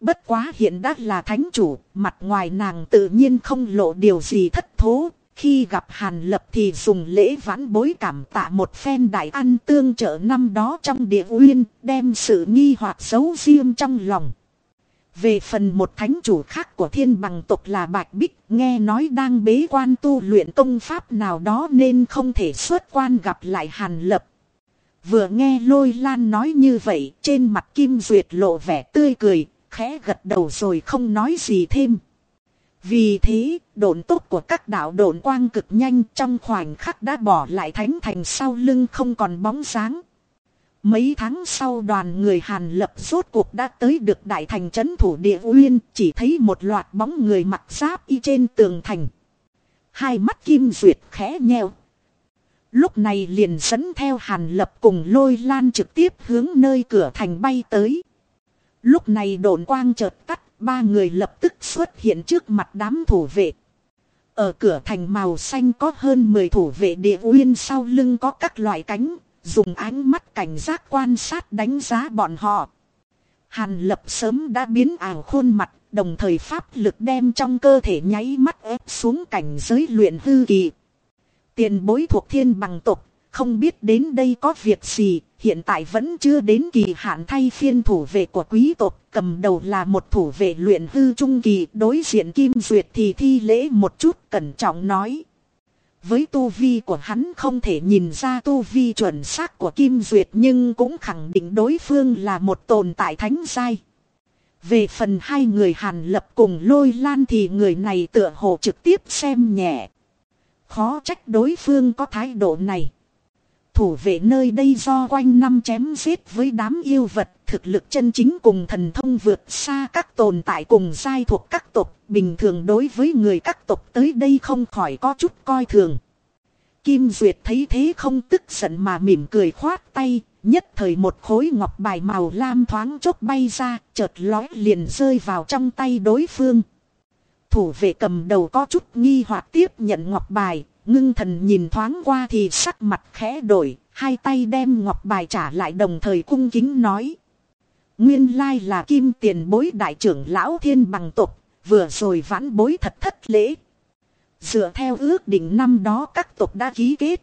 Bất quá hiện đã là thánh chủ, mặt ngoài nàng tự nhiên không lộ điều gì thất thố, khi gặp Hàn Lập thì dùng lễ vãn bối cảm tạ một phen đại ăn tương trợ năm đó trong địa uyên, đem sự nghi hoặc xấu riêng trong lòng. Về phần một thánh chủ khác của thiên bằng tộc là Bạch Bích, nghe nói đang bế quan tu luyện công pháp nào đó nên không thể xuất quan gặp lại Hàn Lập. Vừa nghe lôi lan nói như vậy, trên mặt Kim Duyệt lộ vẻ tươi cười, khẽ gật đầu rồi không nói gì thêm. Vì thế, độn tốt của các đạo độn quang cực nhanh trong khoảnh khắc đã bỏ lại thánh thành sau lưng không còn bóng dáng. Mấy tháng sau đoàn người Hàn lập rốt cuộc đã tới được đại thành trấn thủ địa uyên, chỉ thấy một loạt bóng người mặc giáp y trên tường thành. Hai mắt kim duyệt khẽ nheo. Lúc này liền dẫn theo Hàn lập cùng lôi lan trực tiếp hướng nơi cửa thành bay tới. Lúc này đồn quang chợt tắt, ba người lập tức xuất hiện trước mặt đám thủ vệ. Ở cửa thành màu xanh có hơn 10 thủ vệ địa uyên sau lưng có các loại cánh, dùng ánh mắt cảnh giác quan sát đánh giá bọn họ. Hàn lập sớm đã biến ảo khuôn mặt, đồng thời pháp lực đem trong cơ thể nháy mắt ép xuống cảnh giới luyện hư kỳ. Tiền bối thuộc thiên bằng tục, không biết đến đây có việc gì, hiện tại vẫn chưa đến kỳ hạn thay phiên thủ vệ của quý tộc, cầm đầu là một thủ vệ luyện hư trung kỳ, đối diện Kim Duyệt thì thi lễ một chút cẩn trọng nói. Với tu vi của hắn không thể nhìn ra tu vi chuẩn xác của Kim Duyệt nhưng cũng khẳng định đối phương là một tồn tại thánh giai. Về phần hai người Hàn Lập cùng lôi lan thì người này tựa hồ trực tiếp xem nhẹ. Khó trách đối phương có thái độ này thủ vệ nơi đây do quanh năm chém giết với đám yêu vật, thực lực chân chính cùng thần thông vượt xa các tồn tại cùng giai thuộc các tộc, bình thường đối với người các tộc tới đây không khỏi có chút coi thường. Kim Duyệt thấy thế không tức giận mà mỉm cười khoát tay, nhất thời một khối ngọc bài màu lam thoáng chốc bay ra, chợt lói liền rơi vào trong tay đối phương. Thủ vệ cầm đầu có chút nghi hoặc tiếp nhận ngọc bài, Ngưng thần nhìn thoáng qua thì sắc mặt khẽ đổi, hai tay đem ngọc bài trả lại đồng thời cung kính nói. Nguyên lai là kim tiền bối đại trưởng lão thiên bằng tục, vừa rồi vãn bối thật thất lễ. Dựa theo ước định năm đó các tục đã ký kết.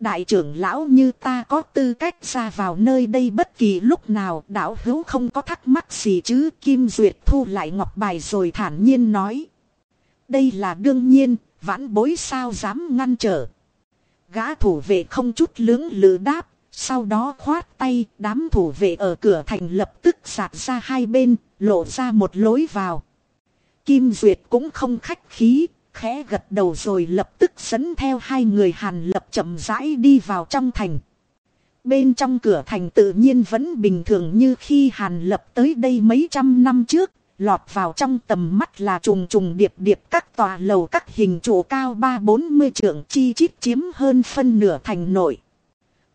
Đại trưởng lão như ta có tư cách ra vào nơi đây bất kỳ lúc nào đạo hữu không có thắc mắc gì chứ Kim Duyệt thu lại ngọc bài rồi thản nhiên nói. Đây là đương nhiên, vãn bối sao dám ngăn trở. Gã thủ vệ không chút lưỡng lự đáp, sau đó khoát tay, đám thủ vệ ở cửa thành lập tức sạt ra hai bên, lộ ra một lối vào. Kim Duyệt cũng không khách khí, khẽ gật đầu rồi lập tức dẫn theo hai người Hàn lập chậm rãi đi vào trong thành. Bên trong cửa thành tự nhiên vẫn bình thường như khi Hàn lập tới đây mấy trăm năm trước, lọt vào trong tầm mắt là trùng trùng điệp điệp các tòa lầu các hình trụ cao ba bốn mươi trượng chi chít chiếm hơn phân nửa thành nội.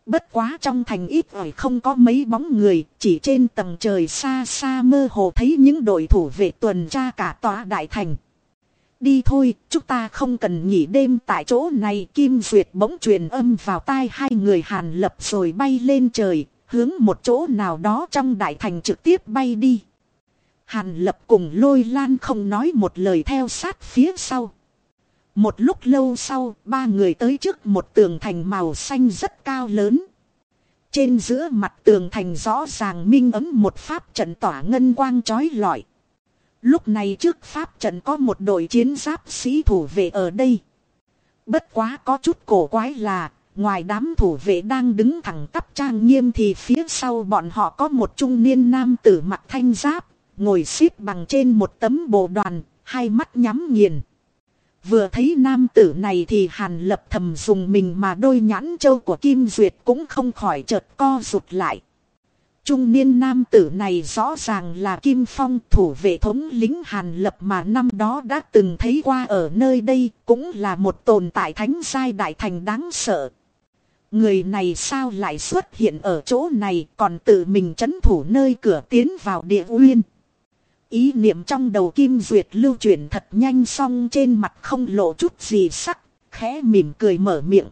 Bất quá trong thành ít ỏi không có mấy bóng người, chỉ trên tầng trời xa xa mơ hồ thấy những đội thủ vệ tuần tra cả tòa đại thành. Đi thôi, chúng ta không cần nghỉ đêm tại chỗ này. Kim Duyệt bỗng truyền âm vào tai hai người hàn lập rồi bay lên trời, hướng một chỗ nào đó trong đại thành trực tiếp bay đi. Hàn lập cùng lôi lan không nói một lời theo sát phía sau. Một lúc lâu sau, ba người tới trước một tường thành màu xanh rất cao lớn. Trên giữa mặt tường thành rõ ràng minh ấm một pháp trận tỏa ngân quang trói lọi. Lúc này trước pháp trận có một đội chiến giáp sĩ thủ vệ ở đây. Bất quá có chút cổ quái là, ngoài đám thủ vệ đang đứng thẳng tắp trang nghiêm thì phía sau bọn họ có một trung niên nam tử mặc thanh giáp, ngồi xếp bằng trên một tấm bồ đoàn, hai mắt nhắm nghiền. Vừa thấy nam tử này thì hàn lập thầm dùng mình mà đôi nhãn châu của Kim Duyệt cũng không khỏi chợt co rụt lại. Trung niên nam tử này rõ ràng là Kim Phong thủ vệ thống lính Hàn Lập mà năm đó đã từng thấy qua ở nơi đây cũng là một tồn tại thánh sai đại thành đáng sợ. Người này sao lại xuất hiện ở chỗ này còn tự mình chấn thủ nơi cửa tiến vào địa uyên. Ý niệm trong đầu Kim Duyệt lưu chuyển thật nhanh xong trên mặt không lộ chút gì sắc, khẽ mỉm cười mở miệng.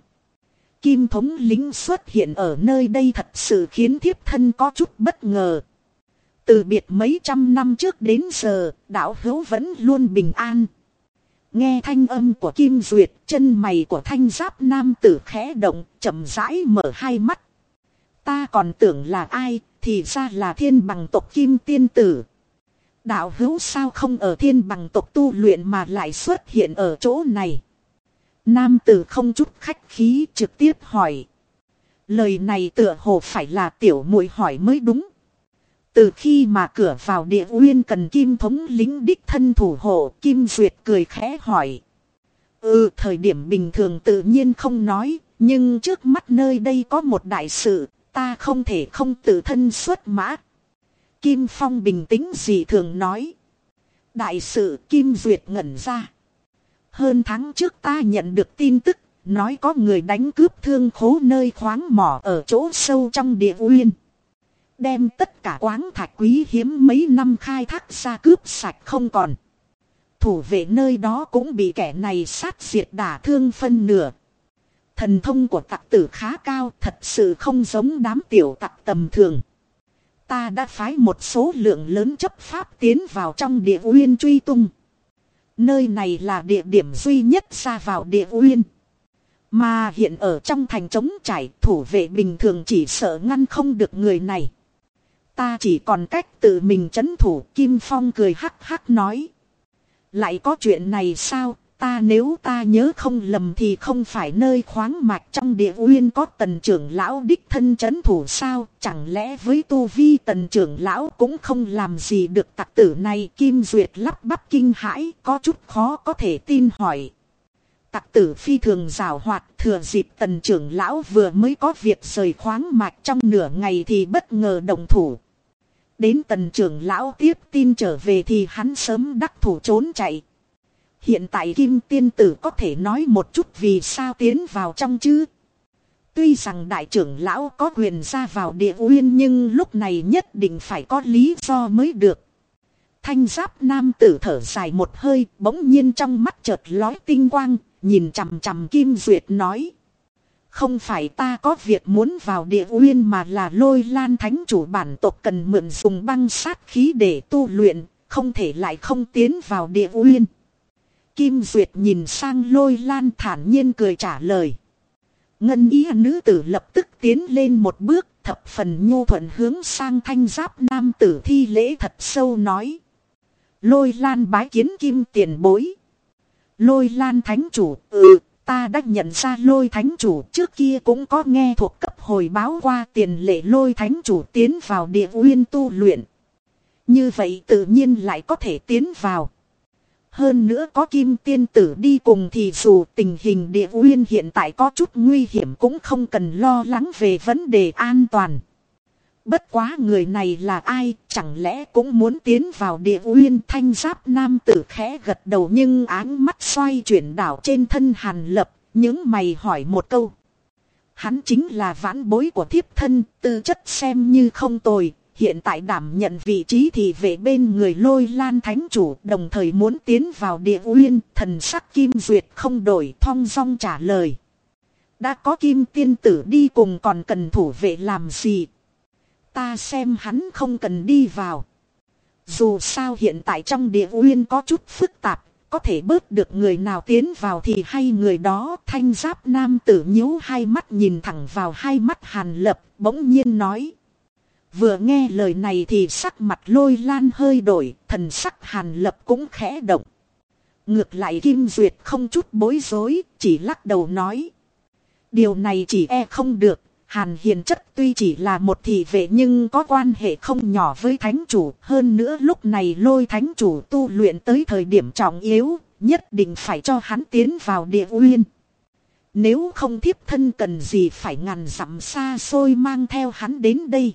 Kim thống lính xuất hiện ở nơi đây thật sự khiến thiếp thân có chút bất ngờ. Từ biệt mấy trăm năm trước đến giờ, đạo hữu vẫn luôn bình an. Nghe thanh âm của Kim Duyệt, chân mày của thanh giáp nam tử khẽ động, chậm rãi mở hai mắt. Ta còn tưởng là ai, thì ra là thiên bằng tộc Kim Tiên Tử. Đạo hữu sao không ở thiên bằng tộc tu luyện mà lại xuất hiện ở chỗ này. Nam tử không chút khách khí trực tiếp hỏi. Lời này tựa hồ phải là tiểu muội hỏi mới đúng. Từ khi mà cửa vào địa uyên cần kim thống lính đích thân thủ hộ, Kim Duyệt cười khẽ hỏi. Ừ, thời điểm bình thường tự nhiên không nói, nhưng trước mắt nơi đây có một đại sự, ta không thể không tự thân xuất mã. Kim Phong bình tĩnh gì thường nói. Đại sự Kim Duyệt ngẩn ra. Hơn tháng trước ta nhận được tin tức, nói có người đánh cướp thương khố nơi khoáng mỏ ở chỗ sâu trong địa uyên. Đem tất cả quáng thạch quý hiếm mấy năm khai thác ra cướp sạch không còn. Thủ vệ nơi đó cũng bị kẻ này sát diệt đả thương phân nửa. Thần thông của tặc tử khá cao thật sự không giống đám tiểu tặc tầm thường. Ta đã phái một số lượng lớn chấp pháp tiến vào trong địa uyên truy tung. Nơi này là địa điểm duy nhất ra vào địa uyên. Mà hiện ở trong thành trống trải, thủ vệ bình thường chỉ sợ ngăn không được người này. Ta chỉ còn cách tự mình chấn thủ, Kim Phong cười hắc hắc nói. Lại có chuyện này sao ta nếu ta nhớ không lầm thì không phải nơi khoáng mạch trong địa uyên có tần trưởng lão đích thân chấn thủ sao, chẳng lẽ với tu vi tần trưởng lão cũng không làm gì được tặc tử này kim duyệt lắp bắp kinh hãi có chút khó có thể tin hỏi. Tặc tử phi thường rào hoạt thừa dịp tần trưởng lão vừa mới có việc rời khoáng mạch trong nửa ngày thì bất ngờ động thủ. Đến tần trưởng lão tiếp tin trở về thì hắn sớm đắc thủ trốn chạy Hiện tại Kim Tiên Tử có thể nói một chút vì sao tiến vào trong chứ. Tuy rằng đại trưởng lão có quyền ra vào địa uyên nhưng lúc này nhất định phải có lý do mới được. Thanh giáp nam tử thở dài một hơi bỗng nhiên trong mắt chợt lói tinh quang, nhìn chằm chằm Kim Duyệt nói. Không phải ta có việc muốn vào địa uyên mà là lôi lan thánh chủ bản tộc cần mượn dùng băng sát khí để tu luyện, không thể lại không tiến vào địa uyên. Kim Duyệt nhìn sang lôi lan thản nhiên cười trả lời. Ngân ý nữ tử lập tức tiến lên một bước thập phần nhu thuận hướng sang thanh giáp nam tử thi lễ thật sâu nói. Lôi lan bái kiến kim tiền bối. Lôi lan thánh chủ, ừ, ta đã nhận ra lôi thánh chủ trước kia cũng có nghe thuộc cấp hồi báo qua tiền lệ lôi thánh chủ tiến vào địa uyên tu luyện. Như vậy tự nhiên lại có thể tiến vào. Hơn nữa có kim tiên tử đi cùng thì dù tình hình địa uyên hiện tại có chút nguy hiểm cũng không cần lo lắng về vấn đề an toàn. Bất quá người này là ai, chẳng lẽ cũng muốn tiến vào địa uyên thanh giáp nam tử khẽ gật đầu nhưng áng mắt xoay chuyển đảo trên thân hàn lập, những mày hỏi một câu. Hắn chính là vãn bối của thiếp thân, tư chất xem như không tồi, hiện tại đảm nhận vị trí thì về bên người lôi lan thánh chủ đồng thời muốn tiến vào địa uyên thần sắc kim duyệt không đổi thong dong trả lời. Đã có kim tiên tử đi cùng còn cần thủ vệ làm gì? Ta xem hắn không cần đi vào. Dù sao hiện tại trong địa uyên có chút phức tạp, có thể bớt được người nào tiến vào thì hay người đó thanh giáp nam tử nhíu hai mắt nhìn thẳng vào hai mắt hàn lập, bỗng nhiên nói. Vừa nghe lời này thì sắc mặt lôi lan hơi đổi, thần sắc hàn lập cũng khẽ động. Ngược lại Kim Duyệt không chút bối rối, chỉ lắc đầu nói. Điều này chỉ e không được, Hàn Hiền chất tuy chỉ là một thị vệ nhưng có quan hệ không nhỏ với thánh chủ. Hơn nữa lúc này lôi thánh chủ tu luyện tới thời điểm trọng yếu, nhất định phải cho hắn tiến vào địa uyên. Nếu không thiếp thân cần gì phải ngàn dặm xa xôi mang theo hắn đến đây.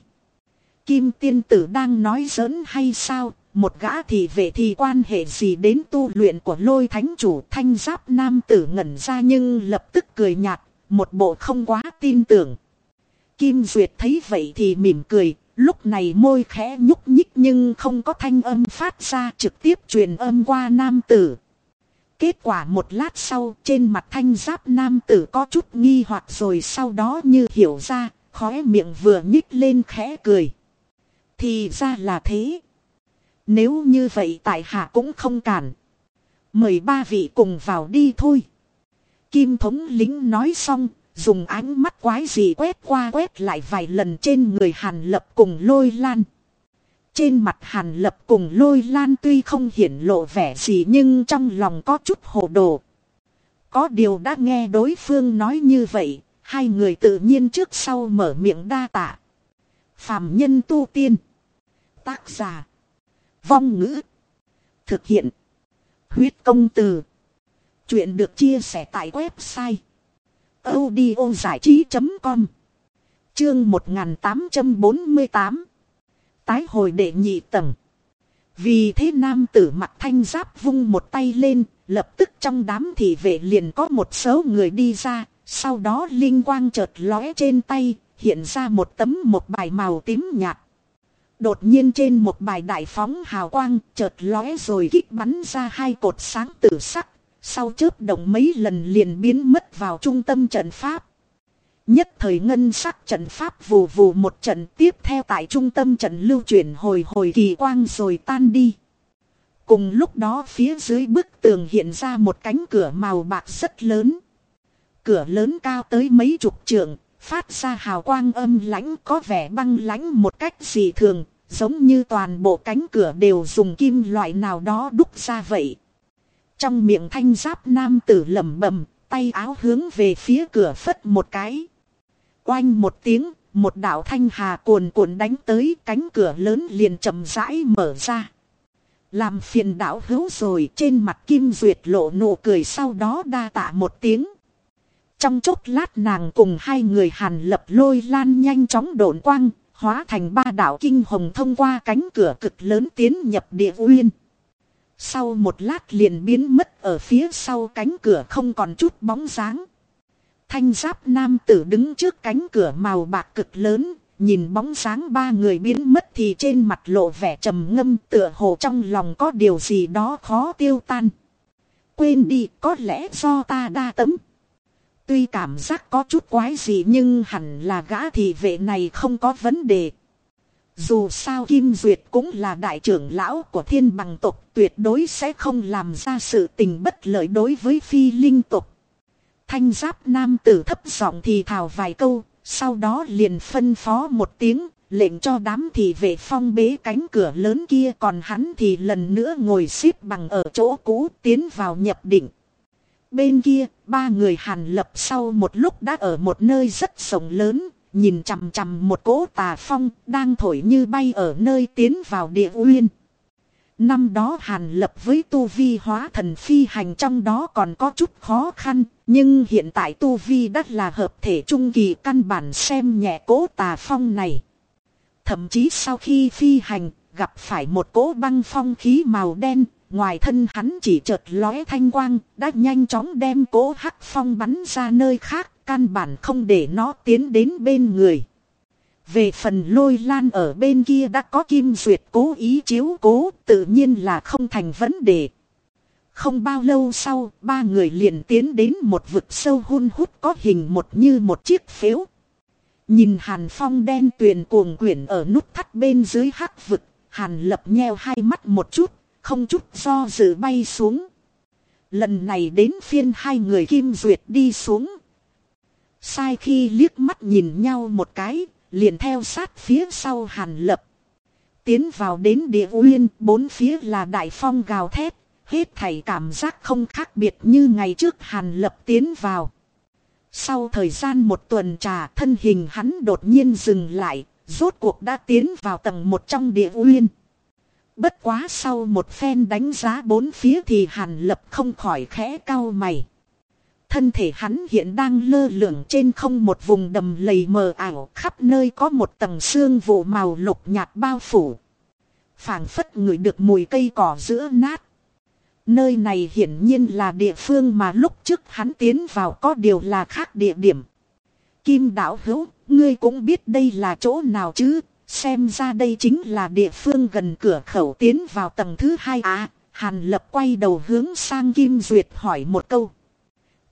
Kim tiên tử đang nói giỡn hay sao, một gã thì về thì quan hệ gì đến tu luyện của lôi thánh chủ thanh giáp nam tử ngẩn ra nhưng lập tức cười nhạt, một bộ không quá tin tưởng. Kim Duyệt thấy vậy thì mỉm cười, lúc này môi khẽ nhúc nhích nhưng không có thanh âm phát ra trực tiếp truyền âm qua nam tử. Kết quả một lát sau trên mặt thanh giáp nam tử có chút nghi hoặc rồi sau đó như hiểu ra, khóe miệng vừa nhích lên khẽ cười. Thì ra là thế. Nếu như vậy tại hạ cũng không cản. Mời ba vị cùng vào đi thôi. Kim thống lính nói xong, dùng ánh mắt quái gì quét qua quét lại vài lần trên người hàn lập cùng lôi lan. Trên mặt hàn lập cùng lôi lan tuy không hiển lộ vẻ gì nhưng trong lòng có chút hồ đồ. Có điều đã nghe đối phương nói như vậy, hai người tự nhiên trước sau mở miệng đa tạ. Phạm nhân tu tiên. Tác giả. Vong ngữ. Thực hiện. Huyết công từ. Chuyện được chia sẻ tại website audio giải trí.com Chương 1848 Tái hồi đệ nhị tầng Vì thế nam tử mặt thanh giáp vung một tay lên, lập tức trong đám thị vệ liền có một số người đi ra, sau đó linh quang chợt lóe trên tay, hiện ra một tấm một bài màu tím nhạt. Đột nhiên trên một bài đại phóng hào quang chợt lóe rồi kích bắn ra hai cột sáng tử sắc sau chớp động mấy lần liền biến mất vào trung tâm trận pháp. Nhất thời ngân sắc trận pháp vù vù một trận tiếp theo tại trung tâm trận lưu chuyển hồi hồi kỳ quang rồi tan đi. Cùng lúc đó phía dưới bức tường hiện ra một cánh cửa màu bạc rất lớn. Cửa lớn cao tới mấy chục trượng, phát ra hào quang âm lãnh có vẻ băng lãnh một cách dị thường, giống như toàn bộ cánh cửa đều dùng kim loại nào đó đúc ra vậy. Trong miệng thanh giáp nam tử lẩm bẩm, tay áo hướng về phía cửa phất một cái. Oanh một tiếng, một đạo thanh hà cuồn cuộn đánh tới cánh cửa lớn liền chậm rãi mở ra. Làm phiền đạo hữu rồi trên mặt kim duyệt lộ nụ cười sau đó đa tạ một tiếng. Trong chốc lát nàng cùng hai người hàn lập lôi lan nhanh chóng độn quang, hóa thành ba đạo kinh hồng thông qua cánh cửa cực lớn tiến nhập địa uyên. Sau một lát liền biến mất ở phía sau cánh cửa không còn chút bóng dáng. Thanh giáp nam tử đứng trước cánh cửa màu bạc cực lớn, nhìn bóng dáng ba người biến mất thì trên mặt lộ vẻ trầm ngâm tựa hồ trong lòng có điều gì đó khó tiêu tan. Quên đi, có lẽ do ta đa tấm. Tuy cảm giác có chút quái gì nhưng hẳn là gã thì vệ này không có vấn đề. Dù sao Kim Duyệt cũng là đại trưởng lão của thiên bằng tộc tuyệt đối sẽ không làm ra sự tình bất lợi đối với phi linh tộc. Thanh giáp nam tử thấp giọng thì thào vài câu, sau đó liền phân phó một tiếng, lệnh cho đám thị vệ phong bế cánh cửa lớn kia còn hắn thì lần nữa ngồi xếp bằng ở chỗ cũ tiến vào nhập định. Bên kia, ba người hàn lập sau một lúc đã ở một nơi rất rộng lớn, nhìn chằm chằm một cỗ tà phong đang thổi như bay ở nơi tiến vào địa uyên. Năm đó Hàn Lập với Tu Vi hóa thần phi hành trong đó còn có chút khó khăn, nhưng hiện tại Tu Vi đã là hợp thể trung kỳ căn bản xem nhẹ cỗ tà phong này. Thậm chí sau khi phi hành, gặp phải một cỗ băng phong khí màu đen, ngoài thân hắn chỉ chợt lóe thanh quang, đã nhanh chóng đem cỗ hắc phong bắn ra nơi khác căn bản không để nó tiến đến bên người. Về phần lôi lan ở bên kia đã có kim duyệt cố ý chiếu cố tự nhiên là không thành vấn đề. Không bao lâu sau, ba người liền tiến đến một vực sâu hun hút có hình một như một chiếc phếu. Nhìn hàn phong đen tuyền cuồng quyển ở nút thắt bên dưới hắc vực, hàn lập nheo hai mắt một chút, không chút do dự bay xuống. Lần này đến phiên hai người kim duyệt đi xuống. Sai khi liếc mắt nhìn nhau một cái, liền theo sát phía sau hàn lập. Tiến vào đến địa uyên, bốn phía là đại phong gào thét, hết thảy cảm giác không khác biệt như ngày trước hàn lập tiến vào. Sau thời gian một tuần trà thân hình hắn đột nhiên dừng lại, rốt cuộc đã tiến vào tầng một trong địa uyên. Bất quá sau một phen đánh giá bốn phía thì hàn lập không khỏi khẽ cao mày. Thân thể hắn hiện đang lơ lửng trên không một vùng đầm lầy mờ ảo khắp nơi có một tầng xương vụ màu lục nhạt bao phủ. phảng phất người được mùi cây cỏ giữa nát. Nơi này hiển nhiên là địa phương mà lúc trước hắn tiến vào có điều là khác địa điểm. Kim đảo hữu, ngươi cũng biết đây là chỗ nào chứ, xem ra đây chính là địa phương gần cửa khẩu tiến vào tầng thứ hai à, Hàn Lập quay đầu hướng sang Kim Duyệt hỏi một câu.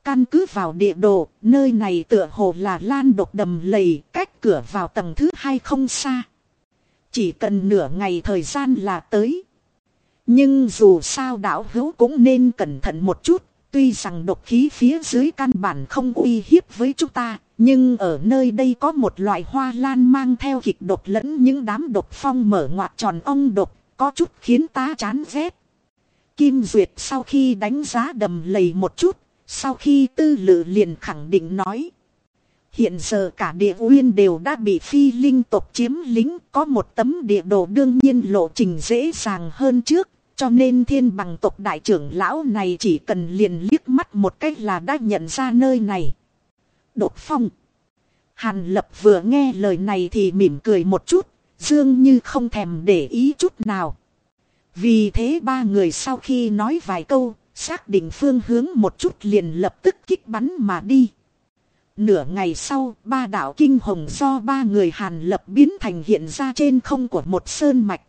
Căn cứ vào địa đồ, nơi này tựa hồ là lan độc đầm lầy, cách cửa vào tầng thứ hai không xa. Chỉ cần nửa ngày thời gian là tới. Nhưng dù sao đảo hữu cũng nên cẩn thận một chút, tuy rằng độc khí phía dưới căn bản không uy hiếp với chúng ta, nhưng ở nơi đây có một loại hoa lan mang theo kịch độc lẫn những đám độc phong mở ngoặt tròn ong độc, có chút khiến ta chán ghét. Kim Duyệt sau khi đánh giá đầm lầy một chút, sau khi tư lự liền khẳng định nói. Hiện giờ cả địa uyên đều đã bị phi linh tộc chiếm lính, có một tấm địa đồ đương nhiên lộ trình dễ dàng hơn trước, cho nên thiên bằng tộc đại trưởng lão này chỉ cần liền liếc mắt một cách là đã nhận ra nơi này. Đột phong. Hàn lập vừa nghe lời này thì mỉm cười một chút, dường như không thèm để ý chút nào. Vì thế ba người sau khi nói vài câu, xác định phương hướng một chút liền lập tức kích bắn mà đi. Nửa ngày sau, ba đạo kinh hồng do ba người Hàn lập biến thành hiện ra trên không của một sơn mạch.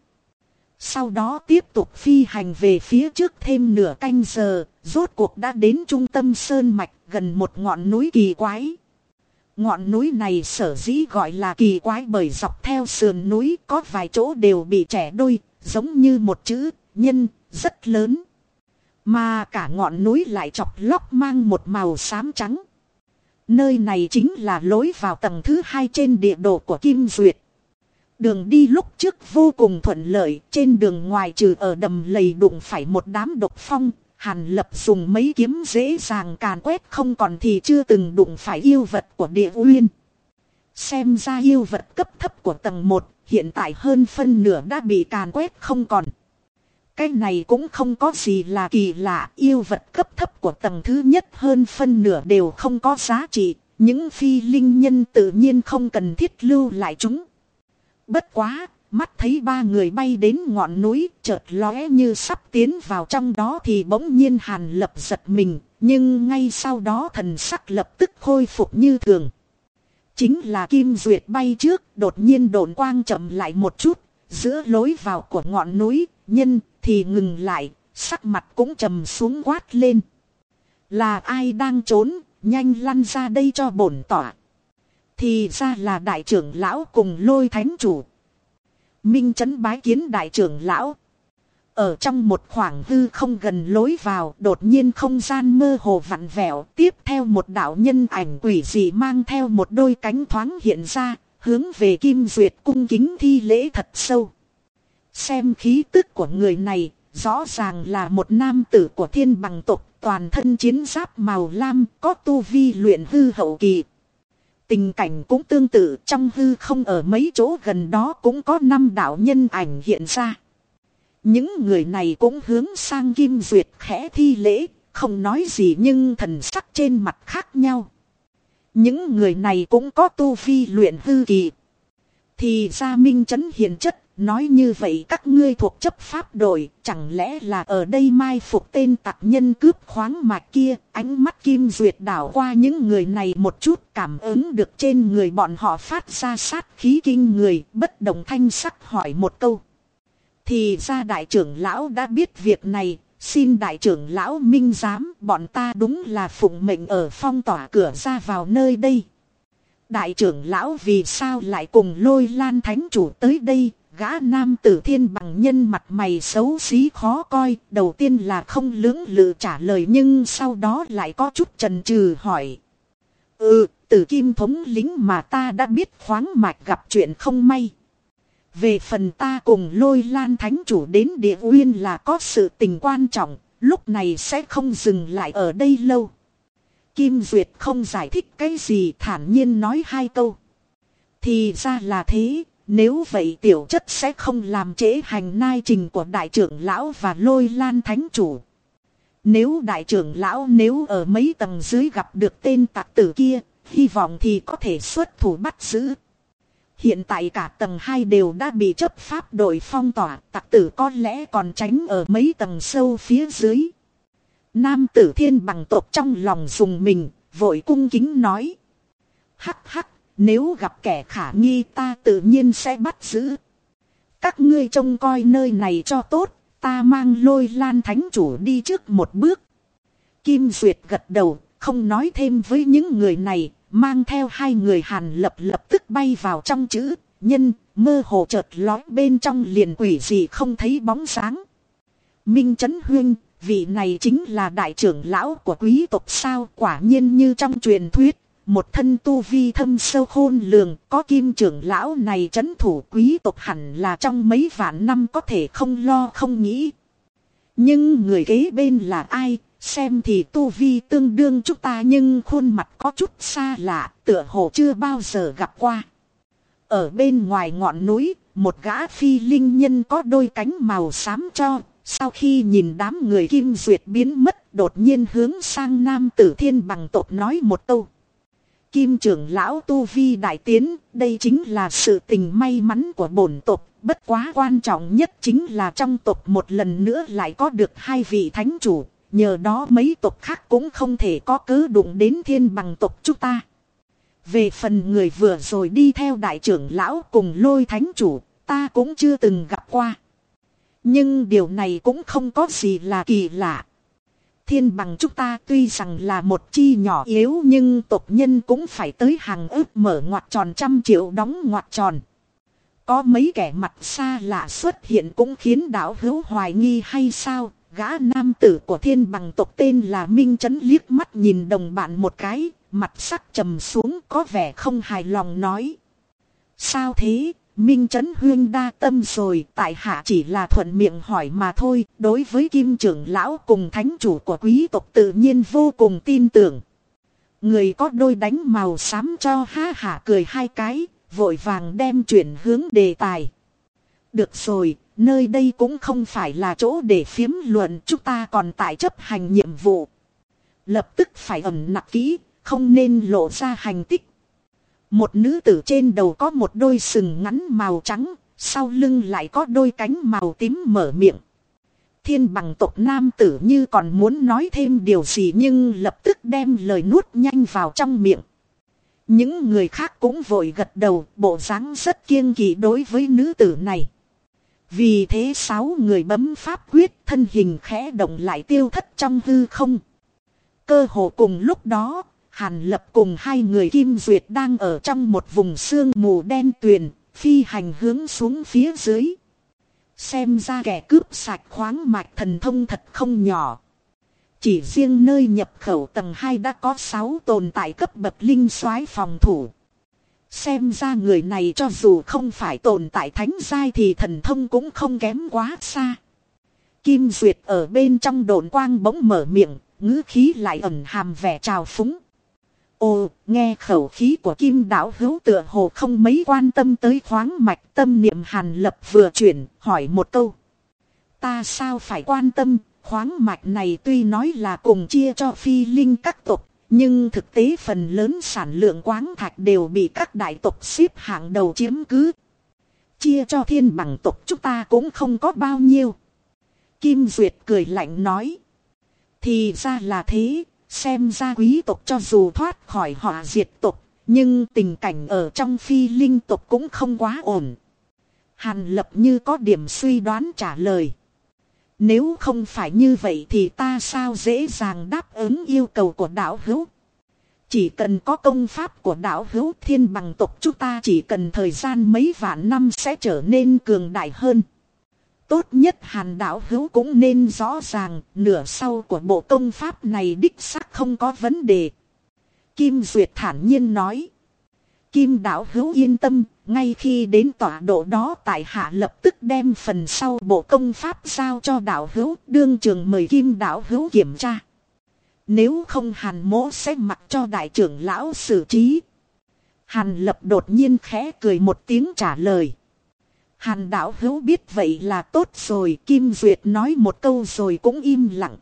Sau đó tiếp tục phi hành về phía trước thêm nửa canh giờ, rốt cuộc đã đến trung tâm sơn mạch gần một ngọn núi kỳ quái. Ngọn núi này sở dĩ gọi là kỳ quái bởi dọc theo sườn núi có vài chỗ đều bị trẻ đôi, giống như một chữ nhân, rất lớn. Mà cả ngọn núi lại chọc lóc mang một màu xám trắng. Nơi này chính là lối vào tầng thứ hai trên địa đồ của Kim Duyệt. Đường đi lúc trước vô cùng thuận lợi, trên đường ngoài trừ ở đầm lầy đụng phải một đám độc phong, Hàn lập dùng mấy kiếm dễ dàng càn quét không còn thì chưa từng đụng phải yêu vật của địa uyên. Xem ra yêu vật cấp thấp của tầng 1, hiện tại hơn phân nửa đã bị càn quét không còn. Cái này cũng không có gì là kỳ lạ, yêu vật cấp thấp của tầng thứ nhất hơn phân nửa đều không có giá trị, những phi linh nhân tự nhiên không cần thiết lưu lại chúng. Bất quá, mắt thấy ba người bay đến ngọn núi, chợt lóe như sắp tiến vào trong đó thì bỗng nhiên hàn lập giật mình, nhưng ngay sau đó thần sắc lập tức khôi phục như thường. Chính là Kim Duyệt bay trước, đột nhiên đồn quang chậm lại một chút, giữa lối vào của ngọn núi, nhân thì ngừng lại, sắc mặt cũng trầm xuống quát lên. Là ai đang trốn, nhanh lăn ra đây cho bổn tỏa. Thì ra là đại trưởng lão cùng lôi thánh chủ. Minh chấn bái kiến đại trưởng lão. Ở trong một khoảng hư không gần lối vào, đột nhiên không gian mơ hồ vặn vẹo, tiếp theo một đạo nhân ảnh quỷ dị mang theo một đôi cánh thoáng hiện ra, hướng về Kim Duyệt cung kính thi lễ thật sâu. Xem khí tức của người này, rõ ràng là một nam tử của thiên bằng tộc, toàn thân chiến giáp màu lam, có tu vi luyện hư hậu kỳ. Tình cảnh cũng tương tự trong hư không ở mấy chỗ gần đó cũng có năm đạo nhân ảnh hiện ra. Những người này cũng hướng sang Kim Duyệt khẽ thi lễ, không nói gì nhưng thần sắc trên mặt khác nhau. Những người này cũng có tu vi luyện hư kỳ. Thì ra minh chấn hiện chất, nói như vậy các ngươi thuộc chấp pháp đội, chẳng lẽ là ở đây mai phục tên tặc nhân cướp khoáng mạch kia, ánh mắt kim duyệt đảo qua những người này một chút cảm ứng được trên người bọn họ phát ra sát khí kinh người, bất đồng thanh sắc hỏi một câu. Thì ra đại trưởng lão đã biết việc này, xin đại trưởng lão minh giám bọn ta đúng là phụng mệnh ở phong tỏa cửa ra vào nơi đây. Đại trưởng lão vì sao lại cùng lôi lan thánh chủ tới đây, gã nam tử thiên bằng nhân mặt mày xấu xí khó coi, đầu tiên là không lưỡng lự trả lời nhưng sau đó lại có chút trần trừ hỏi. Ừ, tử kim thống lính mà ta đã biết khoáng mạch gặp chuyện không may. Về phần ta cùng lôi lan thánh chủ đến địa uyên là có sự tình quan trọng, lúc này sẽ không dừng lại ở đây lâu. Kim Duyệt không giải thích cái gì thản nhiên nói hai câu. Thì ra là thế, nếu vậy tiểu chất sẽ không làm trễ hành nai trình của đại trưởng lão và lôi lan thánh chủ. Nếu đại trưởng lão nếu ở mấy tầng dưới gặp được tên tạc tử kia, hy vọng thì có thể xuất thủ bắt giữ. Hiện tại cả tầng 2 đều đã bị chấp pháp đội phong tỏa, tạc tử có lẽ còn tránh ở mấy tầng sâu phía dưới. Nam tử thiên bằng tộc trong lòng dùng mình, vội cung kính nói. Hắc hắc, nếu gặp kẻ khả nghi ta tự nhiên sẽ bắt giữ. Các ngươi trông coi nơi này cho tốt, ta mang lôi lan thánh chủ đi trước một bước. Kim Duyệt gật đầu, không nói thêm với những người này, mang theo hai người hàn lập lập tức bay vào trong chữ, nhân, mơ hồ chợt lói bên trong liền quỷ gì không thấy bóng sáng. Minh Trấn Huyên, vị này chính là đại trưởng lão của quý tộc sao quả nhiên như trong truyền thuyết. Một thân tu vi thâm sâu khôn lường, có kim trưởng lão này chấn thủ quý tộc hẳn là trong mấy vạn năm có thể không lo không nghĩ. Nhưng người kế bên là ai, xem thì tu vi tương đương chúng ta nhưng khuôn mặt có chút xa lạ, tựa hồ chưa bao giờ gặp qua. Ở bên ngoài ngọn núi, một gã phi linh nhân có đôi cánh màu xám cho, sau khi nhìn đám người kim duyệt biến mất đột nhiên hướng sang nam tử thiên bằng tộc nói một câu. Kim trưởng lão Tu Vi đại tiến, đây chính là sự tình may mắn của bổn tộc, bất quá quan trọng nhất chính là trong tộc một lần nữa lại có được hai vị thánh chủ, nhờ đó mấy tộc khác cũng không thể có cứ đụng đến thiên bằng tộc chúng ta. Về phần người vừa rồi đi theo đại trưởng lão cùng lôi thánh chủ, ta cũng chưa từng gặp qua. Nhưng điều này cũng không có gì là kỳ lạ. Thiên bằng chúng ta tuy rằng là một chi nhỏ yếu nhưng tộc nhân cũng phải tới hàng ước mở ngoặt tròn trăm triệu đóng ngoặt tròn. Có mấy kẻ mặt xa lạ xuất hiện cũng khiến đảo hữu hoài nghi hay sao, gã nam tử của thiên bằng tộc tên là Minh Trấn liếc mắt nhìn đồng bạn một cái, mặt sắc trầm xuống có vẻ không hài lòng nói. Sao thế, Minh Trấn Huyên đa tâm rồi, tại hạ chỉ là thuận miệng hỏi mà thôi, đối với kim trưởng lão cùng thánh chủ của quý tộc tự nhiên vô cùng tin tưởng. Người có đôi đánh màu xám cho ha hả cười hai cái, vội vàng đem chuyển hướng đề tài. Được rồi, nơi đây cũng không phải là chỗ để phiếm luận, chúng ta còn tại chấp hành nhiệm vụ. Lập tức phải ẩn nặc kỹ, không nên lộ ra hành tích một nữ tử trên đầu có một đôi sừng ngắn màu trắng, sau lưng lại có đôi cánh màu tím mở miệng. Thiên bằng tộc nam tử như còn muốn nói thêm điều gì nhưng lập tức đem lời nuốt nhanh vào trong miệng. Những người khác cũng vội gật đầu, bộ dáng rất kiêng kỵ đối với nữ tử này. Vì thế sáu người bấm pháp quyết thân hình khẽ động lại tiêu thất trong hư không. Cơ hồ cùng lúc đó, Hàn lập cùng hai người kim duyệt đang ở trong một vùng sương mù đen tuyền, phi hành hướng xuống phía dưới. Xem ra kẻ cướp sạch khoáng mạch thần thông thật không nhỏ. Chỉ riêng nơi nhập khẩu tầng 2 đã có 6 tồn tại cấp bậc linh soái phòng thủ. Xem ra người này cho dù không phải tồn tại thánh giai thì thần thông cũng không kém quá xa. Kim Duyệt ở bên trong đồn quang bỗng mở miệng, ngữ khí lại ẩn hàm vẻ trào phúng. Ồ, nghe khẩu khí của kim đảo hữu tựa hồ không mấy quan tâm tới khoáng mạch tâm niệm hàn lập vừa chuyển, hỏi một câu. Ta sao phải quan tâm, khoáng mạch này tuy nói là cùng chia cho phi linh các tộc, nhưng thực tế phần lớn sản lượng quáng thạch đều bị các đại tộc xếp hạng đầu chiếm cứ. chia cho thiên bằng tộc chúng ta cũng không có bao nhiêu. Kim Duyệt cười lạnh nói. Thì ra là thế, xem ra quý tộc cho dù thoát khỏi họa diệt tộc, nhưng tình cảnh ở trong phi linh tộc cũng không quá ổn. Hàn lập như có điểm suy đoán trả lời. Nếu không phải như vậy thì ta sao dễ dàng đáp ứng yêu cầu của đạo hữu. Chỉ cần có công pháp của đạo hữu thiên bằng tộc chúng ta chỉ cần thời gian mấy vạn năm sẽ trở nên cường đại hơn. Tốt nhất hàn đạo hữu cũng nên rõ ràng nửa sau của bộ công pháp này đích xác không có vấn đề. Kim Duyệt thản nhiên nói. Kim đạo hữu yên tâm, ngay khi đến tọa độ đó tại hạ lập tức đem phần sau bộ công pháp giao cho đạo hữu, đương trường mời Kim đạo hữu kiểm tra. Nếu không hàn mỗ sẽ mặc cho đại trưởng lão xử trí. Hàn lập đột nhiên khẽ cười một tiếng trả lời. Hàn đạo hữu biết vậy là tốt rồi, Kim Duyệt nói một câu rồi cũng im lặng.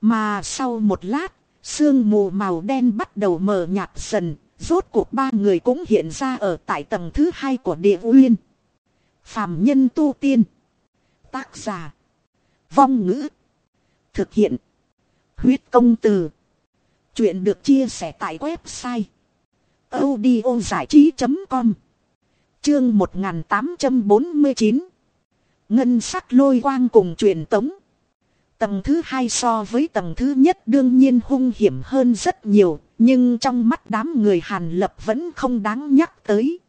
Mà sau một lát, sương mù màu đen bắt đầu mờ nhạt dần, Rốt cuộc ba người cũng hiện ra ở tại tầng thứ hai của địa uyên. Phạm nhân tu tiên. Tác giả. Vong ngữ. Thực hiện. Huyết công từ. Chuyện được chia sẻ tại website. audio giải trí.com Chương 1849 Ngân sắc lôi quang cùng truyền tống. Tầng thứ hai so với tầng thứ nhất đương nhiên hung hiểm hơn rất nhiều, nhưng trong mắt đám người Hàn Lập vẫn không đáng nhắc tới.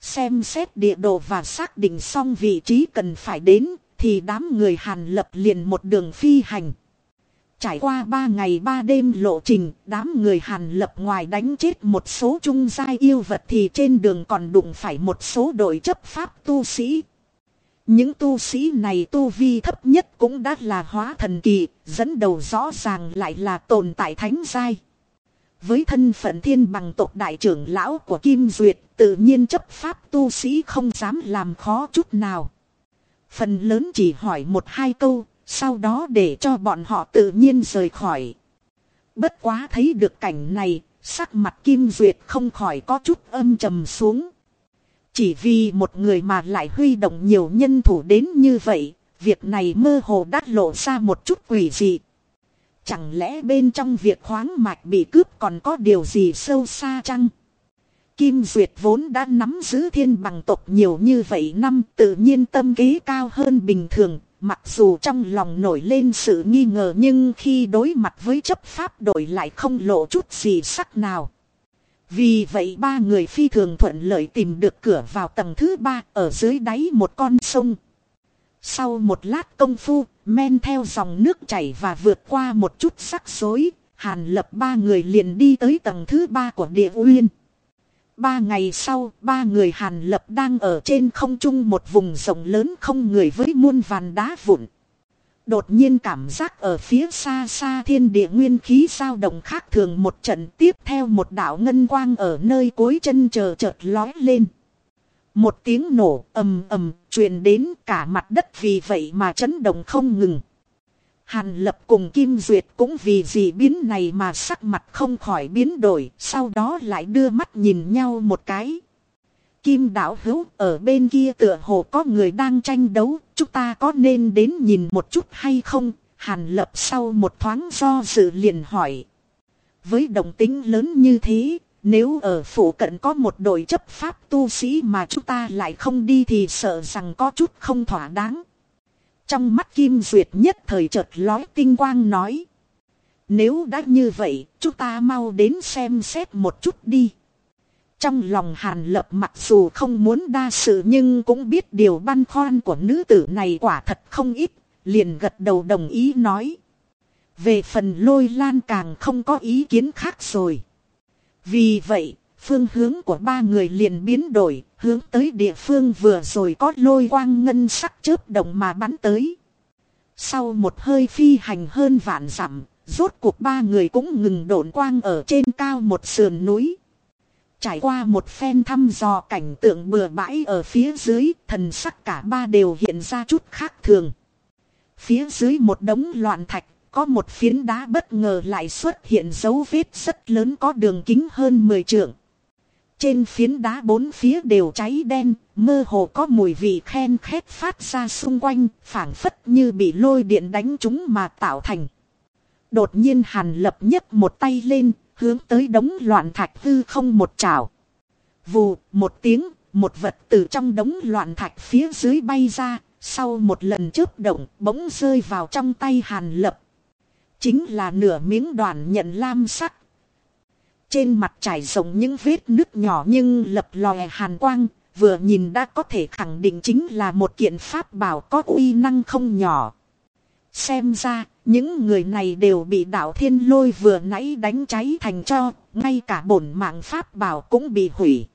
Xem xét địa đồ và xác định xong vị trí cần phải đến, thì đám người Hàn Lập liền một đường phi hành. Trải qua ba ngày ba đêm lộ trình, đám người Hàn Lập ngoài đánh chết một số trung giai yêu vật thì trên đường còn đụng phải một số đội chấp pháp tu sĩ. Những tu sĩ này tu vi thấp nhất cũng đã là hóa thần kỳ, dẫn đầu rõ ràng lại là tồn tại thánh giai. Với thân phận thiên bằng tộc đại trưởng lão của Kim Duyệt, tự nhiên chấp pháp tu sĩ không dám làm khó chút nào. Phần lớn chỉ hỏi một hai câu, sau đó để cho bọn họ tự nhiên rời khỏi. Bất quá thấy được cảnh này, sắc mặt Kim Duyệt không khỏi có chút âm trầm xuống. Chỉ vì một người mà lại huy động nhiều nhân thủ đến như vậy, việc này mơ hồ đắt lộ ra một chút quỷ dị. Chẳng lẽ bên trong việc khoáng mạch bị cướp còn có điều gì sâu xa chăng? Kim Duyệt vốn đã nắm giữ thiên bằng tộc nhiều như vậy năm tự nhiên tâm kế cao hơn bình thường, mặc dù trong lòng nổi lên sự nghi ngờ nhưng khi đối mặt với chấp pháp đổi lại không lộ chút gì sắc nào. Vì vậy ba người phi thường thuận lợi tìm được cửa vào tầng thứ ba ở dưới đáy một con sông. Sau một lát công phu, men theo dòng nước chảy và vượt qua một chút sắc rối, hàn lập ba người liền đi tới tầng thứ ba của địa uyên. Ba ngày sau, ba người hàn lập đang ở trên không trung một vùng rộng lớn không người với muôn vàn đá vụn. Đột nhiên cảm giác ở phía xa xa thiên địa nguyên khí sao động khác thường một trận tiếp theo một đạo ngân quang ở nơi cuối chân chờ chợt lói lên. Một tiếng nổ ầm ầm truyền đến cả mặt đất vì vậy mà chấn động không ngừng. Hàn lập cùng Kim Duyệt cũng vì gì biến này mà sắc mặt không khỏi biến đổi, sau đó lại đưa mắt nhìn nhau một cái. Kim đạo hữu ở bên kia tựa hồ có người đang tranh đấu, chúng ta có nên đến nhìn một chút hay không? Hàn lập sau một thoáng do dự liền hỏi. Với đồng tính lớn như thế, nếu ở phủ cận có một đội chấp pháp tu sĩ mà chúng ta lại không đi thì sợ rằng có chút không thỏa đáng. Trong mắt Kim Duyệt nhất thời chợt lói tinh quang nói. Nếu đã như vậy, chúng ta mau đến xem xét một chút đi. Trong lòng Hàn Lập mặc dù không muốn đa sự nhưng cũng biết điều băn khoăn của nữ tử này quả thật không ít, liền gật đầu đồng ý nói. Về phần lôi lan càng không có ý kiến khác rồi. Vì vậy, phương hướng của ba người liền biến đổi, hướng tới địa phương vừa rồi có lôi quang ngân sắc chớp động mà bắn tới. Sau một hơi phi hành hơn vạn dặm, rốt cuộc ba người cũng ngừng độn quang ở trên cao một sườn núi. Trải qua một phen thăm dò cảnh tượng bừa bãi ở phía dưới, thần sắc cả ba đều hiện ra chút khác thường. Phía dưới một đống loạn thạch, có một phiến đá bất ngờ lại xuất hiện dấu vết rất lớn có đường kính hơn 10 trượng. Trên phiến đá bốn phía đều cháy đen, mơ hồ có mùi vị khen khét phát ra xung quanh, phảng phất như bị lôi điện đánh chúng mà tạo thành. Đột nhiên hàn lập nhấc một tay lên, hướng tới đống loạn thạch hư không một trào. Vù, một tiếng, một vật từ trong đống loạn thạch phía dưới bay ra, sau một lần chớp động bỗng rơi vào trong tay hàn lập. Chính là nửa miếng đoàn nhận lam sắc. Trên mặt trải rộng những vết nước nhỏ nhưng lập lòe hàn quang, vừa nhìn đã có thể khẳng định chính là một kiện pháp bảo có uy năng không nhỏ. Xem ra, những người này đều bị đạo thiên lôi vừa nãy đánh cháy thành cho, ngay cả bổn mạng pháp bảo cũng bị hủy.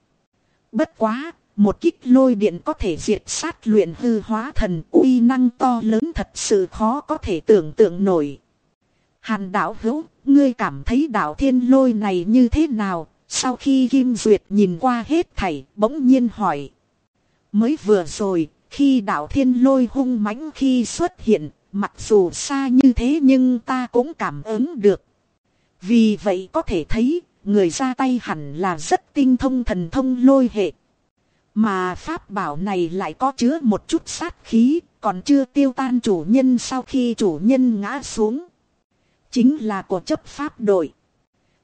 Bất quá, một kích lôi điện có thể diệt sát luyện hư hóa thần uy năng to lớn thật sự khó có thể tưởng tượng nổi. Hàn đạo hữu, ngươi cảm thấy đạo thiên lôi này như thế nào? Sau khi Kim Duyệt nhìn qua hết thảy, bỗng nhiên hỏi. Mới vừa rồi, khi đạo thiên lôi hung mãnh khi xuất hiện, mặc dù xa như thế nhưng ta cũng cảm ứng được. Vì vậy có thể thấy, người ra tay hẳn là rất tinh thông thần thông lôi hệ. Mà pháp bảo này lại có chứa một chút sát khí, còn chưa tiêu tan chủ nhân sau khi chủ nhân ngã xuống. Chính là của chấp pháp đội.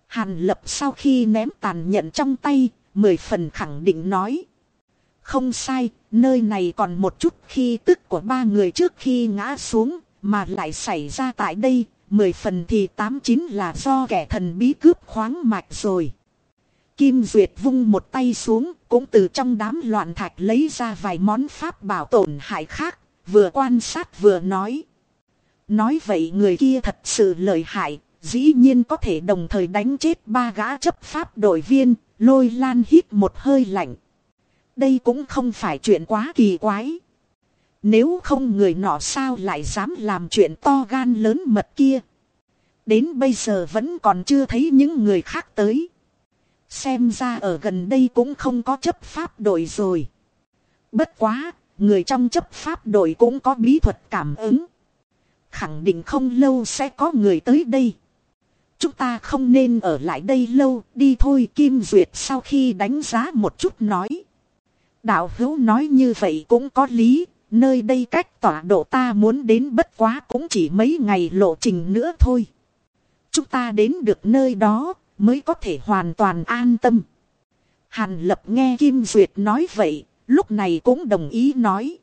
Hàn lập sau khi ném tàn nhận trong tay, mười phần khẳng định nói. Không sai, nơi này còn một chút khi tức của ba người trước khi ngã xuống, mà lại xảy ra tại đây, mười phần thì tám chín là do kẻ thần bí cướp khoáng mạch rồi. Kim Duyệt vung một tay xuống, cũng từ trong đám loạn thạch lấy ra vài món pháp bảo tổn hại khác, vừa quan sát vừa nói. Nói vậy người kia thật sự lợi hại, dĩ nhiên có thể đồng thời đánh chết ba gã chấp pháp đội viên, lôi lan hít một hơi lạnh. Đây cũng không phải chuyện quá kỳ quái. Nếu không người nọ sao lại dám làm chuyện to gan lớn mật kia. Đến bây giờ vẫn còn chưa thấy những người khác tới. Xem ra ở gần đây cũng không có chấp pháp đội rồi. Bất quá, người trong chấp pháp đội cũng có bí thuật cảm ứng. Khẳng định không lâu sẽ có người tới đây. Chúng ta không nên ở lại đây lâu, đi thôi Kim Duyệt sau khi đánh giá một chút nói. Đạo hữu nói như vậy cũng có lý, nơi đây cách tọa độ ta muốn đến bất quá cũng chỉ mấy ngày lộ trình nữa thôi. Chúng ta đến được nơi đó, mới có thể hoàn toàn an tâm. Hàn lập nghe Kim Duyệt nói vậy, lúc này cũng đồng ý nói.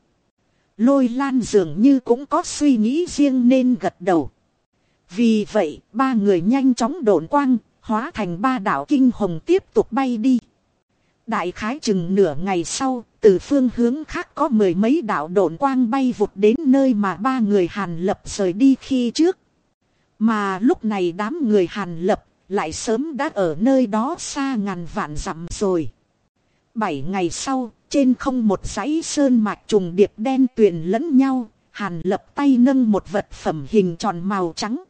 Lôi lan dường như cũng có suy nghĩ riêng nên gật đầu. Vì vậy, ba người nhanh chóng độn quang, hóa thành ba đảo kinh hồng tiếp tục bay đi. Đại khái chừng nửa ngày sau, từ phương hướng khác có mười mấy đảo độn quang bay vụt đến nơi mà ba người Hàn Lập rời đi khi trước. Mà lúc này đám người Hàn Lập lại sớm đã ở nơi đó xa ngàn vạn dặm rồi. Bảy ngày sau, trên không một dãy sơn mạch trùng điệp đen tuyền lẫn nhau, hàn lập tay nâng một vật phẩm hình tròn màu trắng.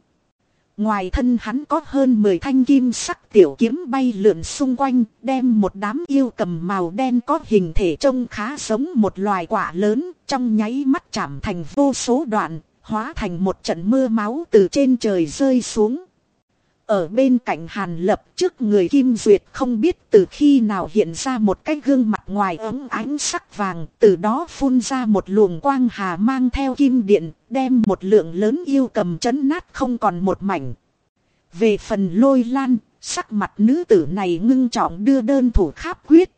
Ngoài thân hắn có hơn 10 thanh kim sắc tiểu kiếm bay lượn xung quanh, đem một đám yêu cầm màu đen có hình thể trông khá giống một loài quả lớn, trong nháy mắt chạm thành vô số đoạn, hóa thành một trận mưa máu từ trên trời rơi xuống. Ở bên cạnh Hàn Lập trước người Kim Duyệt không biết từ khi nào hiện ra một cái gương mặt ngoài ấm ánh sắc vàng, từ đó phun ra một luồng quang hà mang theo kim điện, đem một lượng lớn yêu cầm chấn nát không còn một mảnh. Về phần lôi lan, sắc mặt nữ tử này ngưng trọng đưa đơn thủ kháp quyết.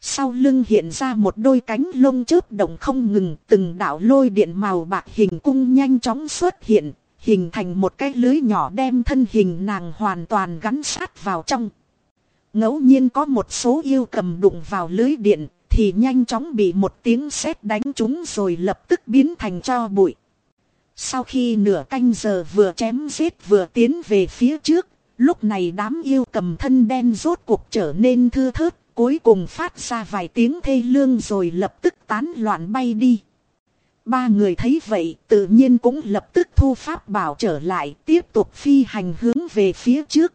Sau lưng hiện ra một đôi cánh lông chớp động không ngừng, từng đạo lôi điện màu bạc hình cung nhanh chóng xuất hiện, hình thành một cái lưới nhỏ đem thân hình nàng hoàn toàn gắn sát vào trong. ngẫu nhiên có một số yêu cầm đụng vào lưới điện, thì nhanh chóng bị một tiếng sét đánh chúng rồi lập tức biến thành cho bụi. Sau khi nửa canh giờ vừa chém giết vừa tiến về phía trước, lúc này đám yêu cầm thân đen rốt cuộc trở nên thưa thớt, cuối cùng phát ra vài tiếng thê lương rồi lập tức tán loạn bay đi. Ba người thấy vậy tự nhiên cũng lập tức thu pháp bảo trở lại tiếp tục phi hành hướng về phía trước.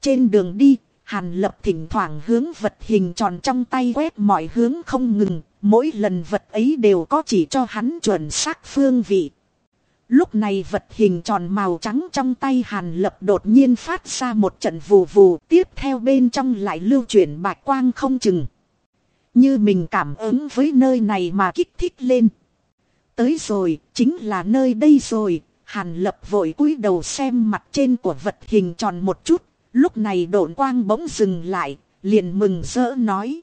Trên đường đi, Hàn lập thỉnh thoảng hướng vật hình tròn trong tay quét mọi hướng không ngừng, mỗi lần vật ấy đều có chỉ cho hắn chuẩn xác phương vị. Lúc này vật hình tròn màu trắng trong tay hàn lập đột nhiên phát ra một trận vù vù tiếp theo bên trong lại lưu chuyển bạch quang không chừng. Như mình cảm ứng với nơi này mà kích thích lên. Tới rồi, chính là nơi đây rồi, hàn lập vội cúi đầu xem mặt trên của vật hình tròn một chút, lúc này độn quang bỗng dừng lại, liền mừng rỡ nói.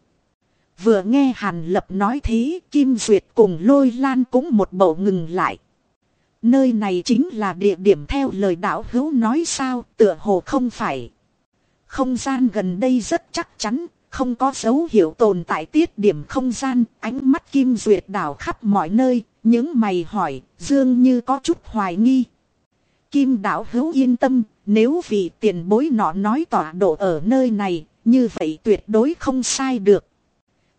Vừa nghe hàn lập nói thế, Kim Duyệt cùng lôi lan cũng một bộ ngừng lại. Nơi này chính là địa điểm theo lời đạo hữu nói sao, tựa hồ không phải. Không gian gần đây rất chắc chắn, không có dấu hiệu tồn tại tiết điểm không gian, ánh mắt kim duyệt đảo khắp mọi nơi, những mày hỏi, dường như có chút hoài nghi. Kim đạo hữu yên tâm, nếu vì tiền bối nọ nói tọa độ ở nơi này, như vậy tuyệt đối không sai được.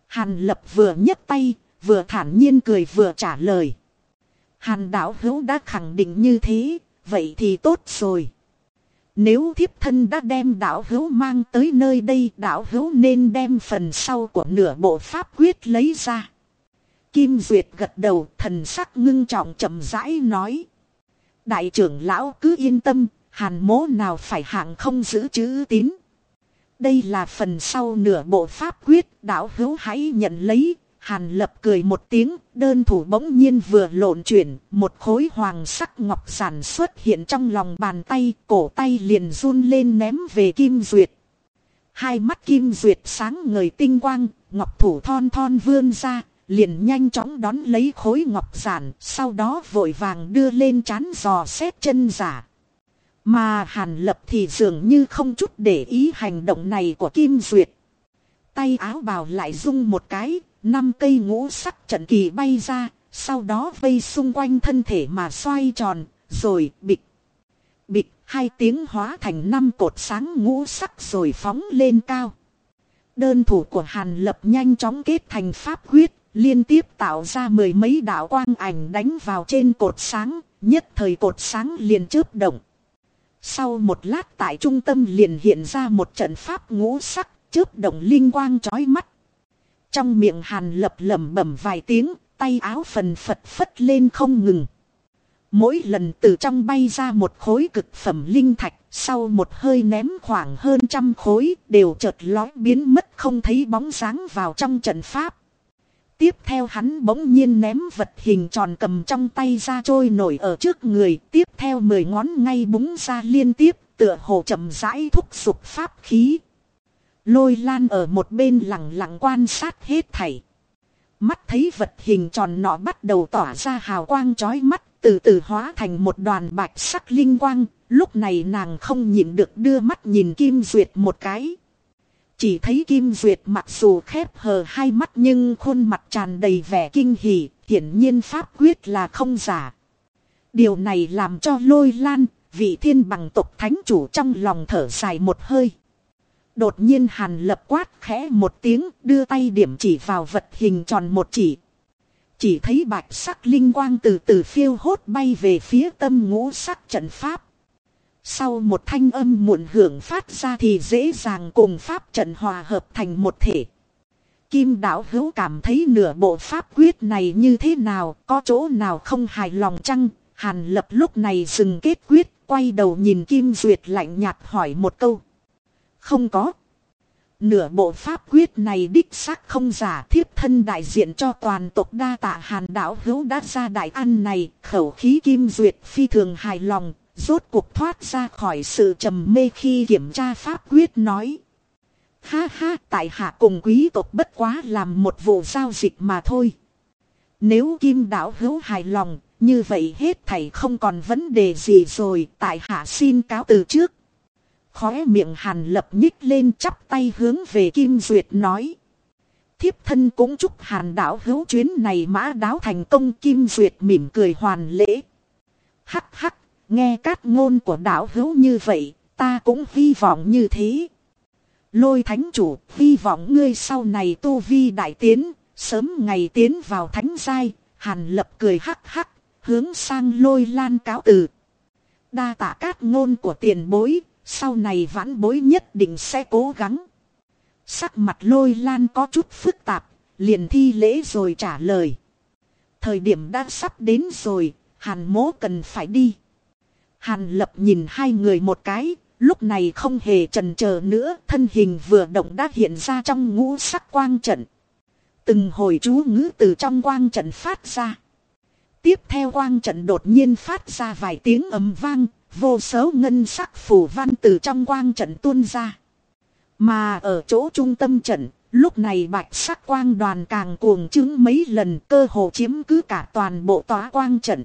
Hàn lập vừa nhấc tay, vừa thản nhiên cười vừa trả lời. Hàn đạo hữu đã khẳng định như thế, vậy thì tốt rồi. Nếu thiếp thân đã đem đạo hữu mang tới nơi đây, đạo hữu nên đem phần sau của nửa bộ pháp quyết lấy ra. Kim Duyệt gật đầu, thần sắc ngưng trọng chậm rãi nói. Đại trưởng lão cứ yên tâm, hàn mố nào phải hạng không giữ chữ tín. Đây là phần sau nửa bộ pháp quyết, đạo hữu hãy nhận lấy, Hàn lập cười một tiếng, đơn thủ bỗng nhiên vừa lộn chuyển, một khối hoàng sắc ngọc sản xuất hiện trong lòng bàn tay, cổ tay liền run lên ném về Kim Duyệt. Hai mắt Kim Duyệt sáng ngời tinh quang, ngọc thủ thon thon vươn ra, liền nhanh chóng đón lấy khối ngọc giản, sau đó vội vàng đưa lên chán giò xét chân giả. Mà Hàn Lập thì dường như không chút để ý hành động này của Kim Duyệt. Tay áo bào lại rung một cái, năm cây ngũ sắc trận kỳ bay ra, sau đó vây xung quanh thân thể mà xoay tròn, rồi bịch. Bịch, hai tiếng hóa thành năm cột sáng ngũ sắc rồi phóng lên cao. Đơn thủ của Hàn Lập nhanh chóng kết thành pháp huyết, liên tiếp tạo ra mười mấy đạo quang ảnh đánh vào trên cột sáng, nhất thời cột sáng liền chớp động. Sau một lát tại trung tâm liền hiện ra một trận pháp ngũ sắc, chớp động linh quang chói mắt. Trong miệng hàn lập lẩm bẩm vài tiếng, tay áo phần phật phất lên không ngừng. Mỗi lần từ trong bay ra một khối cực phẩm linh thạch, sau một hơi ném khoảng hơn trăm khối, đều chợt lói biến mất không thấy bóng dáng vào trong trận pháp. Tiếp theo hắn bỗng nhiên ném vật hình tròn cầm trong tay ra trôi nổi ở trước người, tiếp theo mười ngón ngay búng ra liên tiếp, tựa hồ chậm rãi thúc sụp pháp khí. Lôi lan ở một bên lặng lặng quan sát hết thảy. Mắt thấy vật hình tròn nọ bắt đầu tỏa ra hào quang chói mắt, từ từ hóa thành một đoàn bạch sắc linh quang, lúc này nàng không nhịn được đưa mắt nhìn Kim Duyệt một cái. Chỉ thấy Kim Duyệt mặc dù khép hờ hai mắt nhưng khuôn mặt tràn đầy vẻ kinh hỉ, hiển nhiên pháp quyết là không giả. Điều này làm cho lôi lan, vị thiên bằng tộc thánh chủ trong lòng thở dài một hơi. Đột nhiên hàn lập quát khẽ một tiếng đưa tay điểm chỉ vào vật hình tròn một chỉ. Chỉ thấy bạch sắc linh quang từ từ phiêu hốt bay về phía tâm ngũ sắc trận pháp. Sau một thanh âm muộn hưởng phát ra thì dễ dàng cùng pháp trận hòa hợp thành một thể. Kim đạo hữu cảm thấy nửa bộ pháp quyết này như thế nào, có chỗ nào không hài lòng chăng? Hàn lập lúc này dừng kết quyết, quay đầu nhìn Kim Duyệt lạnh nhạt hỏi một câu. Không có. Nửa bộ pháp quyết này đích xác không giả thiếp thân đại diện cho toàn tộc đa tạ hàn đảo hữu đã ra đại ăn này, khẩu khí kim duyệt phi thường hài lòng, rốt cuộc thoát ra khỏi sự trầm mê khi kiểm tra pháp quyết nói. Ha ha, tại hạ cùng quý tộc bất quá làm một vụ giao dịch mà thôi. Nếu kim đảo hữu hài lòng, như vậy hết thầy không còn vấn đề gì rồi, tại hạ xin cáo từ trước. Khóe miệng hàn lập nhích lên chắp tay hướng về Kim Duyệt nói. Thiếp thân cũng chúc hàn đảo hữu chuyến này mã đáo thành công Kim Duyệt mỉm cười hoàn lễ. Hắc hắc, nghe các ngôn của đạo hữu như vậy, ta cũng hy vọng như thế. Lôi thánh chủ, hy vọng ngươi sau này tu vi đại tiến, sớm ngày tiến vào thánh giai, hàn lập cười hắc hắc, hướng sang lôi lan cáo từ. Đa tạ các ngôn của tiền bối, sau này vãn bối nhất định sẽ cố gắng. Sắc mặt lôi lan có chút phức tạp, liền thi lễ rồi trả lời. Thời điểm đã sắp đến rồi, Hàn mố cần phải đi. Hàn lập nhìn hai người một cái, lúc này không hề trần chờ nữa, thân hình vừa động đã hiện ra trong ngũ sắc quang trận. Từng hồi chú ngữ từ trong quang trận phát ra. Tiếp theo quang trận đột nhiên phát ra vài tiếng ầm vang, vô số ngân sắc phủ văn từ trong quang trận tuôn ra. Mà ở chỗ trung tâm trận, lúc này bạch sắc quang đoàn càng cuồng chứng mấy lần cơ hồ chiếm cứ cả toàn bộ tòa quang trận.